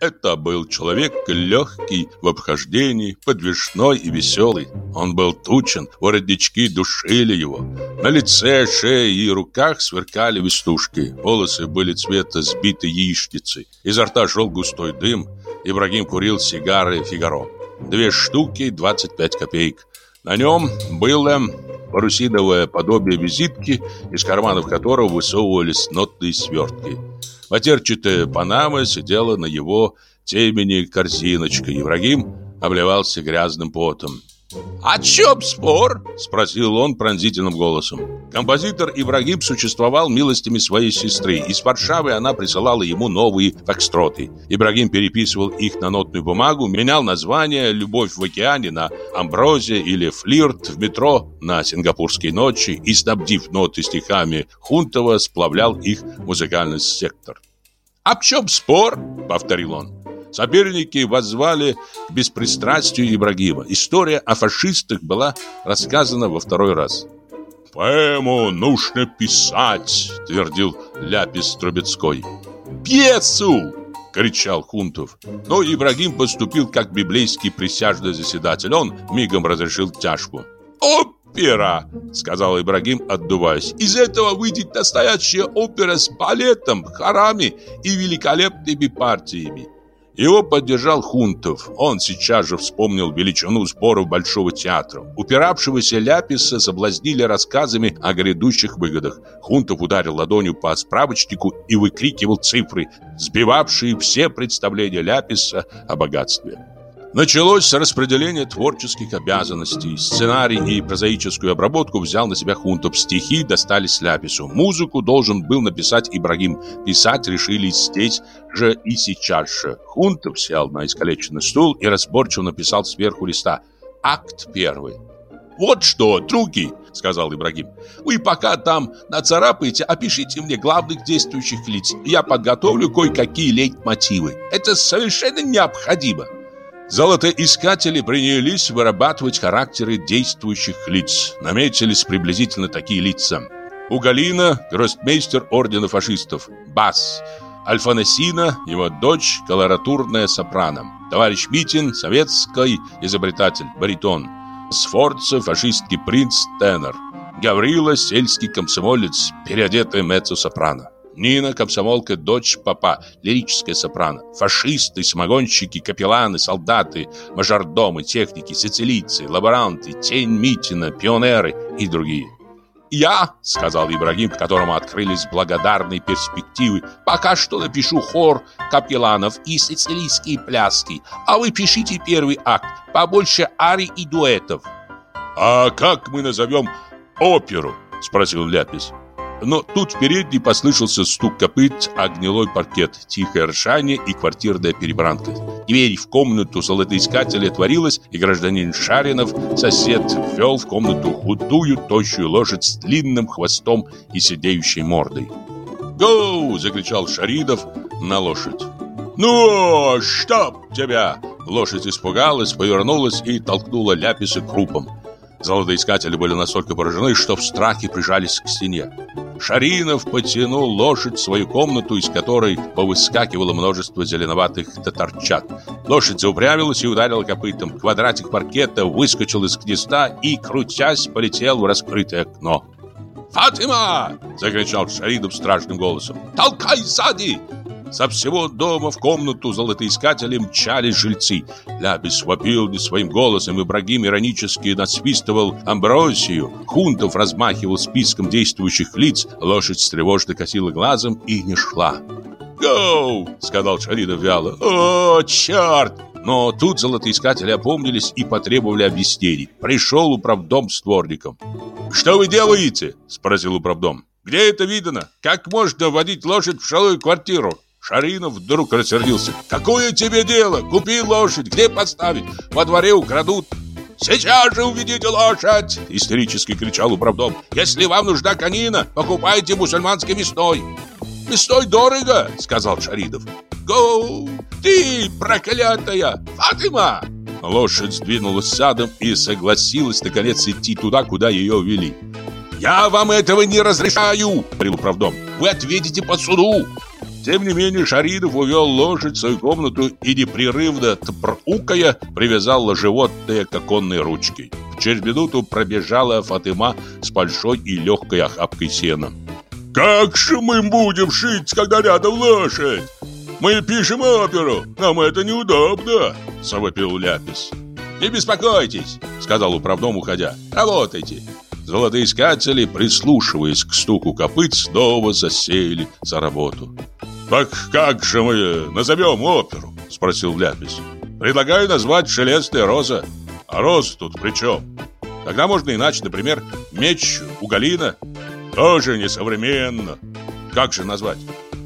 Это был человек легкий в обхождении, подвижной и веселый. Он был тучен, воротнички душили его. На лице, шее и руках сверкали вестушки. Волосы были цвета сбитой яичницы. Изо рта шел густой дым. Ибрагим курил сигары «Фигаро». Две штуки, 25 копеек. На нем было парусиновое подобие визитки, из карманов которого высовывались нотные свертки. Матерчатая панама сидела на его темени корзиночкой. Ибрагим обливался грязным потом. «О чем спор?» – спросил он пронзительным голосом. Композитор Ибрагим существовал милостями своей сестры. Из Варшавы она присылала ему новые фокстроты. Ибрагим переписывал их на нотную бумагу, менял название «Любовь в океане» на «Амброзия» или «Флирт в метро» на «Сингапурские ночи» и, снабдив ноты стихами Хунтова, сплавлял их в музыкальный сектор. «Об чем спор?» – повторил он. Соперники воззвали к беспристрастию Ибрагима. История о фашистах была рассказана во второй раз. «Поэму нужно писать», — твердил Ляпис Трубецкой. «Пьесу!» — кричал Хунтов. Но Ибрагим поступил как библейский присяжный заседатель. Он мигом разрешил тяжку. «Опера!» — сказал Ибрагим, отдуваясь. «Из этого выйдет настоящая опера с балетом, хорами и великолепными партиями. Его поддержал Хунтов. Он сейчас же вспомнил величину сборов Большого театра. Упиравшегося Ляписа соблазнили рассказами о грядущих выгодах. Хунтов ударил ладонью по справочнику и выкрикивал цифры, сбивавшие все представления Ляписа о богатстве. Началось распределение творческих обязанностей. Сценарий и прозаическую обработку взял на себя Хунтов. Стихи достались Ляпису. Музыку должен был написать Ибрагим. Писать решили здесь же и сейчас же. Хунтов сел на искалеченный стул и разборчиво написал сверху листа. Акт первый. «Вот что, други!» — сказал Ибрагим. «Вы пока там нацарапаете, опишите мне главных действующих лиц. Я подготовлю кое-какие лейтмотивы. Это совершенно необходимо». Золотоискатели принялись вырабатывать характеры действующих лиц. Наметились приблизительно такие лица. У Галина – гроссмейстер ордена фашистов, бас. Альфанасина – его дочь, колоратурная сопрано. Товарищ Митин – советский изобретатель, баритон. Сфорца – фашистский принц, тенор. Гаврила – сельский комсомолец, переодетый меццо-сопрано. Нина, комсомолка, дочь папа, лирическая сопрано, фашисты, самогонщики, капелланы, солдаты, мажордомы, техники, сицилийцы, лаборанты, тень Митина, пионеры и другие. «Я, — сказал Ибрагим, которому открылись благодарные перспективы, — пока что напишу хор капелланов и сицилийские пляски, а вы пишите первый акт, побольше ари и дуэтов». «А как мы назовем оперу?» — спросил Ляпис. Но тут в передней послышался стук копыт, а паркет, тихое ржание и квартирная перебранка. Дверь в комнату золотоискателя отворилась, и гражданин Шаринов, сосед, ввел в комнату худую, тощую лошадь с длинным хвостом и сидеющей мордой. «Гоу!» – закричал Шаридов на лошадь. «Ну, чтоб тебя!» Лошадь испугалась, повернулась и толкнула Ляписа крупом. Золотоискатели были настолько поражены, что в страхе прижались к стене. Шаринов потянул лошадь в свою комнату, из которой повыскакивало множество зеленоватых татарчат. Лошадь заупрямилась и ударила копытом. Квадратик паркета выскочил из гнезда и, крутясь, полетел в раскрытое окно. «Фатима!» – закричал Шаринов страшным голосом. «Толкай сзади!» Со всего дома в комнату золотоискателя мчались жильцы. Ляпис вопил не своим голосом, Ибрагим иронически насвистывал Амбросию. Хунтов размахивал списком действующих лиц, лошадь тревожно косила глазом и не шла. «Гоу!» — сказал Шаридов вяло. «О, черт!» Но тут золотоискатели опомнились и потребовали объяснений. Пришел управдом с дворником. «Что вы делаете?» — спросил управдом. «Где это видано? Как можно водить лошадь в жилую квартиру?» Шаринов вдруг рассердился. «Какое тебе дело? Купи лошадь, где поставить? Во дворе украдут». Сейчас же уведите лошадь!» Истерически кричал управдом. «Если вам нужна конина, покупайте мусульманский мясной!» «Мясной дорого!» — сказал Шаридов. «Гоу! Ты, проклятая! Фатима!» Лошадь сдвинулась садом и согласилась, наконец, идти туда, куда ее вели. «Я вам этого не разрешаю!» — говорил управдом. «Вы ответите по суду!» Тем не менее, Шаридов увел лошадь в свою комнату и непрерывно тпроукая привязал животное к оконной ручке. Через минуту пробежала Фатыма с большой и легкой охапкой сена. «Как же мы будем шить, когда рядом лошадь? Мы пишем оперу, нам это неудобно!» — завопил Ляпис. «Не беспокойтесь!» — сказал управдом, уходя. «Работайте!» Золотоискатели, прислушиваясь к стуку копыт, снова засеяли за работу. «Так как же мы назовем оперу?» – спросил Ляпис. «Предлагаю назвать «Шелестная роза». А роза тут при чем? Тогда можно иначе, например, «Меч у Галина». Тоже несовременно. Как же назвать?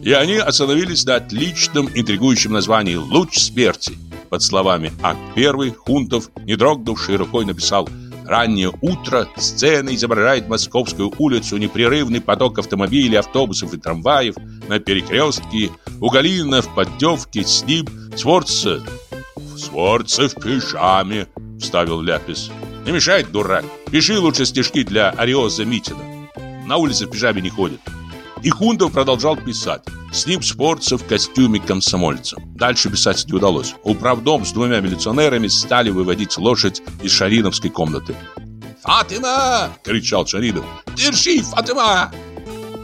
И они остановились на отличном интригующем названии «Луч смерти». Под словами «Акт первый» Хунтов, не дрогнувший рукой, написал «Луч Раннее утро, сцена изображает Московскую улицу, непрерывный поток автомобилей, автобусов и трамваев, на перекрестке, у Галина в поддевке, с ним Сворца. «Сворца в пижаме», — вставил Ляпис. «Не мешает, дурак. Пиши лучше стишки для Ариоза Митина. На улице в пижаме не ходит». И Хундов продолжал писать. С ним спорца в костюме комсомольца. Дальше писать не удалось. Управдом с двумя милиционерами стали выводить лошадь из шариновской комнаты. «Фатима!» — кричал Шаринов. «Держи, Фатима!»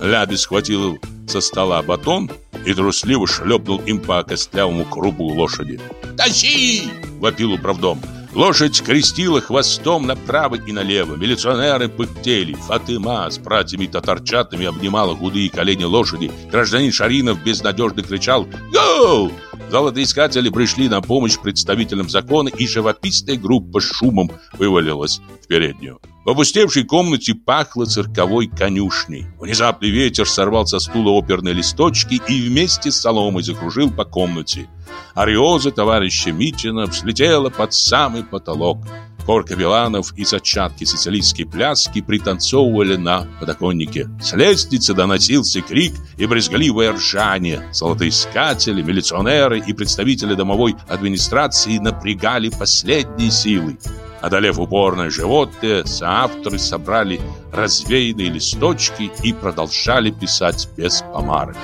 Ляби схватил со стола батон и трусливо шлепнул им по костлявому крупу лошади. «Тащи!» — вопил управдом. Лошадь крестила хвостом направо и налево. Милиционеры пыхтели. Фатыма с братьями татарчатами обнимала худые колени лошади. Гражданин Шаринов безнадежно кричал «Гоу!». Золотоискатели пришли на помощь представителям закона, и живописная группа шумом вывалилась в переднюю. В опустевшей комнате пахло цирковой конюшней. Внезапный ветер сорвал со стула оперные листочки и вместе с соломой закружил по комнате. Ариоза товарища Митина взлетела под самый потолок. Корка Биланов и зачатки социалистской пляски пританцовывали на подоконнике. С лестницы доносился крик и брезгливое ржание. Золотоискатели, милиционеры и представители домовой администрации напрягали последние силы. Одолев упорное животное, соавторы собрали развеянные листочки и продолжали писать без помарок.